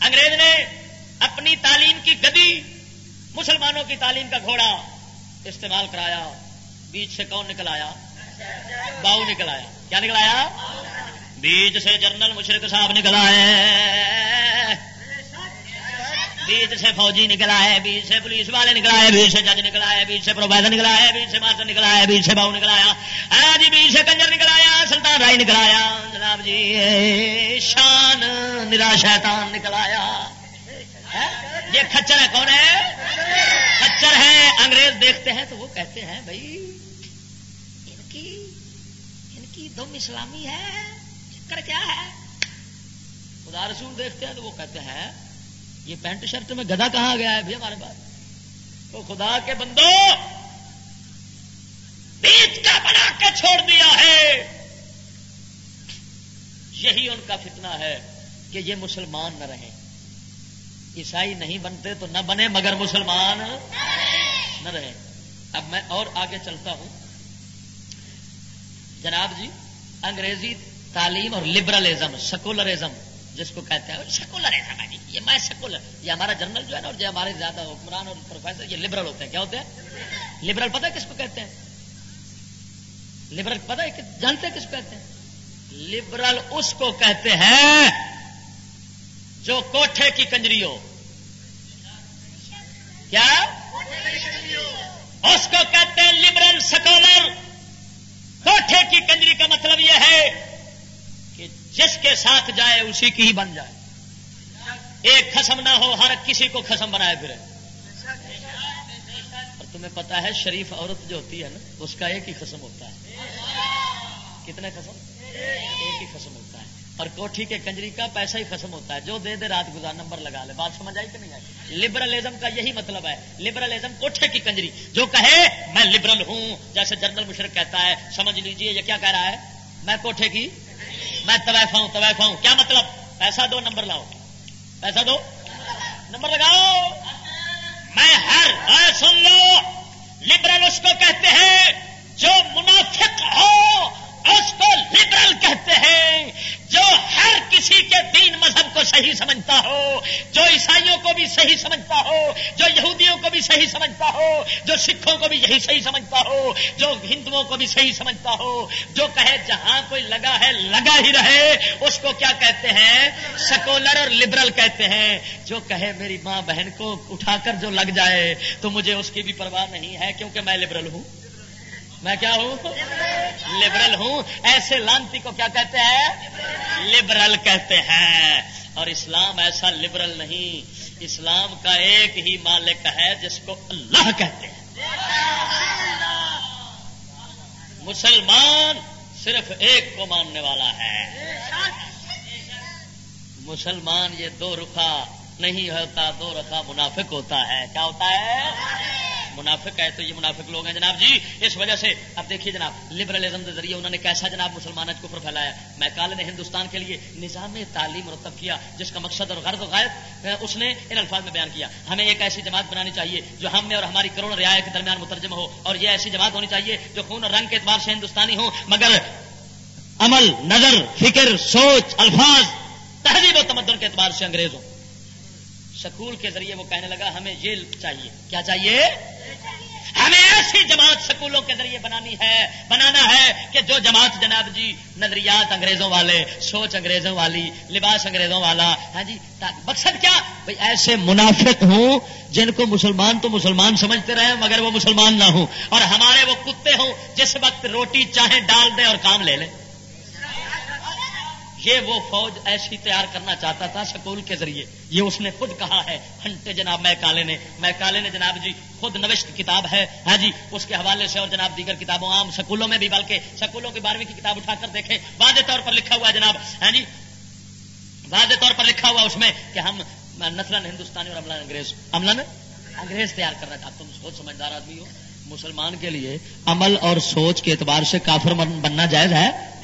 انگریز نے اپنی تعلیم کی گدی، مسلمانوں کی تعلیم کا گھوڑا استعمال کرایا۔ بیچ سے کون نکل آیا؟ باؤ نکل آیا۔ کیا نکل آیا؟ بیچ سے جنرل مشرق صاحب نکل آئے۔ بیچ سے فوجی نکلا ہے بیچ سے پولیس والے نکلا ہے بیچ سے جج نکلا ہے بیچ سے پروفیسر نکلا ہے بیچ سے ماسٹر نکلا ہے بیچ سے باؤ نکلایا ہاں جی بیچ سے کنجر نکلایا سلطان رائی نکلایا جناب جی شان نرا شیطان نکلایا ہاں؟ یہ کچر ہے، کون ہے؟ کچر ہے، انگریز دیکھتے ہیں تو وہ کہتے ہیں، بھائی ان کی ان کی دم اسلامی ہے چکر کیا ہے؟ خدا رسول دیکھتے ہیں تو وہ کہتے ہیں، یہ پینٹ شرٹ میں گدا کہاں گیا ہے؟ بھی ہمارے پاس۔ تو خدا کے بندو بیچ کا بنا کے چھوڑ دیا ہے۔ یہی ان کا فتنہ ہے کہ یہ مسلمان نہ رہیں۔ عیسائی نہیں بنتے تو نہ بنے مگر مسلمان نہ رہے اب میں اور آگے چلتا ہوں۔ جناب جی انگریزی تعلیم اور لبرلزم سیکولرزم جس کو کہتے ہیں۔ سیکولرزم ہے جی یہ میں سیکولر یہ ہمارا جنرل جو ہے نا اور جو ہمارے زیادہ حکمران اور پروفیسر یہ لبرل ہوتے ہیں۔ کیا ہوتے ہیں؟ لبرل پتہ ہے کس کو کہتے ہیں؟ لبرل پتہ ہے جانتے ہیں کس کو کہتے ہیں؟ لبرل اس کو کہتے ہیں جو کوٹھے کی کنجری ہو۔ کیا؟ اس کو کہتے ہیں لبرل سکولر کوٹھے کی کنجری کا مطلب یہ ہے کہ جس کے ساتھ جائے اسی کی ہی بن جائے۔ ایک خسم نہ ہو، ہر کسی کو خسم بنائے پھر اور تمہیں پتا ہے، شریف عورت جو ہوتی ہے نا، اس کا ایک ہی خسم ہوتا ہے۔ کتنے خسم ایک اور کوٹھی کے کنجری کا پیسہ ہی ختم ہوتا ہے۔ جو دے دے رات گزار، نمبر لگا لے۔ بات سمجھ آئی کہ نہیں آئی؟ لبرلزم کا یہی مطلب ہے۔ لبرلزم کوٹھے کی کنجری۔ جو کہے، میں لبرل ہوں۔ جیسے جنرل مشرق کہتا ہے، سمجھ لیجیے، یہ کیا کہہ رہا ہے؟ میں کوٹھے کی؟ میں طویفہ ہوں طویفہ ہوں۔ کیا مطلب؟ پیسہ دو، نمبر لاؤ۔ پیسہ دو، نمبر لگاؤ۔ میں ہر سن لو لبرل اس کو کہتے ہیں جو منافق ہو اس کو لبرل کہتے ہیں جو ہر کسی کے دین مذہب کو صحیح سمجھتا ہو جو عیسائیوں کو بھی صحیح سمجھتا ہو جو یہودیوں کو بھی صحیح سمجھتا ہو، جو سکھوں کو بھی یہی صحیح سمجھتا ہو، جو ہندوؤں کو بھی صحیح سمجھتا ہو، جو کہے جہاں کوئی لگا ہے، لگا ہی رہے، اس کو کیا کہتے ہیں؟ سکولر اور لبرل کہتے ہیں۔ جو کہے میری ماں بہن کو اٹھا کر جو لگ جائے، تو مجھے اس کی بھی پرواہ نہیں ہے کیونکہ میں لبرل ہوں۔ میں کیا ہوں؟ لبرل ہوں۔ ایسے لانتی کو کیا کہتے ہیں؟ لبرل کہتے ہیں۔ اور اسلام ایسا لبرل نہیں۔ اسلام کا ایک ہی مالک ہے جس کو اللہ کہتے ہیں۔ مسلمان صرف ایک کو ماننے والا ہے۔ مسلمان یہ دو رخا نہیں ہوتا، دو رخا منافق ہوتا ہے۔ کیا ہوتا ہے؟ منافق ہے تو یہ منافق لوگ ہیں جناب جی اس وجہ سے اب دیکھیے جناب لبرلزم کے ذریعے انہوں نے کیسا جناب مسلمان کو پھیلایا؟ میں کال نے ہندوستان کے لیے نظام تعلیم مرتب کیا، جس کا مقصد اور غرض و غائب اس نے ان الفاظ میں بیان کیا۔ ہمیں ایک ایسی جماعت بنانی چاہیے جو ہم میں اور ہماری کروڑ رعایا کے درمیان مترجم ہو، اور یہ ایسی جماعت ہونی چاہیے جو خون اور رنگ کے اعتبار سے ہندوستانی ہو، مگر عمل، نظر، فکر، سوچ، الفاظ، تہذیب و تمدن کے اعتبار سے انگریز ہو۔ سکول کے ذریعے وہ کہنے لگا، ہمیں یہ چاہیے۔ کیا چاہیے؟ ہمیں ایسی جماعت سکولوں کے ذریعے بنانی ہے، بنانا ہے کہ جو جماعت جناب جی نظریات انگریزوں والے، سوچ انگریزوں والی، لباس انگریزوں والا ہاں جی مقصد کیا؟ بھائی ایسے منافق ہوں جن کو مسلمان تو مسلمان سمجھتے رہے، مگر وہ مسلمان نہ ہوں۔ اور ہمارے وہ کتے ہوں، جس وقت روٹی چاہیں ڈال دیں اور کام لے لیں۔ یہ وہ فوج ایسی تیار کرنا چاہتا تھا سکول کے ذریعے۔ یہ اس نے خود کہا ہے۔ ہنٹے جناب میں نے۔ میں نے جناب جی خود نوشت کتاب ہے۔ ہاں جی اس کے حوالے سے اور جناب دیگر کتابوں عام سکولوں میں بھی، بلکہ سکولوں کی بارہویں کی کتاب اٹھا کر دیکھیں۔ واضح طور پر لکھا ہوا ہے جناب۔ ہاں جی واضح طور پر لکھا ہوا اس میں کہ ہم نسلن ہندوستانی اور املان انگریز۔ املن انگریز تیار کرنا چاہتے تم سوچ سمجھدار آدمی ہو۔ مسلمان کے لیے عمل اور سوچ کے اعتبار سے کافر بننا جائز ہے۔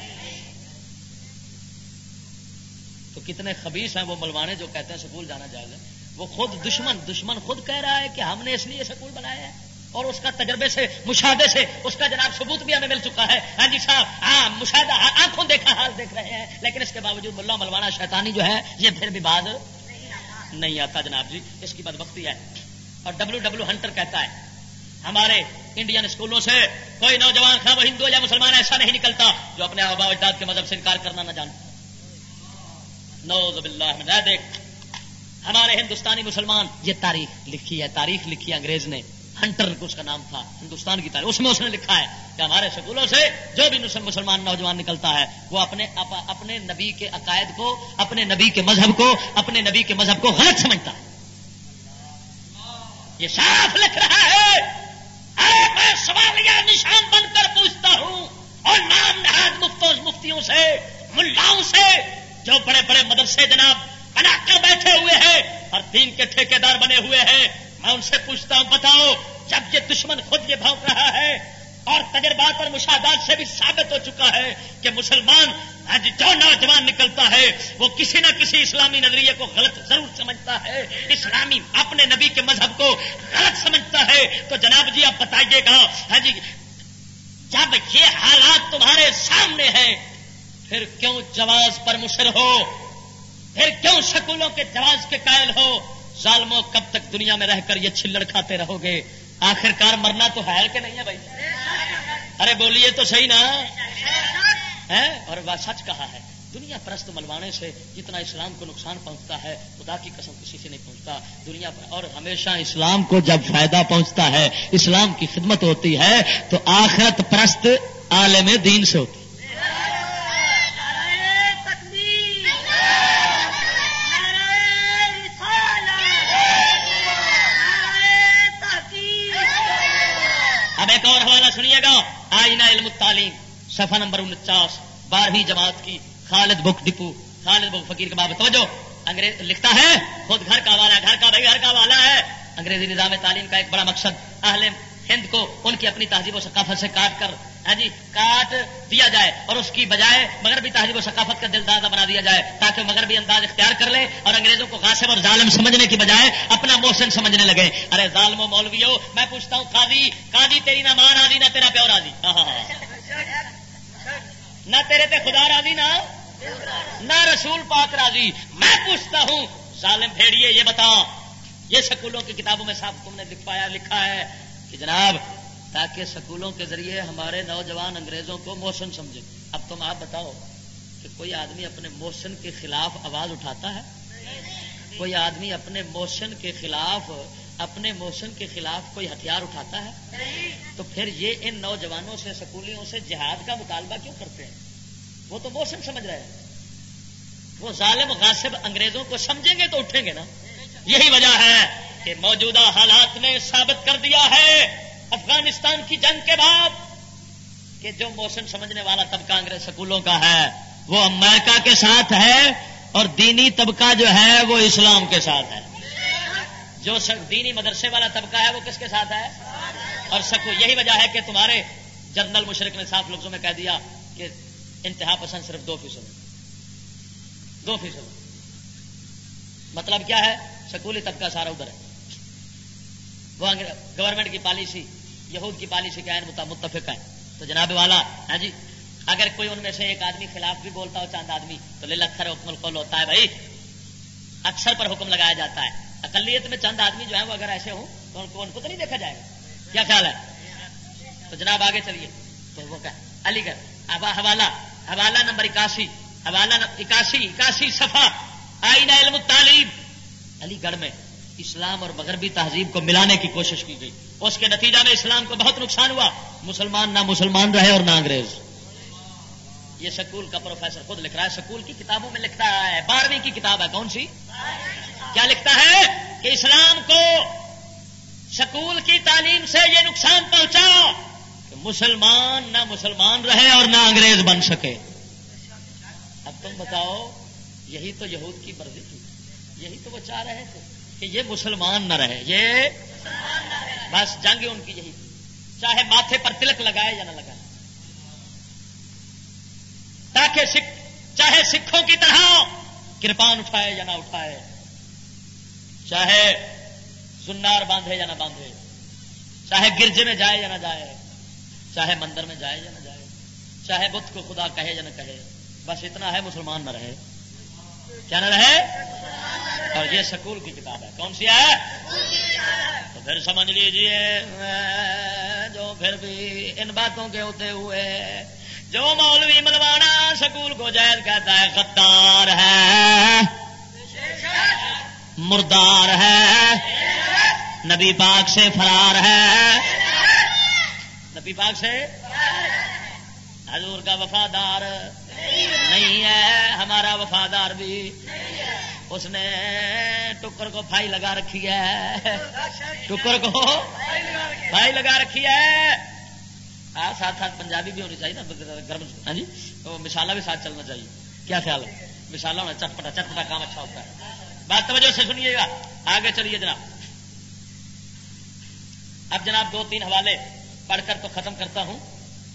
کتنے خبیص ہیں وہ ملوانے جو کہتے ہیں سکول جانا جائز ہے۔ وہ خود دشمن دشمن خود کہہ رہا ہے کہ ہم نے اس لیے سکول بنایا ہے اور اس کا تجربے سے، مشاہدے سے اس کا جناب ثبوت بھی ہمیں مل چکا ہے۔ ہاں جی صاحب ہاں مشاہدہ ہاں، آنکھوں دیکھا حال دیکھ رہے ہیں۔ لیکن اس کے باوجود ملا ملوانا شیطانی جو ہے، یہ پھر بھی باز نہیں آتا جناب جی۔ اس کی بد بختی ہے۔ اور ڈبلو ڈبلو ہنٹر کہتا ہے، ہمارے انڈین اسکولوں سے کوئی نوجوان خواہ وہ ہندو یا مسلمان ایسا نہیں نکلتا جو اپنے آبا اجداد کے مذہب سے انکار کرنا نہ جانتا نوز باللہ من دیکھ ہمارے ہندوستانی مسلمان، یہ تاریخ لکھی ہے، تاریخ لکھی ہے انگریز نے۔ ہنٹر اس کا نام تھا، ہندوستان کی تاریخ۔ اس میں اس نے لکھا ہے کہ ہمارے سکولوں سے جو بھی مسلمان نوجوان نکلتا ہے، وہ اپنے اپنے نبی کے عقائد کو، اپنے نبی کے مذہب کو، اپنے نبی کے مذہب کو غلط سمجھتا۔ ہے یہ صاف لکھ رہا ہے۔ میں سوالیہ نشان بن کر پوچھتا ہوں، اور نام نہاد مفتوں مفتیوں سے، ملاؤں سے جو بڑے بڑے مدرسے جناب بنا کر بیٹھے ہوئے ہیں اور دین کے ٹھیکیدار بنے ہوئے ہیں، میں ان سے پوچھتا ہوں، بتاؤ، جب یہ دشمن خود یہ بھونک رہا ہے اور تجربات اور مشاہدات سے بھی ثابت ہو چکا ہے کہ مسلمان، آج جو نوجوان نکلتا ہے، وہ کسی نہ کسی اسلامی نظریے کو غلط ضرور سمجھتا ہے، اسلامی اپنے نبی کے مذہب کو غلط سمجھتا ہے۔ تو جناب جی آپ بتائیے گا ہاں جی جب یہ حالات تمہارے سامنے ہیں پھر کیوں جواز پر مشر ہو؟ پھر کیوں سکولوں کے جواز کے قائل ہو؟ ظالموں، کب تک دنیا میں رہ کر یہ چھلڑ کھاتے رہو گے؟ آخر کار مرنا تو ہے کہ نہیں ہے بھائی؟ ارے بولیے تو صحیح نا؟ اور سچ کہا ہے، دنیا پرست ملوانے سے جتنا اسلام کو نقصان پہنچتا ہے، خدا کی قسم کسی سے نہیں پہنچتا۔ دنیا پر اور ہمیشہ اسلام کو جب فائدہ پہنچتا ہے، اسلام کی خدمت ہوتی ہے، تو آخرت پرست عالم دین سے ہوتی اب ایک اور حوالہ سنیے گا، آئینہ علم تعلیم صفحہ نمبر انچاس، بارہویں جماعت کی خالد بک ڈپو، خالد بک فقیر کے باب توجہ، انگریز لکھتا ہے، خود گھر کا والا گھر کا بھائی، گھر کا والا ہے۔ انگریزی نظام تعلیم کا ایک بڑا مقصد، اہل ہند کو ان کی اپنی تہذیب و ثقافت سے کاٹ کر ہاں جی کاٹ دیا جائے اور اس کی بجائے مغربی تہذیب و ثقافت کا دل دادا بنا دیا جائے تاکہ مغربی انداز اختیار کر لے اور انگریزوں کو غاصب اور ظالم سمجھنے کی بجائے اپنا موشن سمجھنے لگے۔ ارے ظالم و مولوی ہو میں پوچھتا ہوں، قاضی قاضی تیری نہ ماں راضی، نہ تیرا پیو راضی۔ نہ تیرے تے خدا راضی، نہ نہ رسول پاک راضی۔ میں پوچھتا ہوں، ظالم بھیڑیے، یہ بتا یہ سکولوں کی کتابوں میں صاحب تم نے لکھ پایا لکھا ہے کہ جناب تاکہ سکولوں کے ذریعے ہمارے نوجوان انگریزوں کو موشن سمجھے۔ اب تم آپ بتاؤ کہ کوئی آدمی اپنے موشن کے خلاف آواز اٹھاتا ہے؟ کوئی آدمی اپنے موشن کے خلاف، اپنے موشن کے خلاف کوئی ہتھیار اٹھاتا ہے؟ تو پھر یہ ان نوجوانوں سے، سکولیوں سے جہاد کا مطالبہ کیوں کرتے ہیں؟ وہ تو موشن سمجھ رہے ہیں۔ وہ ظالم غاصب انگریزوں کو سمجھیں گے تو اٹھیں گے نا۔ یہی وجہ ہے کہ موجودہ حالات نے ثابت کر دیا ہے افغانستان کی جنگ کے بعد کہ جو موشن سمجھنے والا طبقہ انگریز سکولوں کا ہے، وہ امریکہ کے ساتھ ہے اور دینی طبقہ جو ہے، وہ اسلام کے ساتھ ہے۔ جو دینی مدرسے والا طبقہ ہے، وہ کس کے ساتھ ہے؟ اور سکو یہی وجہ ہے کہ تمہارے جنرل مشرق نے صاف لفظوں میں کہہ دیا کہ انتہا پسند صرف دو فیصد۔ دو فیصد۔ مطلب کیا ہے؟ سکولی طبقہ سارا ادھر ہے۔ وہ گورنمنٹ کی پالیسی یہود کی پالیسی کا متفق ہے تو جناب والا ہاں جی اگر کوئی ان میں سے ایک آدمی خلاف بھی بولتا ہو چاند آدمی، تو لے لکھر حکم القول ہوتا ہے بھائی۔ اکثر پر حکم لگایا جاتا ہے۔ اقلیت میں چند آدمی جو ہے وہ اگر ایسے ہوں، تو ان کو ان کو تو نہیں دیکھا جائے گا۔ کیا خیال ہے؟ تو جناب آگے چلیے۔ تو وہ کہ علی گڑھ۔ حوالہ حوالہ نمبر اکاسی۔ حوالہ اکاسی اکاسی سفا آئین علم تعلیم علی گڑھ میں اسلام اور مغربی تہذیب کو ملانے کی کوشش کی گئی۔ اس کے نتیجہ میں اسلام کو بہت نقصان ہوا۔ مسلمان نہ مسلمان رہے اور نہ انگریز۔ یہ سکول کا پروفیسر خود لکھ رہا ہے۔ سکول کی کتابوں میں لکھتا ہے۔ بارہویں کی کتاب ہے۔ کون سی؟ کیا لکھتا ہے؟ کہ اسلام کو سکول کی تعلیم سے یہ نقصان پہنچا کہ مسلمان نہ مسلمان رہے اور نہ انگریز بن سکے۔ اب تم بتاؤ، یہی تو یہود کی مرضی تھی۔ یہی تو وہ چاہ رہے تھے کہ یہ مسلمان نہ رہے۔ یہ بس جنگ ان کی یہی۔ تھی چاہے ماتھے پر تلک لگائے یا نہ لگائے۔ تاکہ سکھ چاہے سکھوں کی طرح کرپان اٹھائے یا نہ اٹھائے۔ چاہے سنار باندھے یا نہ باندھے۔ چاہے گرجے میں جائے یا نہ جائے۔ چاہے مندر میں جائے یا نہ جائے۔ چاہے بدھ کو خدا کہے یا نہ کہے۔ بس اتنا ہے مسلمان نہ رہے۔ کیا نہ رہے؟ اور یہ سکول کی کتاب ہے۔ کون سی ہے؟ تو پھر سمجھ لیجیے، جو پھر بھی ان باتوں کے ہوتے ہوئے جو مولوی ملوانا سکول کو جائز کہتا ہے، غدار ہے، مردار ہے، نبی پاک سے فرار ہے۔ نبی پاک سے؟ حضور کا وفادار نہیں ہے، ہمارا وفادار بھی اس نے ٹکر کو پھائی لگا رکھی ہے۔ ٹکر کو پھائی لگا رکھی ہے۔ ساتھ ساتھ پنجابی بھی ہونی چاہیے نا گرم۔ ہاں جی؟ تو مثالہ بھی ساتھ چلنا چاہیے۔ کیا خیال ہے؟ مثالہ ہونا چٹپٹا چٹپٹا کام اچھا ہوتا ہے۔ بات توجہ سے سنیے گا۔ آگے چلیے جناب۔ اب جناب دو تین حوالے پڑھ کر تو ختم کرتا ہوں۔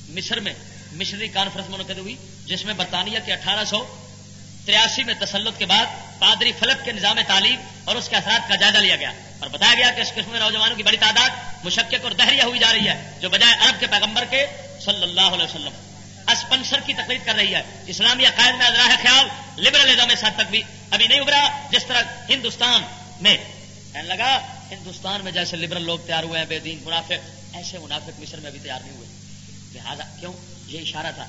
مصر میں مشنری کانفرنس منعقد ہوئی، جس میں برطانیہ کے اٹھارہ سو تریاسی میں تسلط کے بعد پادری فلک کے نظام تعلیم اور اس کے اثرات کا جائزہ لیا گیا اور بتایا گیا کہ اس قسم میں نوجوانوں کی بڑی تعداد مشقق اور دہریہ ہوئی جا رہی ہے، جو بجائے عرب کے پیغمبر کے صلی اللہ علیہ وسلم۔ اسپنسر کی تقریر کر رہی ہے۔ اسلامی عقائد میں ازراہ خیال لبرلزم اس حد تک بھی ابھی نہیں ابھرا، جس طرح ہندوستان میں کہنے لگا، ہندوستان میں جیسے لبرل لوگ تیار ہوئے ہیں، بے دین منافق، ایسے منافق مصر میں بھی تیار نہیں ہوئے۔ لہٰذا کیوں؟ یہ اشارہ تھا۔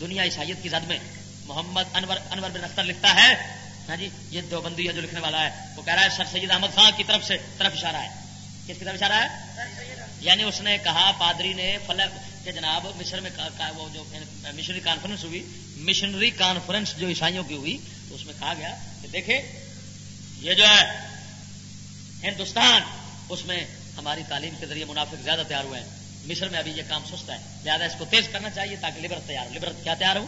دنیا عیسائیت کی زد میں محمد انور انور بن اختر لکھتا ہے۔ ہاں جی یہ دو بندی ہے جو لکھنے والا ہے۔ وہ کہہ رہا ہے، سر سید احمد خان کی طرف سے طرف اشارہ ہے۔ کس کی طرف اشارہ ہے؟ یعنی اس نے کہا، پادری نے فلک کہ جناب، مصر میں وہ جو مشنری کانفرنس ہوئی مشنری کانفرنس جو عیسائیوں کی ہوئی، تو اس میں کہا گیا کہ دیکھیں، یہ جو ہے، ہندوستان، اس میں ہماری تعلیم کے ذریعے منافق زیادہ تیار ہوئے ہیں۔ مصر میں ابھی یہ کام سستا ہے۔ لہٰذا اس کو تیز کرنا چاہیے تاکہ لیبر تیار ہو۔ لیبر کیا تیار ہو؟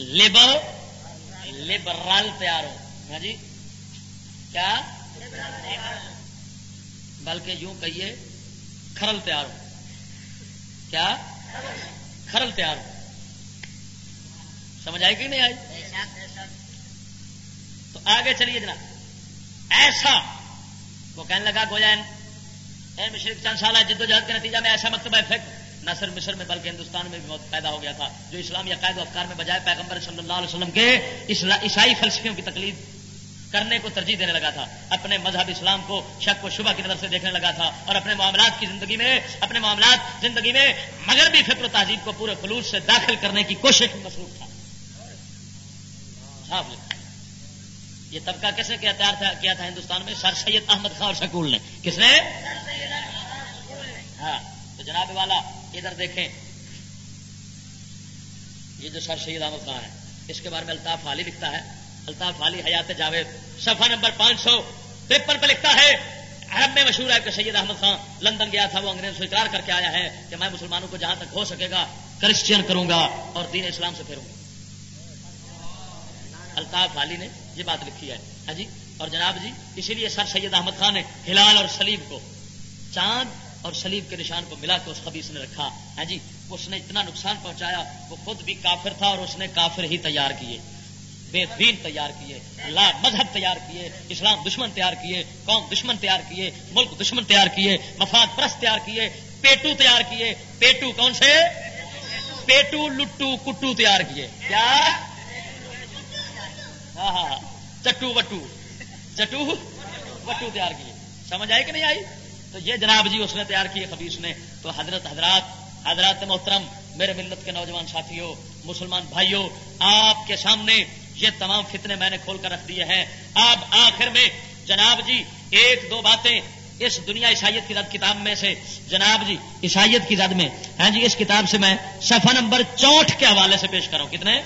لیبر لبرل تیار ہو۔ ہاں جی؟ کیا؟ بلکہ یوں کہیے، کھرل تیار ہو۔ کیا؟ کھرل تیار ہو۔ سمجھ آئی کہ نہیں آئی؟ تو آگے چلیے جناب۔ ایسا، وہ کہنے لگا گویا مشرق چند سال جد جہد کے نتیجہ میں ایسا مکتبہ فکر نہ صرف مصر میں بلکہ ہندوستان میں بھی بہت پیدا ہو گیا تھا، جو اسلامی عقائد و افکار میں بجائے پیغمبر صلی اللہ علیہ وسلم کے عیسائی فلسفیوں کی تقلید کرنے کو ترجیح دینے لگا تھا، اپنے مذہب اسلام کو شک و شبہ کی نظر سے دیکھنے لگا تھا اور اپنے معاملات کی زندگی میں، اپنے معاملات زندگی میں مگر بھی فکر و تہذیب کو پورے خلوص سے داخل کرنے کی کوشش میں مصروف تھا۔ صاف یہ طبقہ کس نے کیا تیار تھا، کیا تھا ہندوستان میں؟ سر سید احمد خان اور شکول نے۔ کس نے؟ ہاں تو جناب والا ادھر دیکھیں۔ یہ جو سر سید احمد خان ہے، اس کے بارے میں الطاف علی لکھتا ہے۔ الطاف علی حیات جاوید، صفحہ نمبر پانچ سو ترپن پہ لکھتا ہے عرب میں مشہور ہے کہ سید احمد خان لندن گیا تھا، وہ انگریز سے اقرار کر کے آیا ہے کہ میں مسلمانوں کو جہاں تک ہو سکے گا، کرسچین کروں گا اور دین اسلام سے پھیروں گا۔ الطاف علی نے یہ بات لکھی ہے۔ ہاں جی؟ اور جناب جی اسی لیے سر سید احمد خان نے ہلال اور سلیب کو چاند اور سلیب کے نشان کو ملا کے اس خبیص نے رکھا۔ ہے ہاں جی اس نے اتنا نقصان پہنچایا، وہ خود بھی کافر تھا اور اس نے کافر ہی تیار کیے۔ بے دین تیار کیے اللہ مذہب تیار کیے، اسلام دشمن تیار کیے، قوم دشمن تیار کیے، ملک دشمن تیار کیے، مفاد پرست تیار کیے، پیٹو تیار کیے۔ پیٹو کون سے؟ پیٹو، لٹو، کٹو تیار کیے۔ کیا؟ ہاں ہاں۔, ہاں۔ چٹو وٹو۔ چٹو وٹو تیار کیے۔ سمجھ آئی کہ نہیں آئی؟ تو یہ جناب جی اس نے تیار کیے خبیص نے، تو حضرت حضرات حضرات محترم، میرے ملت کے نوجوان ساتھیوں مسلمان بھائیوں آپ کے سامنے یہ تمام فتنے میں نے کھول کر رکھ دیے ہیں۔ اب آخر میں جناب جی ایک دو باتیں اس دنیا عیسائیت کی زد کتاب میں سے۔ جناب جی عیسائیت کی زد میں۔ ہاں جی اس کتاب سے میں صفحہ نمبر چونٹ کے حوالے سے پیش کروں کتنے؟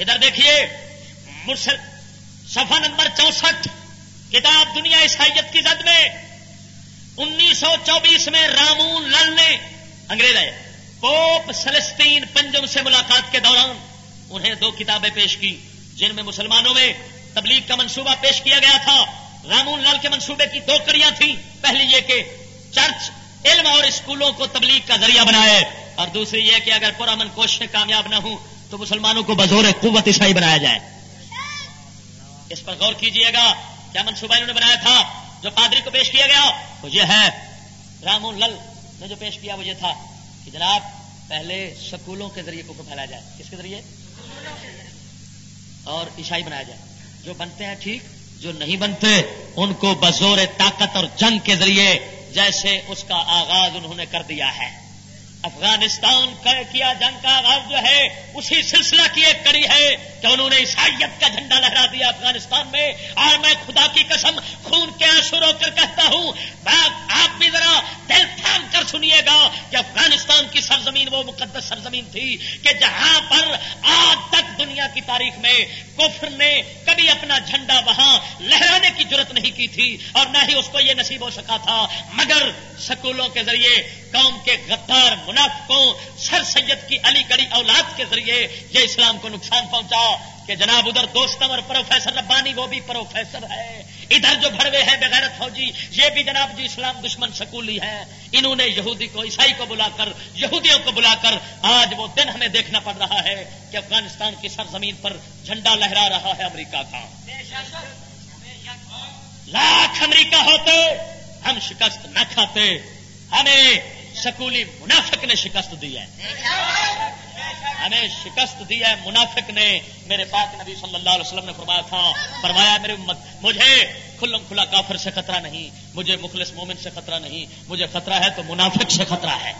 ادھر دیکھیے، مرسل سفا نمبر چونسٹھ، کتاب دنیا عیسائیت کی زد میں، انیس سو چوبیس میں رامون لل نے، انگریز ہے پوپ سلسطین پنجم سے ملاقات کے دوران انہیں دو کتابیں پیش کی، جن میں مسلمانوں میں تبلیغ کا منصوبہ پیش کیا گیا تھا۔ رامون لال کے منصوبے کی دو کڑیاں تھیں، پہلی یہ کہ چرچ علم اور اسکولوں کو تبلیغ کا ذریعہ بنائے، اور دوسری یہ کہ اگر پورا من کوششیں کامیاب نہ ہوں تو مسلمانوں کو بزور قوت عیسائی بنایا جائے۔ اس پر غور کیجیے گا کیا منصوبہ انہوں نے بنایا تھا جو پادری کو پیش کیا گیا؟ وہ یہ ہے رام لل نے جو پیش کیا وہ یہ تھا کہ جناب، پہلے سکولوں کے ذریعے کو پھیلایا جائے۔ کس کے ذریعے؟ اور عیسائی بنایا جائے۔ جو بنتے ہیں ٹھیک، جو نہیں بنتے، ان کو بزور طاقت اور جنگ کے ذریعے جیسے اس کا آغاز انہوں نے کر دیا ہے۔ افغانستان کا کیا جنگ کا آغاز جو ہے، اسی سلسلہ کی ایک کڑی ہے کہ انہوں نے عیسائیت کا جھنڈا لہرا دیا افغانستان میں۔ اور میں خدا کی قسم خون کے آنسو رو کر کہتا ہوں آپ بھی ذرا دل تھام کر سنیے گا کہ افغانستان کی سرزمین وہ مقدس سرزمین تھی کہ جہاں پر آج تک دنیا کی تاریخ میں کفر نے کبھی اپنا جھنڈا وہاں لہرانے کی ضرورت نہیں کی تھی اور نہ ہی اس کو یہ نصیب ہو سکا تھا۔ مگر سکولوں کے ذریعے، قوم کے غدار منافقوں، سر سید کی علی گڑی اولاد کے ذریعے یہ اسلام کو نقصان پہنچا کہ جناب ادھر دوستم اور پروفیسر ربانی، وہ بھی پروفیسر ہے۔ ادھر جو بھروے ہیں، بغیرت فوجی، یہ بھی جناب جی اسلام دشمن سکولی ہے انہوں نے یہودی کو، عیسائی کو بلا کر، یہودیوں کو بلا کر آج وہ دن ہمیں دیکھنا پڑ رہا ہے کہ افغانستان کی سرزمین پر جھنڈا لہرا رہا ہے امریکہ کا۔ لاکھ امریکہ ہوتے، ہم شکست نہ کھاتے۔ ہمیں سکولی منافق نے شکست دی ہے۔ ہمیں شکست دی ہے۔ منافق نے میرے پاک نبی صلی اللہ علیہ وسلم نے فرمایا تھا، فرمایا میرے امت، مجھے کھلم کھلا کافر سے خطرہ نہیں، مجھے مخلص مومن سے خطرہ نہیں، مجھے خطرہ ہے تو منافق سے خطرہ ہے۔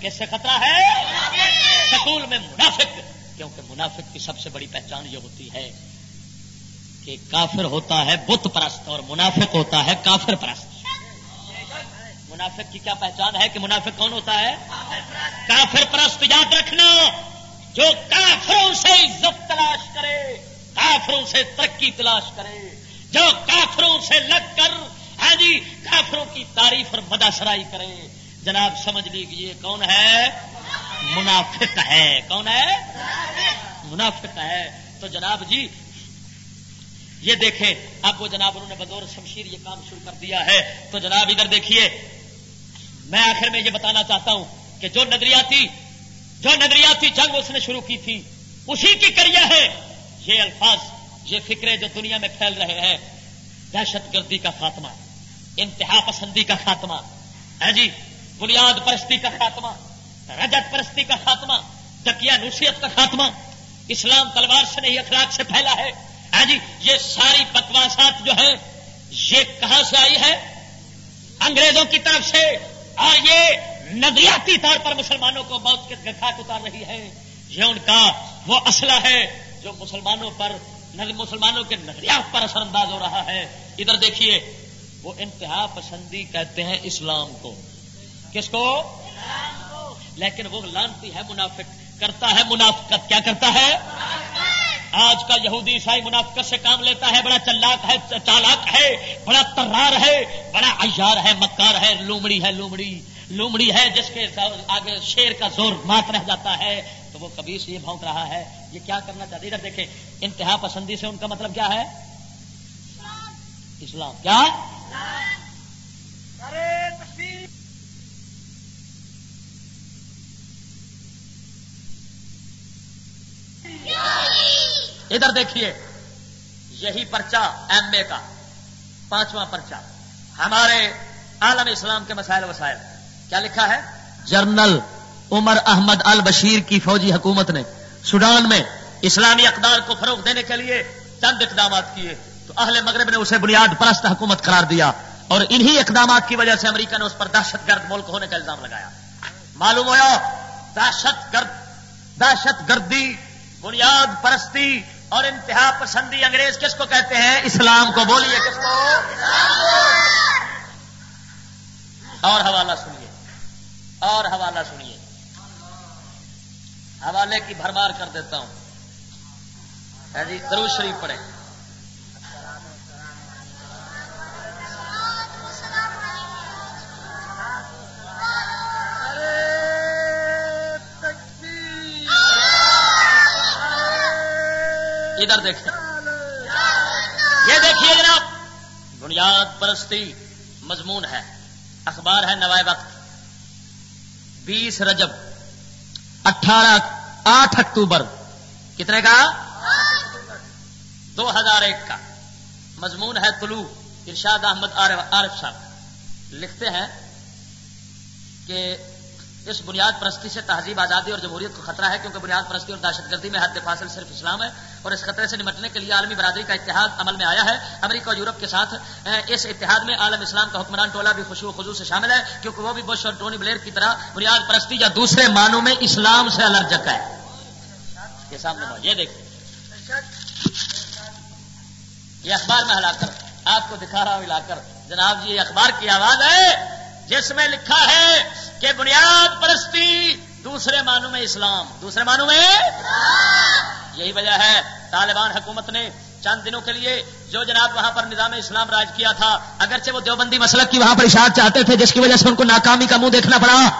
کس سے خطرہ ہے؟ سکول میں منافق، کیونکہ منافق کی سب سے بڑی پہچان یہ ہوتی ہے۔ کہ کافر ہوتا ہے، بت پرست اور منافق ہوتا ہے، کافر پرست۔ منافق کی کیا پہچان ہے کہ منافق کون ہوتا ہے؟ کافر پرست، یاد رکھنا۔ جو کافروں سے عزت تلاش کرے، کافروں سے ترقی تلاش کرے۔ جو کافروں سے لگ کر ہاں جی کافروں کی تعریف اور مداسرائی کرے۔ جناب، سمجھ لیجیے کون ہے؟ منافق ہے۔ کون ہے؟ منافق ہے۔ تو جناب جی یہ دیکھیں، اب وہ جناب انہوں نے بدور شمشیر یہ کام شروع کر دیا ہے۔ تو جناب ادھر دیکھیے، میں آخر میں یہ بتانا چاہتا ہوں کہ جو نظریاتی جو نظریاتی جنگ اس نے شروع کی تھی، اسی کی کریا ہے۔ یہ الفاظ، یہ فکرے جو دنیا میں پھیل رہے ہیں۔ دہشت گردی کا خاتمہ، انتہا پسندی کا خاتمہ۔ ہے جی بنیاد پرستی کا خاتمہ، رجت پرستی کا خاتمہ تکیا نوسیت کا خاتمہ۔ اسلام تلوار سے نہیں، اخلاق سے پھیلا ہے۔ جی یہ ساری بکواسات جو ہیں، یہ کہاں سے آئی ہے انگریزوں کی طرف سے۔ اور یہ نظریاتی طور پر مسلمانوں کو موت کے خاک اتار رہی ہے یہ ان کا وہ اسلحہ ہے جو مسلمانوں پر مسلمانوں کے نظریات پر اثر انداز ہو رہا ہے۔ ادھر دیکھیے، وہ انتہا پسندی کہتے ہیں اسلام کو۔ کس کو؟ لیکن وہ لانتی ہے، منافق کرتا ہے، منافقت کیا کرتا ہے؟ آج کا یہودی عیسائی منافقت سے کام لیتا ہے، بڑا چلاک ہے، چالاک ہے، بڑا ترار ہے، بڑا ایار ہے، مکار ہے، لومڑی ہے، لومڑی لومڑی ہے، جس کے آگے شیر کا زور مات رہ جاتا ہے۔ تو وہ کبھی سے یہ بھونک رہا ہے، یہ کیا کرنا چاہتے ادھر دیکھیں، انتہا پسندی سے ان کا مطلب کیا ہے؟ اسلام۔ کیا؟ ادھر دیکھیے، یہی پرچا ایم اے کا، پانچواں پرچا ہمارے عالم اسلام کے مسائل وسائل، کیا لکھا ہے؟ جرنل عمر احمد البشیر کی فوجی حکومت نے سوڈان میں اسلامی اقدار کو فروغ دینے کے لیے چند اقدامات کیے۔ تو اہل مغرب نے اسے بنیاد پرست حکومت قرار دیا اور انہی اقدامات کی وجہ سے امریکہ نے اس پر دہشت گرد ملک ہونے کا الزام لگایا۔ معلوم ہوا، دہشت گرد، دہشت گردی بنیاد پرستی اور انتہا پسندی انگریز کس کو کہتے ہیں؟ اسلام کو بولیے کس کو؟ اور حوالہ سنیے، اور حوالہ سنیے۔ حوالے کی بھرمار کر دیتا ہوں۔ جی درو شریف پڑے ادھر دیکھیں یہ دیکھیے جناب، بنیاد پرستی مضمون ہے، اخبار ہے نوائے وقت۔ بیس رجب، اٹھارہ آٹھ اکتوبر۔ کتنے کا؟ دو ہزار ایک کا۔ مضمون ہے طلوع، ارشاد احمد عارف صاحب۔ لکھتے ہیں کہ اس بنیاد پرستی سے تہذیب آزادی اور جمہوریت کو خطرہ ہے، کیونکہ بنیاد پرستی اور دہشت گردی میں حد فاصل صرف اسلام ہے اور اس خطرے سے نمٹنے کے لیے عالمی برادری کا اتحاد عمل میں آیا ہے۔ امریکہ اور یورپ کے ساتھ اس اتحاد میں عالم اسلام کا حکمران ٹولہ بھی خوشی و خزو سے شامل ہے، کیونکہ وہ بھی بش اور ٹونی بلیر کی طرح بنیاد پرستی یا دوسرے معنوں میں اسلام سے الرجک ہے۔ یہ سامنے یہ دیکھیں۔ یہ اخبار میں ہلا کر آپ کو دکھا رہا ہوں ہلا کر جناب جی یہ اخبار کی آواز ہے، جس میں لکھا ہے کہ بنیاد پرستی دوسرے معنوں میں اسلام دوسرے معنوں میں یہی وجہ ہے طالبان حکومت نے چند دنوں کے لیے جو جناب وہاں پر نظام اسلام راج کیا تھا اگرچہ وہ دیوبندی مسلک کی وہاں پر اشاعت چاہتے تھے جس کی وجہ سے ان کو ناکامی کا منہ دیکھنا پڑا۔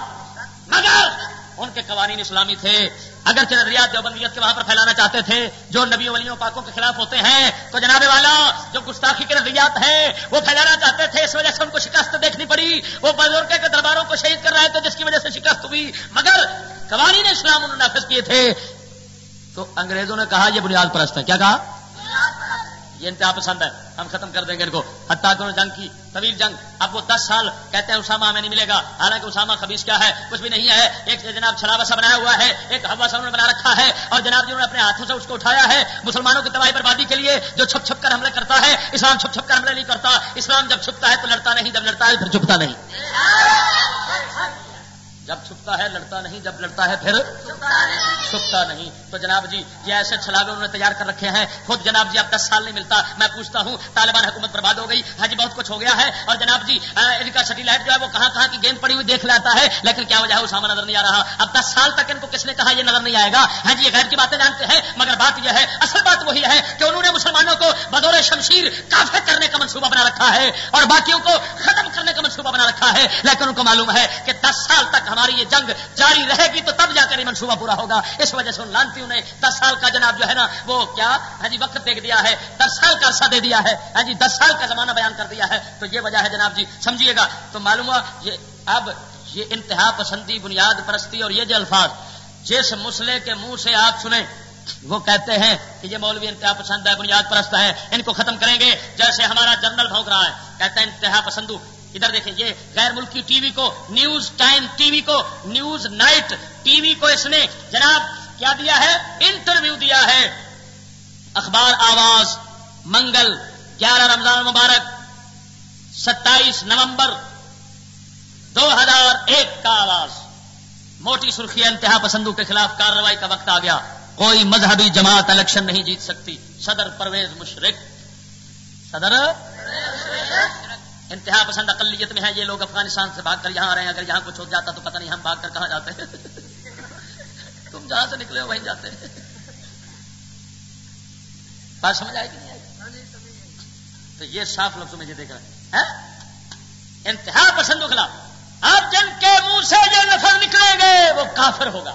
مگر ان کے قوانین اسلامی تھے۔ اگر نظریات دیوبندیت کے وہاں پر پھیلانا چاہتے تھے، جو نبی ولیوں پاکوں کے خلاف ہوتے ہیں، تو جناب والا، جو گستاخی کے نظریات ہیں، وہ پھیلانا چاہتے تھے، اس وجہ سے ان کو شکست دیکھنی پڑی۔ وہ بزرگ کے درباروں کو شہید کر رہے تھے، جس کی وجہ سے شکست ہوئی۔ مگر قوانین اسلام انہوں نے نافذ کیے تھے۔ تو انگریزوں نے کہا، یہ بنیاد پرست ہے۔ کیا کہا؟ یہ انتہا پسند ہے۔ ہم ختم کر دیں گے ان کو۔ حتیٰ کہ جنگ کی، طویل جنگ۔ اب وہ دس سال کہتے ہیں اسامہ ہمیں نہیں ملے گا۔ حالانکہ اسامہ خبیص کیا ہے؟ کچھ بھی نہیں ہے۔ ایک جناب چھلاوا سا بنایا ہوا ہے۔ ایک ہوا سا انہوں نے بنا رکھا ہے۔ اور جناب جی، جنہوں نے اپنے ہاتھوں سے اس کو اٹھایا ہے۔ مسلمانوں کی تباہی بربادی کے لیے جو چھپ چھپ کر حملے کرتا ہے، اسلام چھپ چھپ کر حملے نہیں کرتا۔ اسلام جب چھپتا ہے تو لڑتا نہیں، جب لڑتا ہے پھر چھپتا نہیں۔ جب چھپتا ہے، لڑتا نہیں، جب لڑتا ہے پھر چھپتا نہیں۔ تو جناب جی یہ ایسے چھلاوے انہوں نے تیار کر رکھے ہیں۔ خود جناب جی اب دس سال نہیں ملتا۔ میں پوچھتا ہوں، طالبان حکومت برباد ہو گئی۔ ہاں جی بہت کچھ ہو گیا ہے۔ اور جناب جی ان کا سیٹیلائٹ جو ہے، وہ کہاں کہاں کی گیند پڑی ہوئی دیکھ لیتا ہے۔ لیکن کیا وجہ ہے، اسامہ نظر نہیں آ رہا۔ اب دس سال تک ان کو کس نے کہا، یہ نظر نہیں آئے گا۔ ہاں جی یہ غیر کی باتیں جانتے ہیں، مگر بات یہ ہے، اصل بات وہی ہے کہ انہوں نے مسلمانوں کو بدور شمشیر کافی کرنے کا منصوبہ بنا رکھا ہے اور باقیوں کو ختم کرنے کا منصوبہ بنا رکھا ہے۔ لیکن ان کو معلوم ہے کہ دس سال تک ہماری یہ جنگ جاری رہے گی تو تب جا کر یہ منصوبہ پورا ہوگا۔ اس وجہ سے ان لانتیوں نے دس سال کا جناب جو ہے نا، وہ کیا؟ ہاں جی وقت دیکھ دیا ہے۔ دس سال کا عرصہ دے دیا ہے۔ ہاں جی دس سال کا زمانہ بیان کر دیا ہے۔ تو یہ وجہ ہے جناب جی سمجھیے گا۔ تو معلوم ہوا، یہ اب یہ انتہا پسندی، بنیاد پرستی اور یہ جو الفاظ، جس مسئلے کے منہ سے آپ سنیں، وہ کہتے ہیں کہ یہ مولوی انتہا پسند ہے، بنیاد پرست ہے ان کو ختم کریں گے۔ جیسے ہمارا جنرل بھونک رہا ہے، کہتے ہیں انتہا پسندو۔ ادھر دیکھیں یہ غیر ملکی ٹی وی کو، نیوز ٹائم ٹی وی کو، نیوز نائٹ ٹی وی کو اس نے جناب کیا دیا ہے؟ انٹرویو دیا ہے۔ اخبار آواز، منگل، گیارہ رمضان مبارک، ستائیس نومبر دو ہزار ایک کا آواز موٹی سرخی انتہا پسندوں کے خلاف کارروائی کا وقت آ گیا۔ کوئی مذہبی جماعت الیکشن نہیں جیت سکتی۔ صدر پرویز مشرق۔ صدر انتہا پسند اقلیت میں ہے یہ لوگ افغانستان سے بھاگ کر یہاں آ رہے ہیں۔ اگر یہاں کچھ ہو جاتا تو پتہ نہیں ہم بھاگ کر کہاں جاتے ہیں۔ تم جہاں سے نکلے ہو وہیں جاتے ہیں۔ بات سمجھ آئے گی نہیں آئے تو یہ صاف لفظوں میں یہ دیکھ رہے ہیں؟ انتہا پسند خلاف اب جن کے منہ سے جو نفر نکلیں گے، وہ کافر ہوگا۔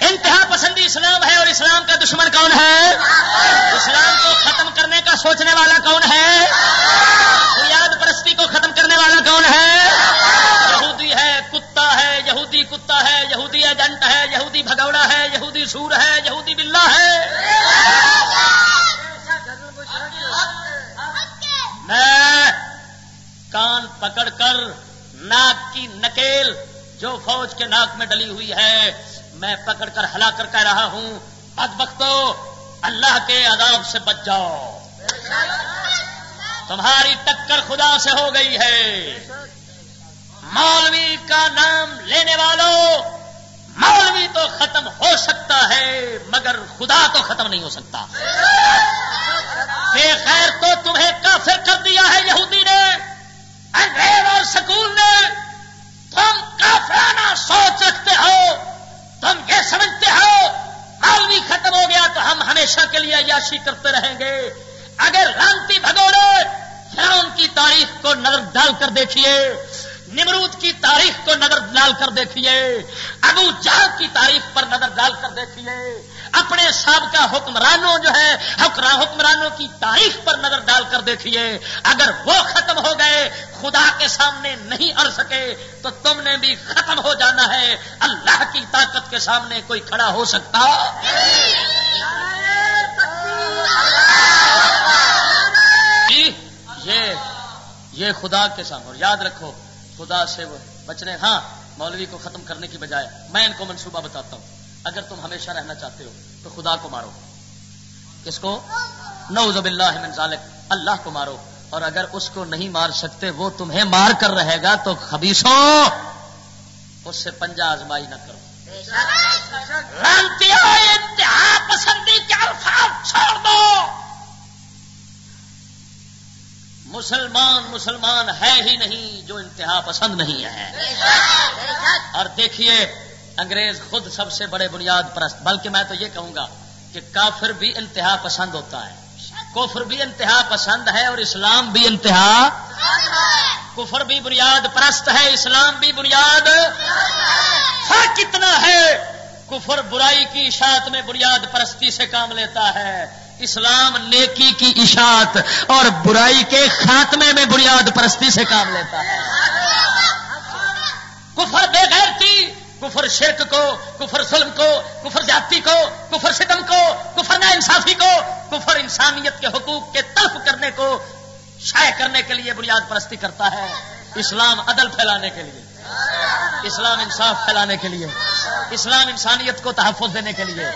انتہا پسندی اسلام ہے اور اسلام کا دشمن کون ہے؟ اسلام کو ختم کرنے کا سوچنے والا کون ہے؟ بنیاد پرستی کو ختم کرنے والا کون ہے؟ یہودی ہے، کتا ہے، یہودی کتا ہے، یہودی ایجنٹ ہے، یہودی بھگوڑا ہے، یہودی سور ہے، یہودی بلا ہے۔ میں کان پکڑ کر، ناک کی نکیل جو فوج کے ناک میں ڈلی ہوئی ہے، میں پکڑ کر ہلا کر کہہ رہا ہوں، بد وقت اللہ کے عذاب سے بچ جاؤ۔ تمہاری ٹکر خدا سے ہو گئی ہے۔ مولوی کا نام لینے والوں، مولوی تو ختم ہو سکتا ہے، مگر خدا تو ختم نہیں ہو سکتا۔ بے خیر تو تمہیں کافر کر دیا ہے، یہودی نے، انگریز اور سکول نے۔ تم کافرانہ سوچ رکھتے ہو، تم یہ سمجھتے ہو، مولوی ختم ہو گیا تو ہم ہمیشہ کے لیے عیاشی کرتے رہیں گے۔ اگر رانتی بھگوڑے فرون کی تاریخ کو نظر ڈال کر دیکھیے، نمرود کی تاریخ کو نظر ڈال کر دیکھیے، ابو جہاں کی تاریخ پر نظر دیکھیے اپنے سابقہ حکمرانوں جو ہے حکمرانوں کی تاریخ پر نظر ڈال کر دیکھیے۔ اگر وہ ختم ہو گئے، خدا کے سامنے نہیں اڑ سکے، تو تم نے بھی ختم ہو جانا ہے۔ اللہ کی طاقت کے سامنے کوئی کھڑا ہو سکتا۔ جی، یہ یہ خدا کے سامنے، اور یاد رکھو، خدا سے بچنے ہاں مولوی کو ختم کرنے کی بجائے میں ان کو منصوبہ بتاتا ہوں۔ اگر تم ہمیشہ رہنا چاہتے ہو تو خدا کو مارو۔ کس کو؟ نعوذ باللہ من ذالک۔ اللہ کو مارو۔ اور اگر اس کو نہیں مار سکتے، وہ تمہیں مار کر رہے گا تو خبیصوں، اس سے پنجا آزمائی نہ کرو۔ انتہا پسندی چھوڑ دو۔ مسلمان مسلمان ہے ہی نہیں جو انتہا پسند نہیں ہے۔ اور دیکھیے انگریز خود سب سے بڑے بنیاد پرست، بلکہ میں تو یہ کہوں گا کہ کافر بھی انتہا پسند ہوتا ہے۔ کفر بھی انتہا پسند ہے اور اسلام بھی انتہا کفر بھی بنیاد پرست ہے، اسلام بھی بنیاد فرق کتنا ہے۔ کفر برائی کی اشاعت میں بنیاد پرستی سے کام لیتا ہے۔ اسلام نیکی کی اشاعت اور برائی کے خاتمے میں بنیاد پرستی سے کام لیتا ہے۔ کفر بے غیرتی کفر شرک کو، کفر ظلم کو، کفر جاتی کو، کفر ستم کو، کفر نا انصافی کو، کفر انسانیت کے حقوق کے تلف کرنے کو شائع کرنے کے لیے بنیاد پرستی کرتا ہے اسلام عدل پھیلانے کے لیے۔ اسلام انصاف پھیلانے کے لیے۔ اسلام انسانیت کو تحفظ دینے کے لیے۔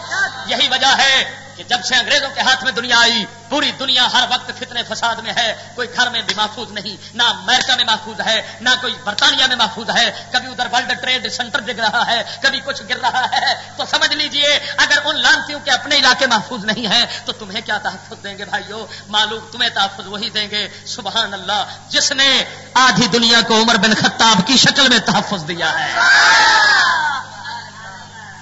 یہی وجہ ہے کہ جب سے انگریزوں کے ہاتھ میں دنیا آئی، پوری دنیا ہر وقت فتنے فساد میں ہے، کوئی گھر میں بھی محفوظ نہیں، نہ امریکہ میں محفوظ ہے، نہ کوئی برطانیہ میں محفوظ ہے۔ کبھی ادھر ورلڈ ٹریڈ سینٹر دکھ رہا ہے، کبھی کچھ گر رہا ہے۔ تو سمجھ لیجیے، اگر ان لانتیوں کے اپنے علاقے محفوظ نہیں ہیں، تو تمہیں کیا تحفظ دیں گے بھائیو؟ معلوم، تمہیں تحفظ وہی دیں گے۔ سبحان اللہ، جس نے آدھی دنیا کو عمر بن خطاب کی شکل میں تحفظ دیا ہے۔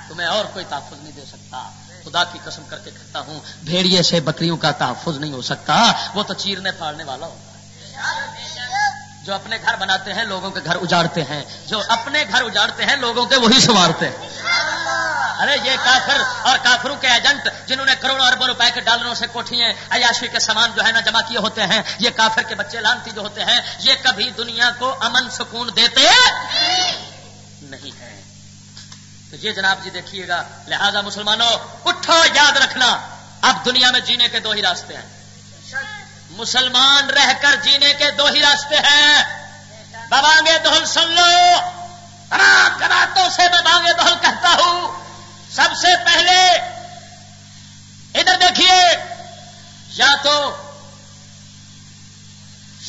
تمہیں اور کوئی تحفظ نہیں دے سکتا۔ خدا کی قسم کر کے کہتا ہوں، بھیڑیے سے بکریوں کا تحفظ نہیں ہو سکتا، وہ تو چیرنے پھاڑنے والا ہوتا ہے۔ جو اپنے گھر بناتے ہیں، لوگوں کے گھر اجاڑتے ہیں۔ جو اپنے گھر اجاڑتے ہیں، لوگوں کے وہی سنوارتے ہیں۔ ارے، یہ کافر اور کافروں کے ایجنٹ جنہوں نے کروڑوں اربوں روپے کے ڈالروں سے کوٹھیاں، عیاشی کے سامان جو ہے نا جمع کیے ہوتے ہیں، یہ کافر کے بچے لانتی جو ہوتے ہیں، یہ کبھی دنیا کو امن سکون دیتے نہیں۔ ہے۔ تو یہ جناب جی دیکھیے گا، لہذا مسلمانوں، اٹھو، یاد رکھنا، اب دنیا میں جینے کے دو ہی راستے ہیں۔ مسلمان رہ کر جینے کے دو ہی راستے ہیں۔ ببانگے دہل سن لو۔ راتوں سے میں بانگے دہل کہتا ہوں۔ سب سے پہلے، ادھر دیکھیے، یا تو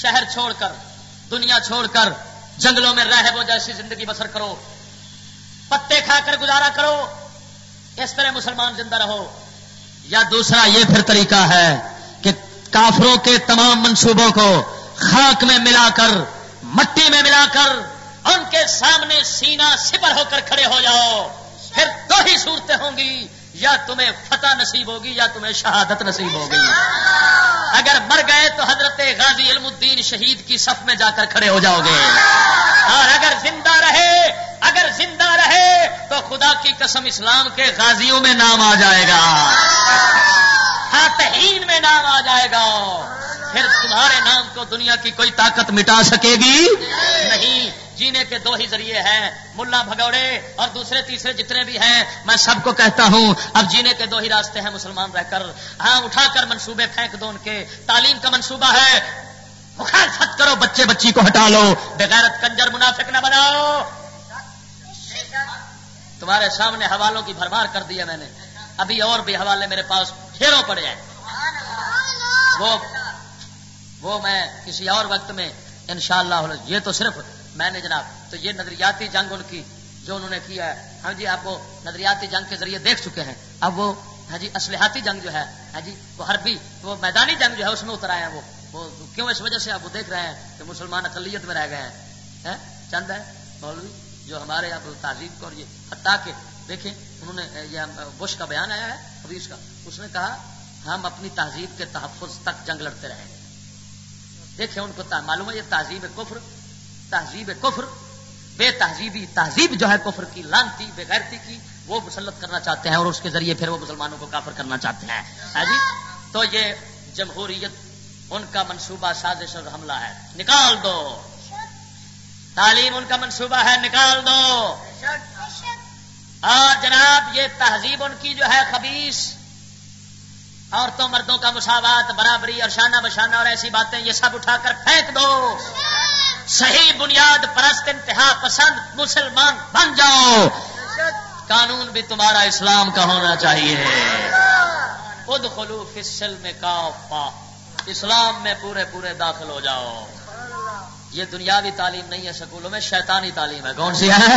شہر چھوڑ کر، دنیا چھوڑ کر، جنگلوں میں رہ وہ جیسی زندگی بسر کرو۔ پتے کھا کر گزارا کرو۔ اس طرح مسلمان زندہ رہو۔ یا دوسرا یہ پھر طریقہ ہے کہ کافروں کے تمام منصوبوں کو خاک میں ملا کر، مٹی میں ملا کر ان کے سامنے سینا سپر ہو کر کھڑے ہو جاؤ۔ پھر دو ہی صورتیں ہوں گی۔ یا تمہیں فتح نصیب ہوگی یا تمہیں شہادت نصیب ہوگی۔ اگر مر گئے تو حضرت غازی علم الدین شہید کی صف میں جا کر کھڑے ہو جاؤ گے۔ اور اگر زندہ رہے، اگر زندہ رہے تو خدا کی قسم اسلام کے غازیوں میں نام آ جائے گا۔ فاتحین میں نام آ جائے گا۔ پھر تمہارے نام کو دنیا کی کوئی طاقت مٹا سکے گی؟ نہیں۔ جینے کے دو ہی ذریعے ہیں، ملا بھگوڑے اور دوسرے تیسرے جتنے بھی ہیں، میں سب کو کہتا ہوں، اب جینے کے دو ہی راستے ہیں مسلمان رہ کر۔ ہاں اٹھا کر منصوبے پھینک دو ان کے۔ تعلیم کا منصوبہ ہے۔ مخالفت کرو، بچے بچی کو ہٹا لو۔ بغیرت کنجر منافق نہ بناؤ۔ تمہارے سامنے حوالوں کی بھرمار کر دیا میں نے۔ ابھی اور بھی حوالے میرے پاس پھیروں پڑے ہیں۔ وہ وہ میں کسی اور وقت میں انشاءاللہ یہ تو صرف میں نے جناب، تو یہ نظریاتی جنگ ان کی جو انہوں نے کیا ہے۔ ہاں جی آپ وہ نظریاتی جنگ کے ذریعے دیکھ چکے ہیں۔ اب وہ ہاں جی اسلحاتی جنگ جو ہے ہاں جی وہ حربی، وہ میدانی جنگ جو ہے، اس میں اتر آئے ہیں وہ۔ وہ کیوں اس وجہ سے آپ وہ دیکھ رہے ہیں کہ مسلمان اقلیت میں رہ گئے ہیں؟ چند ہے مولوی، جو ہمارے اب تعزیب کو اور یہ حتیٰ کہ دیکھیں، انہوں نے، یہ بش کا بیان آیا ہے حبیش کا۔ اس نے کہا، ہم اپنی تہذیب کے تحفظ تک جنگ لڑتے رہیں گے۔ دیکھیں، ان کو معلوم ہے یہ تہذیب کفر تہذیب کفر، بے تہذیبی تہذیب جو ہے کفر کی، لانتی، بے غیرتی کی، وہ مسلط کرنا چاہتے ہیں اور اس کے ذریعے پھر وہ مسلمانوں کو کافر کرنا چاہتے ہیں۔ ہاں جی؟ تو یہ جمہوریت، ان کا منصوبہ سازش اور حملہ ہے۔ نکال دو۔ تعلیم ان کا منصوبہ ہے، نکال دو۔ اور جناب، یہ تہذیب ان کی جو ہے خبیص عورتوں مردوں کا مساوات، برابری اور شانہ بشانہ اور ایسی باتیں، یہ سب اٹھا کر پھینک دو۔ صحیح بنیاد پرست انتہا پسند مسلمان بن جاؤ۔ قانون بھی تمہارا اسلام کا ہونا چاہیے۔ خود خلوف فصل میں کا اسلام میں پورے پورے داخل ہو جاؤ۔ یہ دنیاوی تعلیم نہیں ہے سکولوں میں، شیطانی تعلیم ہے۔ کون سی ہے؟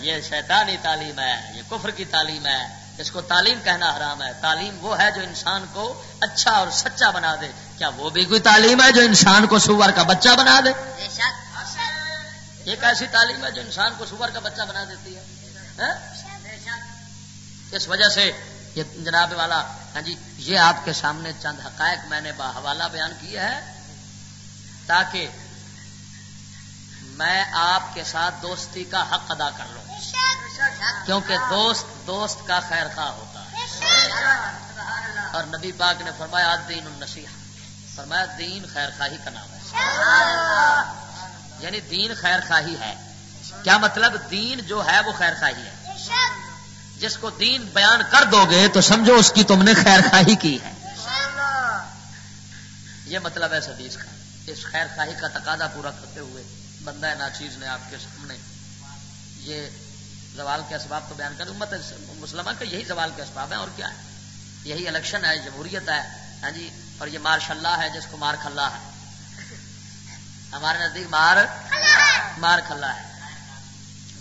یہ شیطانی تعلیم ہے، یہ کفر کی تعلیم ہے۔ اس کو تعلیم کہنا حرام ہے۔ تعلیم وہ ہے جو انسان کو اچھا اور سچا بنا دے۔ کیا وہ بھی کوئی تعلیم ہے جو انسان کو سور کا بچہ بنا دے؟ ایک ایسی تعلیم ہے جو انسان کو سور کا بچہ بنا دیتی ہے۔ ہاں؟ اس وجہ سے یہ جناب والا ہاں جی یہ آپ کے سامنے چند حقائق میں نے حوالہ بیان کیا ہے تاکہ میں آپ کے ساتھ دوستی کا حق ادا کر لوں۔ کیونکہ دوست دوست کا خیر خواہ ہوتا ہے۔ اور نبی پاک نے فرمایا دین النسیح فرمایا، دین خیر خواہی کا نام ہے۔ یعنی دین خیر خواہی ہے۔ کیا مطلب؟ دین جو ہے وہ خیر خواہی ہے۔ جس کو دین بیان کر دو گے تو سمجھو اس کی تم نے خیر خواہی کی ہے۔ یہ مطلب ہے حدیث کا۔ اس خیر خواہی کا تقاضا پورا کرتے ہوئے بندہ ہے، ناچیز نے آپ کے سامنے یہ زوال کے اسباب تو بیان کر، امت مسلمہ کا یہی زوال کے اسباب ہیں، اور کیا ہے؟ یہی الیکشن ہے، جمہوریت ہے ہاں جی؟ اور یہ مار شلہ ہے، جس کو مار کھلا ہے۔ ہمارے نزدیک مار مار کھلا ہے۔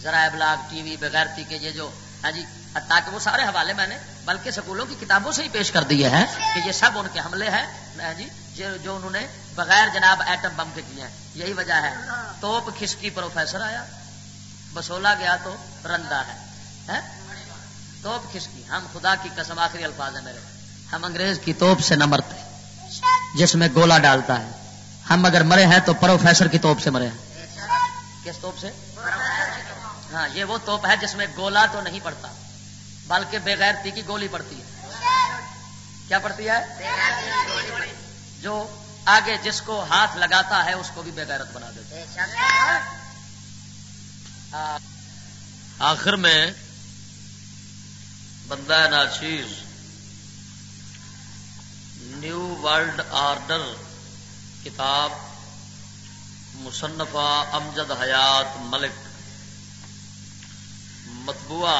ذرائع ابلاغ ٹی وی بغیرتی کے یہ جو ہاں جی؟ تاکہ وہ سارے حوالے میں نے، بلکہ سکولوں کی کتابوں سے ہی پیش کر دیے ہیں کہ یہ سب ان کے حملے ہیں ہاں جی؟ جو انہوں نے بغیر جناب ایٹم بم کے کیے ہیں، یہی وجہ ہے۔ توپ کھسکی پروفیسر آیا، بسولا گیا تو رندا ہے توپ کھسکی ہم خدا کی قسم آخری الفاظ ہے میرے۔ ہم انگریز کی توپ سے نہ مرتے، جس میں گولا ڈالتا ہے۔ ہم اگر مرے ہیں تو پروفیسر کی توپ سے مرے ہیں۔ کس توپ سے؟ ہاں یہ وہ توپ ہے جس میں گولا تو نہیں پڑتا، بلکہ بغیر تی کی گولی پڑتی ہے۔ کیا پڑتی ہے؟ جو آگے جس کو ہاتھ لگاتا ہے اس کو بھی بےغیرت بنا دیتا آخر میں بندہ ناچیز، نیو ورلڈ آرڈر کتاب مصنفہ امجد حیات ملک، مطبوعہ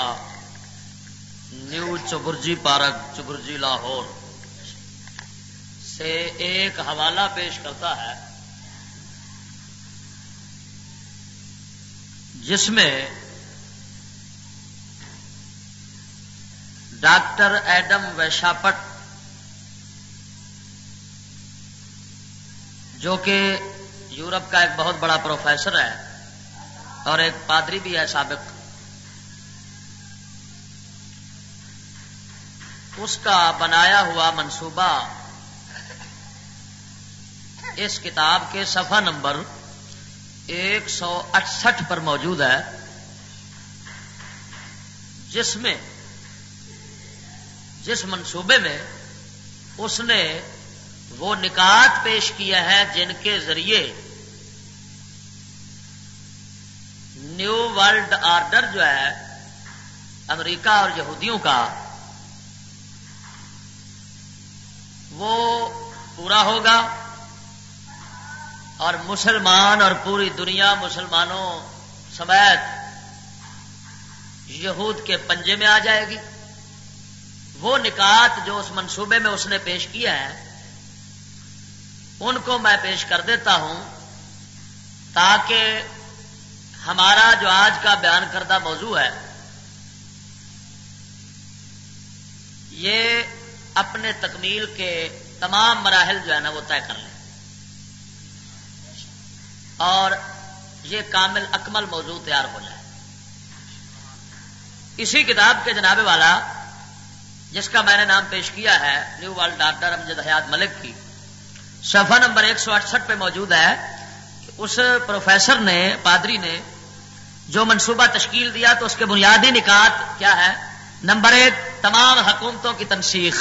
نیو چبرجی پارک، چبرجی لاہور۔ سے ایک حوالہ پیش کرتا ہے جس میں ڈاکٹر ایڈم ویشاپٹ جو کہ یورپ کا ایک بہت بڑا پروفیسر ہے اور ایک پادری بھی ہے سابق، اس کا بنایا ہوا منصوبہ اس کتاب کے صفحہ نمبر ایک سو اٹسٹھ پر موجود ہے، جس میں، جس منصوبے میں اس نے وہ نکات پیش کیا ہے جن کے ذریعے نیو ورلڈ آرڈر جو ہے امریکہ اور یہودیوں کا، وہ پورا ہوگا۔ اور مسلمان اور پوری دنیا مسلمانوں سمیت یہود کے پنجے میں آ جائے گی۔ وہ نکات جو اس منصوبے میں اس نے پیش کیا ہے، ان کو میں پیش کر دیتا ہوں تاکہ ہمارا جو آج کا بیان کردہ موضوع ہے، یہ اپنے تکمیل کے تمام مراحل جو ہے نا وہ طے کر لیں۔ اور یہ کامل اکمل موضوع تیار ہو جائے۔ اسی کتاب کے جناب والا، جس کا میں نے نام پیش کیا ہے، نیو ورلڈ ڈاکٹر امجد حیات ملک کی، صفحہ نمبر ایک سو اڑسٹھ پہ موجود ہے اس پروفیسر نے، پادری نے جو منصوبہ تشکیل دیا تو اس کے بنیادی نکات کیا ہے؟ نمبر ایک، تمام حکومتوں کی تنسیخ۔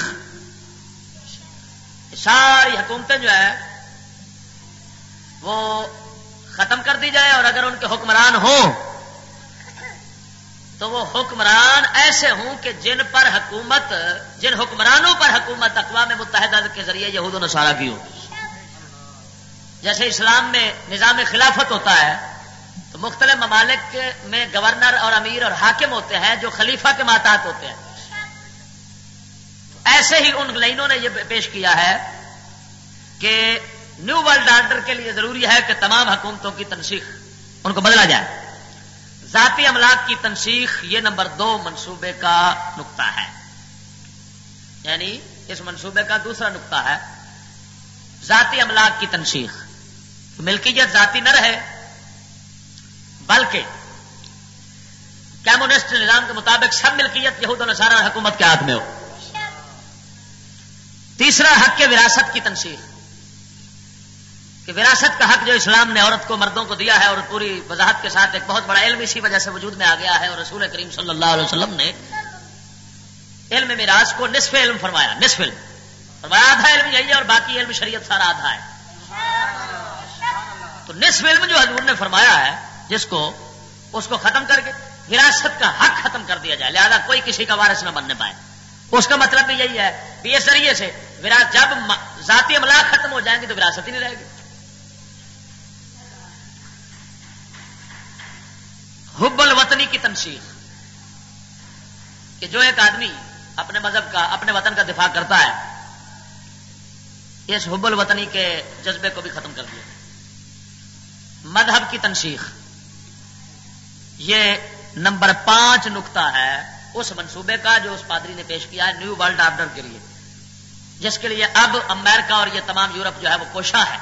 ساری حکومتیں جو ہے وہ ختم کر دی جائے اور اگر ان کے حکمران ہوں تو وہ حکمران ایسے ہوں کہ جن پر حکومت، جن حکمرانوں پر حکومت اقوام متحدہ کے ذریعے یہود و نصارہ کی ہو جیسے اسلام میں نظام خلافت ہوتا ہے، تو مختلف ممالک میں گورنر اور امیر اور حاکم ہوتے ہیں جو خلیفہ کے ماتحت ہوتے ہیں۔ ایسے ہی ان لائنوں نے یہ پیش کیا ہے کہ نیو ورلڈ آرڈر کے لیے ضروری ہے کہ تمام حکومتوں کی تنسیخ ان کو بدلا جائے۔ ذاتی املاک کی تنسیخ یہ نمبر دو منصوبے کا نقطہ ہے۔ یعنی اس منصوبے کا دوسرا نقطہ ہے۔ ذاتی املاک کی تنسیخ۔ ملکیت ذاتی نہ رہے، بلکہ کمیونسٹ نظام کے مطابق سب ملکیت یہود و نصارہ حکومت کے ہاتھ میں ہو۔ تیسرا حق کے وراثت کی تنسیخ۔ کہ وراثت کا حق جو اسلام نے عورت کو مردوں کو دیا ہے اور پوری وضاحت کے ساتھ ایک بہت بڑا علم اسی وجہ سے وجود میں آ گیا ہے اور رسول کریم صلی اللہ علیہ وسلم نے علم میراث کو نصف علم فرمایا، نصف علم۔ فرمایا آدھا علم یہی ہے اور باقی علم شریعت سارا آدھا ہے۔ تو نصف علم جو حضور نے فرمایا ہے، جس کو، اس کو ختم کر کے وراثت کا حق ختم کر دیا جائے، لہذا کوئی کسی کا وارث نہ بننے پائے۔ اس کا مطلب بھی یہی ہے کہ اس ذریعے سے جب ذاتی املاک ختم ہو جائیں گے تو وراثت ہی نہیں رہے گی۔ حب الوطنی کی تنسیخ کہ جو ایک آدمی اپنے مذہب کا، اپنے وطن کا دفاع کرتا ہے، اس حب الوطنی کے جذبے کو بھی ختم کر دیا۔ مذہب کی تنسیخ یہ نمبر پانچ نقطہ ہے اس منصوبے کا جو اس پادری نے پیش کیا ہے نیو ورلڈ آرڈر کے لیے۔ جس کے لیے اب امریکہ اور یہ تمام یورپ جو ہے وہ کوشاں ہے،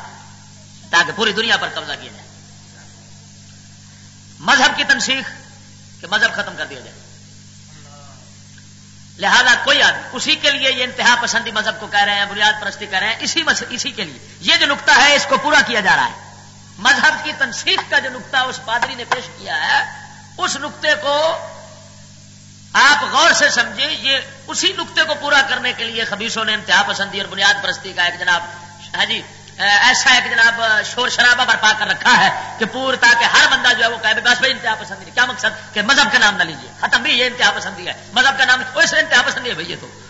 تاکہ پوری دنیا پر قبضہ کیا جائے۔ مذہب کی تنسیخ کہ مذہب ختم کر دیا جائے۔ لہذا کوئی آدمی اسی کے لیے یہ انتہا پسندی مذہب کو کہہ رہے ہیں، بنیاد پرستی کہہ رہے ہیں، اسی اسی کے لیے۔ یہ جو نقطہ ہے، اس کو پورا کیا جا رہا ہے۔ مذہب کی تنسیخ کا جو نقطہ اس پادری نے پیش کیا ہے، اس نقطے کو آپ غور سے سمجھے یہ اسی نقطے کو پورا کرنے کے لیے خبیصوں نے انتہا پسندی اور بنیاد پرستی کا ایک جناب ہاں جی ایسا ایک جناب، شور شرابہ برپا کر رکھا ہے کہ پور تاکہ ہر بندہ جو ہے وہ کہے بس بھائی انتہا پسندی کیا مقصد؟ کہ مذہب کا نام نہ لیجیے ختم بھی یہ انتہا پسندی ہے۔ مذہب کا نام کوئی انتہا پسندی ہے، بھائی، یہ تو۔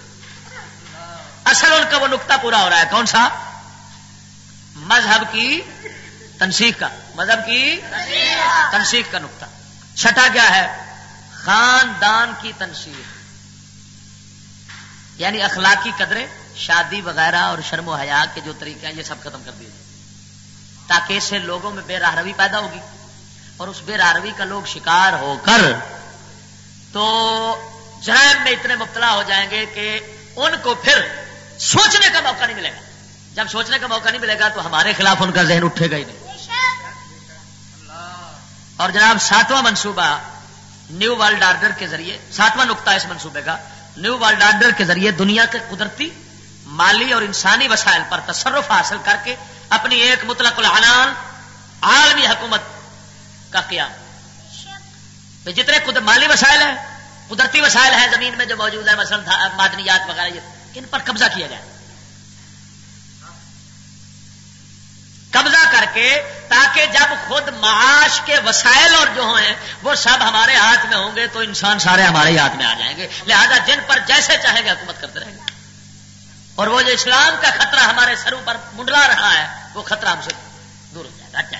اصل ان کا وہ نقطہ پورا ہو رہا ہے۔ کون سا؟ مذہب کی تنسیخ کا۔ مذہب کی تنسیخ کا نقطہ۔ چھٹا کیا ہے؟ خاندان کی تنسیخ۔ یعنی اخلاقی قدرے شادی وغیرہ اور شرم و حیا کے جو طریقے ہیں، یہ سب ختم کر دیے۔ تاکہ اس سے لوگوں میں بے راہ روی پیدا ہوگی۔ اور اس بے راہ روی کا لوگ شکار ہو کر تو جرائم میں اتنے مبتلا ہو جائیں گے کہ ان کو پھر سوچنے کا موقع نہیں ملے گا۔ جب سوچنے کا موقع نہیں ملے گا تو ہمارے خلاف ان کا ذہن اٹھے گا ہی نہیں۔ اور جناب، ساتواں منصوبہ نیو ورلڈ آرڈر کے ذریعے، ساتواں نقطہ اس منصوبے کا۔ نیو ورلڈ آرڈر کے ذریعے دنیا کے قدرتی مالی اور انسانی وسائل پر تصرف حاصل کر کے اپنی ایک مطلق العنان عالمی حکومت کا قیام۔ جتنے مالی وسائل ہیں، قدرتی وسائل ہیں زمین میں جو موجود ہے مثلا معدنیات وغیرہ ان پر قبضہ کیا جائے قبضہ کر کے تاکہ جب خود معاش کے وسائل اور جو ہیں، وہ سب ہمارے ہاتھ میں ہوں گے تو انسان سارے ہمارے ہاتھ میں آ جائیں گے۔ لہذا جن پر جیسے چاہیں گے حکومت کرتے رہیں گے۔ اور وہ جو اسلام کا خطرہ ہمارے سروں پر منڈلا رہا ہے، وہ خطرہ ہم سے دور ہو جائے گا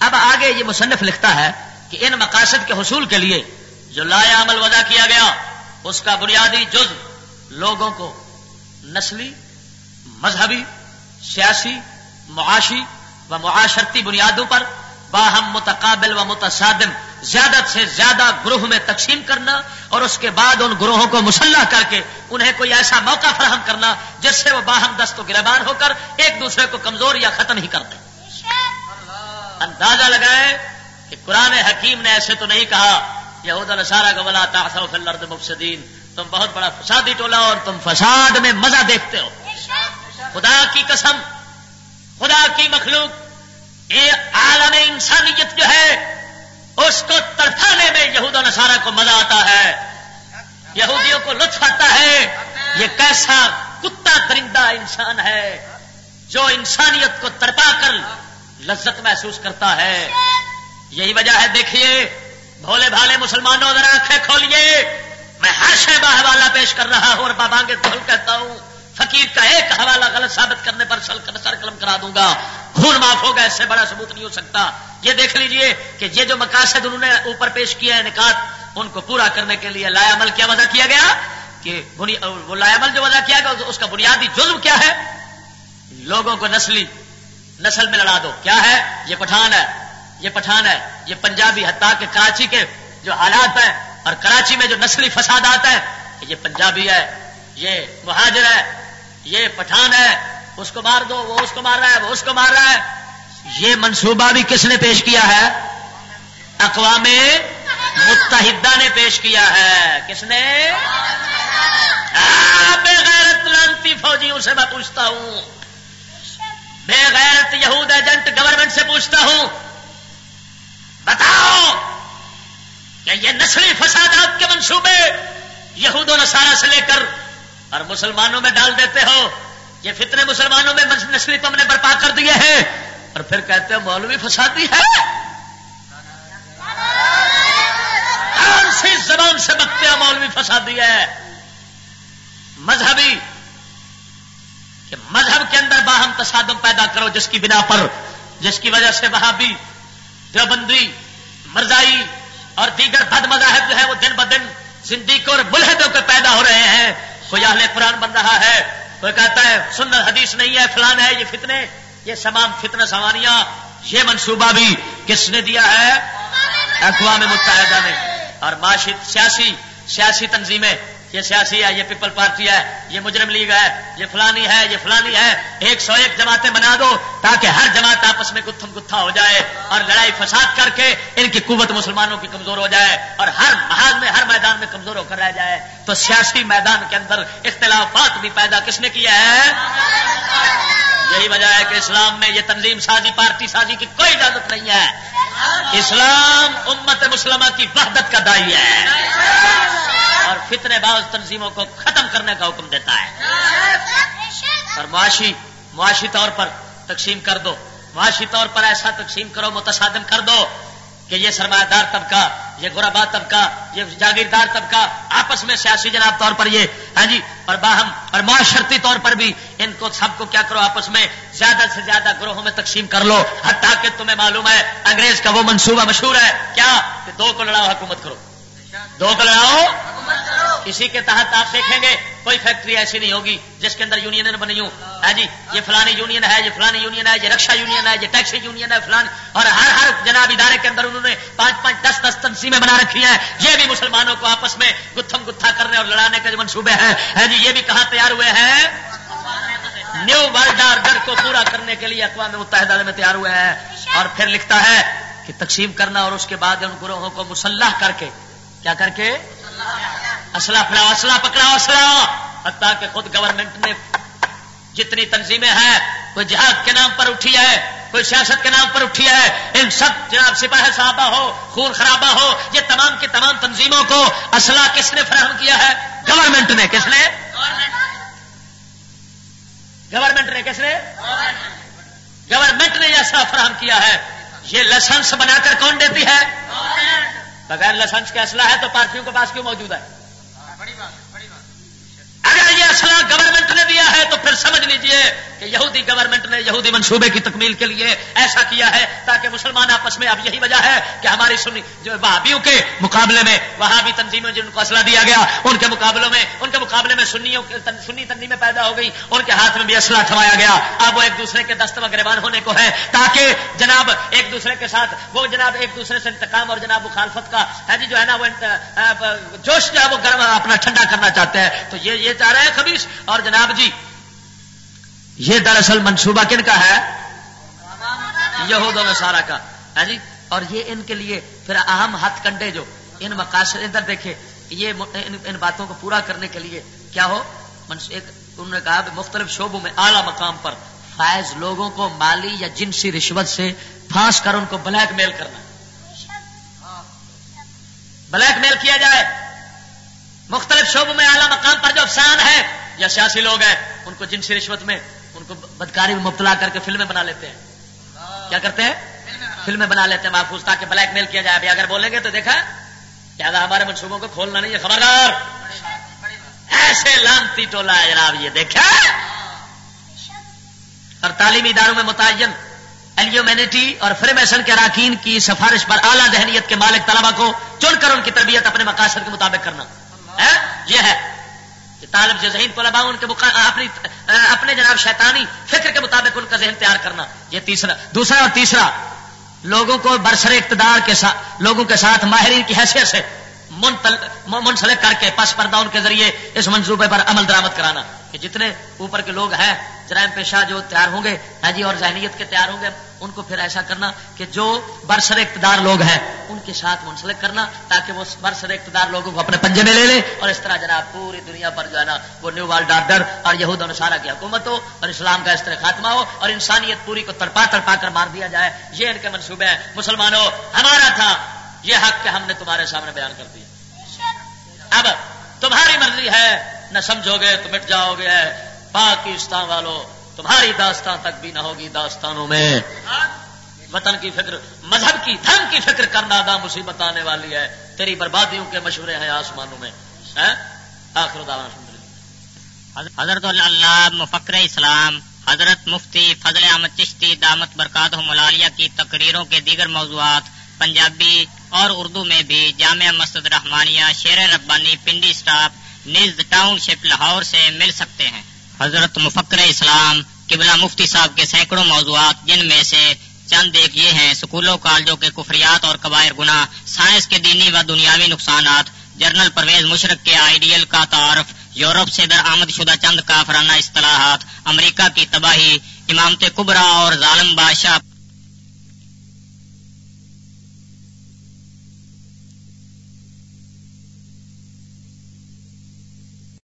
اب آگے یہ مصنف لکھتا ہے کہ ان مقاصد کے حصول کے لیے جو لایا عمل وضع کیا گیا، اس کا بنیادی جز لوگوں کو نسلی، مذہبی، سیاسی، معاشی و معاشرتی بنیادوں پر باہم متقابل و متصادم زیادہ سے زیادہ گروہ میں تقسیم کرنا اور اس کے بعد ان گروہوں کو مسلح کر کے انہیں کوئی ایسا موقع فراہم کرنا جس سے وہ باہم دست و گربان ہو کر ایک دوسرے کو کمزور یا ختم ہی کر دیں۔ اندازہ لگائے کہ قرآن حکیم نے ایسے تو نہیں کہا، یہود السارا گولا تاثر مفسدین تم بہت بڑا فسادی ٹولا اور تم فساد میں مزہ دیکھتے ہو۔ خدا کی قسم، خدا کی مخلوق، یہ عالم انسانیت جو ہے اس کو تڑپانے میں یہود و نصارہ کو مزہ آتا ہے۔ یہودیوں کو لطف آتا ہے۔ یہ کیسا کتا درندہ انسان ہے جو انسانیت کو تڑپا کر لذت محسوس کرتا ہے۔ یہی وجہ ہے دیکھیے، بھولے بھالے مسلمانوں، ذرا آنکھیں کھولیے۔ میں ہر شہ باہ والا پیش کر رہا ہوں اور بابا کے کھول کہتا ہوں۔ فقیر کا ایک حوالہ غلط ثابت کرنے پر سر قلم کرا دوں گا۔ خون معاف ہوگا اس سے بڑا ثبوت نہیں ہو سکتا۔ یہ دیکھ لیجیے کہ یہ جو مقاصد انہوں نے اوپر پیش کیا ہے نکات، ان کو پورا کرنے کے لیے لایا عمل کیا وضع کیا گیا؟ کہ وہ لایا عمل جو وضع کیا گیا، اس کا بنیادی جزم کیا ہے؟ لوگوں کو نسلی نسل میں لڑا دو۔ کیا ہے؟ یہ پٹھان ہے۔ یہ پٹھان ہے۔ یہ پنجابی، حتیٰ کہ کراچی کے جو حالات ہیں اور کراچی میں جو نسلی فسادات ہیں یہ پنجابی ہے، یہ مہاجر ہے، یہ پٹھان ہے، اس کو مار دو، وہ اس کو مار رہا ہے، وہ اس کو مار رہا ہے۔ یہ منصوبہ بھی کس نے پیش کیا ہے؟ اقوام متحدہ نے پیش کیا ہے۔ کس نے؟ بے غیرت لانتی فوجیوں سے میں پوچھتا ہوں۔ بے غیرت یہود ایجنٹ گورنمنٹ سے پوچھتا ہوں۔ بتاؤ کہ یہ نسلی فسادات کے منصوبے یہود و نصارہ سے لے کر اور مسلمانوں میں ڈال دیتے ہو۔ یہ فتنے مسلمانوں میں نسلی پم نے برپا کر دیے ہیں۔ اور پھر کہتے ہو مولوی فسادی ہے۔ کون سی زبان سے بکتے ہو مولوی فسادی ہے۔ مذہبی کہ مذہب کے اندر باہم تصادم پیدا کرو جس کی بنا پر، جس کی وجہ سے وہاں بھی دیوبندی، مرزائی اور دیگر بد مذاہب جو ہے وہ دن بدن زندگی اور ملحدوں کے پیدا ہو رہے ہیں۔ کوئی اہل قرآن بن رہا ہے، کوئی کہتا ہے، سنت حدیث نہیں ہے فلان ہے، یہ فتنے۔ یہ تمام فتن سوانیاں یہ منصوبہ بھی کس نے دیا ہے؟ اقوام متحدہ نے۔ اور معاشی، سیاسی سیاسی تنظیمیں، یہ سیاسی ہے، یہ پیپل پارٹی ہے، یہ مجرم لیگ ہے، یہ فلانی ہے، یہ فلانی ہے۔ ایک سو ایک جماعتیں بنا دو تاکہ ہر جماعت آپس میں گتھم گتھا ہو جائے اور لڑائی فساد کر کے ان کی قوت مسلمانوں کی کمزور ہو جائے اور ہر محاذ میں، ہر میدان میں کمزور ہو کر رہ جائے۔ تو سیاسی میدان کے اندر اختلافات بھی پیدا کس نے کیا ہے یہی وجہ ہے کہ اسلام میں یہ تنظیم سازی، پارٹی سازی کی کوئی اجازت نہیں ہے۔ اسلام امت مسلمہ کی وحدت کا دائی ہے۔ اور فتنے باز تنظیموں کو ختم کرنے کا حکم دیتا ہے۔ اور معاشی معاشی طور پر تقسیم کر دو۔ معاشی طور پر ایسا تقسیم کرو، متصادم کر دو۔ کہ یہ سرمایہ دار طبقہ، یہ غربا طبقہ، یہ جاگیردار طبقہ، آپس میں سیاسی جناب طور پر یہ ہاں جی اور باہم، اور معاشرتی طور پر بھی ان کو سب کو کیا کرو آپس میں زیادہ سے زیادہ گروہوں میں تقسیم کر لو، حتیٰ کہ تمہیں معلوم ہے انگریز کا وہ منصوبہ مشہور ہے، کیا؟ کہ دو کو لڑاؤ حکومت کرو۔ دو کو لڑاؤ اسی کے تحت آپ دیکھیں گے، کوئی فیکٹری ایسی نہیں ہوگی جس کے اندر یونین بنی ہوں۔ ہے جی یہ فلانی یونین ہے، یہ فلانی یونین ہے، یہ رکشا یونین ہے، یہ ٹیکسی یونین ہے فلانی اور ہر ہر جناب ادارے کے اندر انہوں نے پانچ پانچ دس دس تنظیمیں بنا رکھی ہیں۔ یہ بھی مسلمانوں کو آپس میں گتھم گتھا کرنے اور لڑانے کے جو منصوبے ہیں۔ ہاں جی یہ بھی کہاں تیار ہوئے ہیں؟ نیو ورلڈ آرڈر کو پورا کرنے کے لیے اقوام متحدہ میں تیار ہوئے ہیں۔ اور پھر لکھتا ہے کہ تقسیم کرنا اور اس کے بعد ان گروہوں کو مسلح کر کے، کیا کر کے؟ اسلح پڑا اسلح پکڑا اسلح حتیٰ کہ خود گورنمنٹ نے جتنی تنظیمیں ہیں، کوئی جہاد کے نام پر اٹھی ہے، کوئی سیاست کے نام پر اٹھی ہے، ان سب جناب سپاہ صحابہ ہو، خون خرابہ ہو، یہ تمام کی تمام تنظیموں کو اسلح کس نے فراہم کیا ہے؟ گورنمنٹ نے، کس نے؟ گورنمنٹ نے، کس نے؟ گورنمنٹ نے یہ اسلح فراہم کیا ہے۔ یہ لائسنس بنا کر کون دیتی ہے؟ بغیر لائسنس کے اسلحہ ہے تو پارٹیوں کے پاس کیوں موجود ہے؟ اگر یہ اسلحہ گورنمنٹ نے دیا ہے تو پھر سمجھ لیجیے کہ یہودی گورنمنٹ نے یہودی منصوبے کی تکمیل کے لیے ایسا کیا ہے تاکہ مسلمان آپس میں اب یہی وجہ ہے کہ ہماری سنی جو وہابیوں کے مقابلے میں وہاں بھی تنظیمیں جن کو اسلحہ دیا گیا، ان کے مقابلوں میں ان کے مقابلے میں سنیوں سنی تنظیمیں پیدا ہو گئی، ان کے ہاتھ میں بھی اسلحہ تھمایا گیا۔ اب وہ ایک دوسرے کے دست گربان ہونے کو ہے تاکہ جناب ایک دوسرے کے ساتھ وہ جناب ایک دوسرے سے انتقام اور جناب مخالفت کا ہے جی جو ہے نا وہ جوش جو ہے وہ گرم اپنا ٹھنڈا کرنا چاہتے ہیں۔ تو یہ یہ چاہ رہے ہیں خبیص۔ اور جناب جی یہ دراصل منصوبہ کن کا ہے؟ یہود و سارا کا۔ ہے جی؟ اور یہ ان کے لیے پھر اہم ہاتھ کنڈے جو ان مقاصد، ادھر دیکھے یہ ان باتوں کو پورا کرنے کے لیے کیا ہو؟ ایک انہوں نے کہا مختلف شعبوں میں اعلی مقام پر فائز لوگوں کو مالی یا جنسی رشوت سے پھانس کر ان کو بلیک میل کرنا۔ بلیک میل کیا جائے؟ مختلف شعبوں میں اعلی مقام پر جو افسان ہے یا سیاسی لوگ ہیں، ان کو جنسی رشوت میں ان کو بدکاری میں مبتلا کر کے فلمیں بنا لیتے ہیں۔ کیا کرتے ہیں؟ فلمیں بنا لیتے ہیں محفوظ تاکہ بلیک میل کیا جائے۔ ابھی اگر بولیں گے تو دیکھا کیا ہمارے منصوبوں کو کھولنا نہیں ہے، خبردار۔ ایسے لانتی ٹولا ہے جناب، یہ دیکھا؟ اور تعلیمی اداروں میں متعین ایلیومینٹی اور فریمیشن کے اراکین کی سفارش پر اعلیٰ ذہنیت کے مالک طلبا کو چن کر ان کی تربیت اپنے مقاصد کے مطابق کرنا۔ یہ ہے۔ طالب جو ذہین طلبا ان کے اپنی اپنے جناب شیطانی فکر کے مطابق ان کا ذہن تیار کرنا۔ یہ تیسرا دوسرا اور تیسرا، لوگوں کو برسر اقتدار کے ساتھ لوگوں کے ساتھ ماہرین کی حیثیت سے منسلک کر کے پس پردہ ان کے ذریعے اس منصوبے پر عمل درامد کرانا۔ کہ جتنے اوپر کے لوگ ہیں جرائم پیشہ جو تیار ہوں گے ہاں جی اور ذہنیت کے تیار ہوں گے، ان کو پھر ایسا کرنا کہ جو برسر اقتدار لوگ ہیں، ان کے ساتھ منسلک کرنا تاکہ وہ برسر اقتدار لوگوں کو اپنے پنجے میں لے لے اور اس طرح جناب پوری دنیا پر جو ہے نا، وہ نیو ورلڈ آرڈر اور یہود انسارا کی حکومت ہو اور اسلام کا اس طرح خاتمہ ہو اور انسانیت پوری کو تڑپا تڑپا کر مار دیا جائے، یہ ان کے منصوبے ہیں۔ مسلمانوں، ہمارا تھا، یہ حق کہ ہم نے تمہارے سامنے بیان کر دیا۔ اب تمہاری مرضی ہے، نہ سمجھو گے تو مٹ جاؤ گے پاکستان والوں تمہاری داستان تک بھی نہ ہوگی داستانوں میں۔ وطن کی فکر، مذہب کی دھرم کی فکر کرنا دا مصیبت آنے والی ہے۔ تیری بربادیوں کے مشورے ہیں آسمانوں میں۔ آخر حضرت اللہ مفکر اسلام، حضرت مفتی فضل احمد چشتی دامت برکات ملالیہ کی تقریروں کے دیگر موضوعات، پنجابی اور اردو میں بھی جامعہ مسجد رحمانیہ شیر ربانی پنڈی اسٹاف نیز ٹاؤن شپ لاہور سے مل سکتے ہیں۔ حضرت مفکر اسلام قبلہ مفتی صاحب کے سینکڑوں موضوعات، جن میں سے چند ایک یہ ہیں، سکولوں، کالجوں کے کفریات اور قبائر گنا سائنس کے دینی و دنیاوی نقصانات جنرل پرویز مشرق کے آئیڈیل کا تعارف، یورپ سے درآمد شدہ چند کافرانہ اصطلاحات، امریکہ کی تباہی، امامت کبرا اور ظالم بادشاہ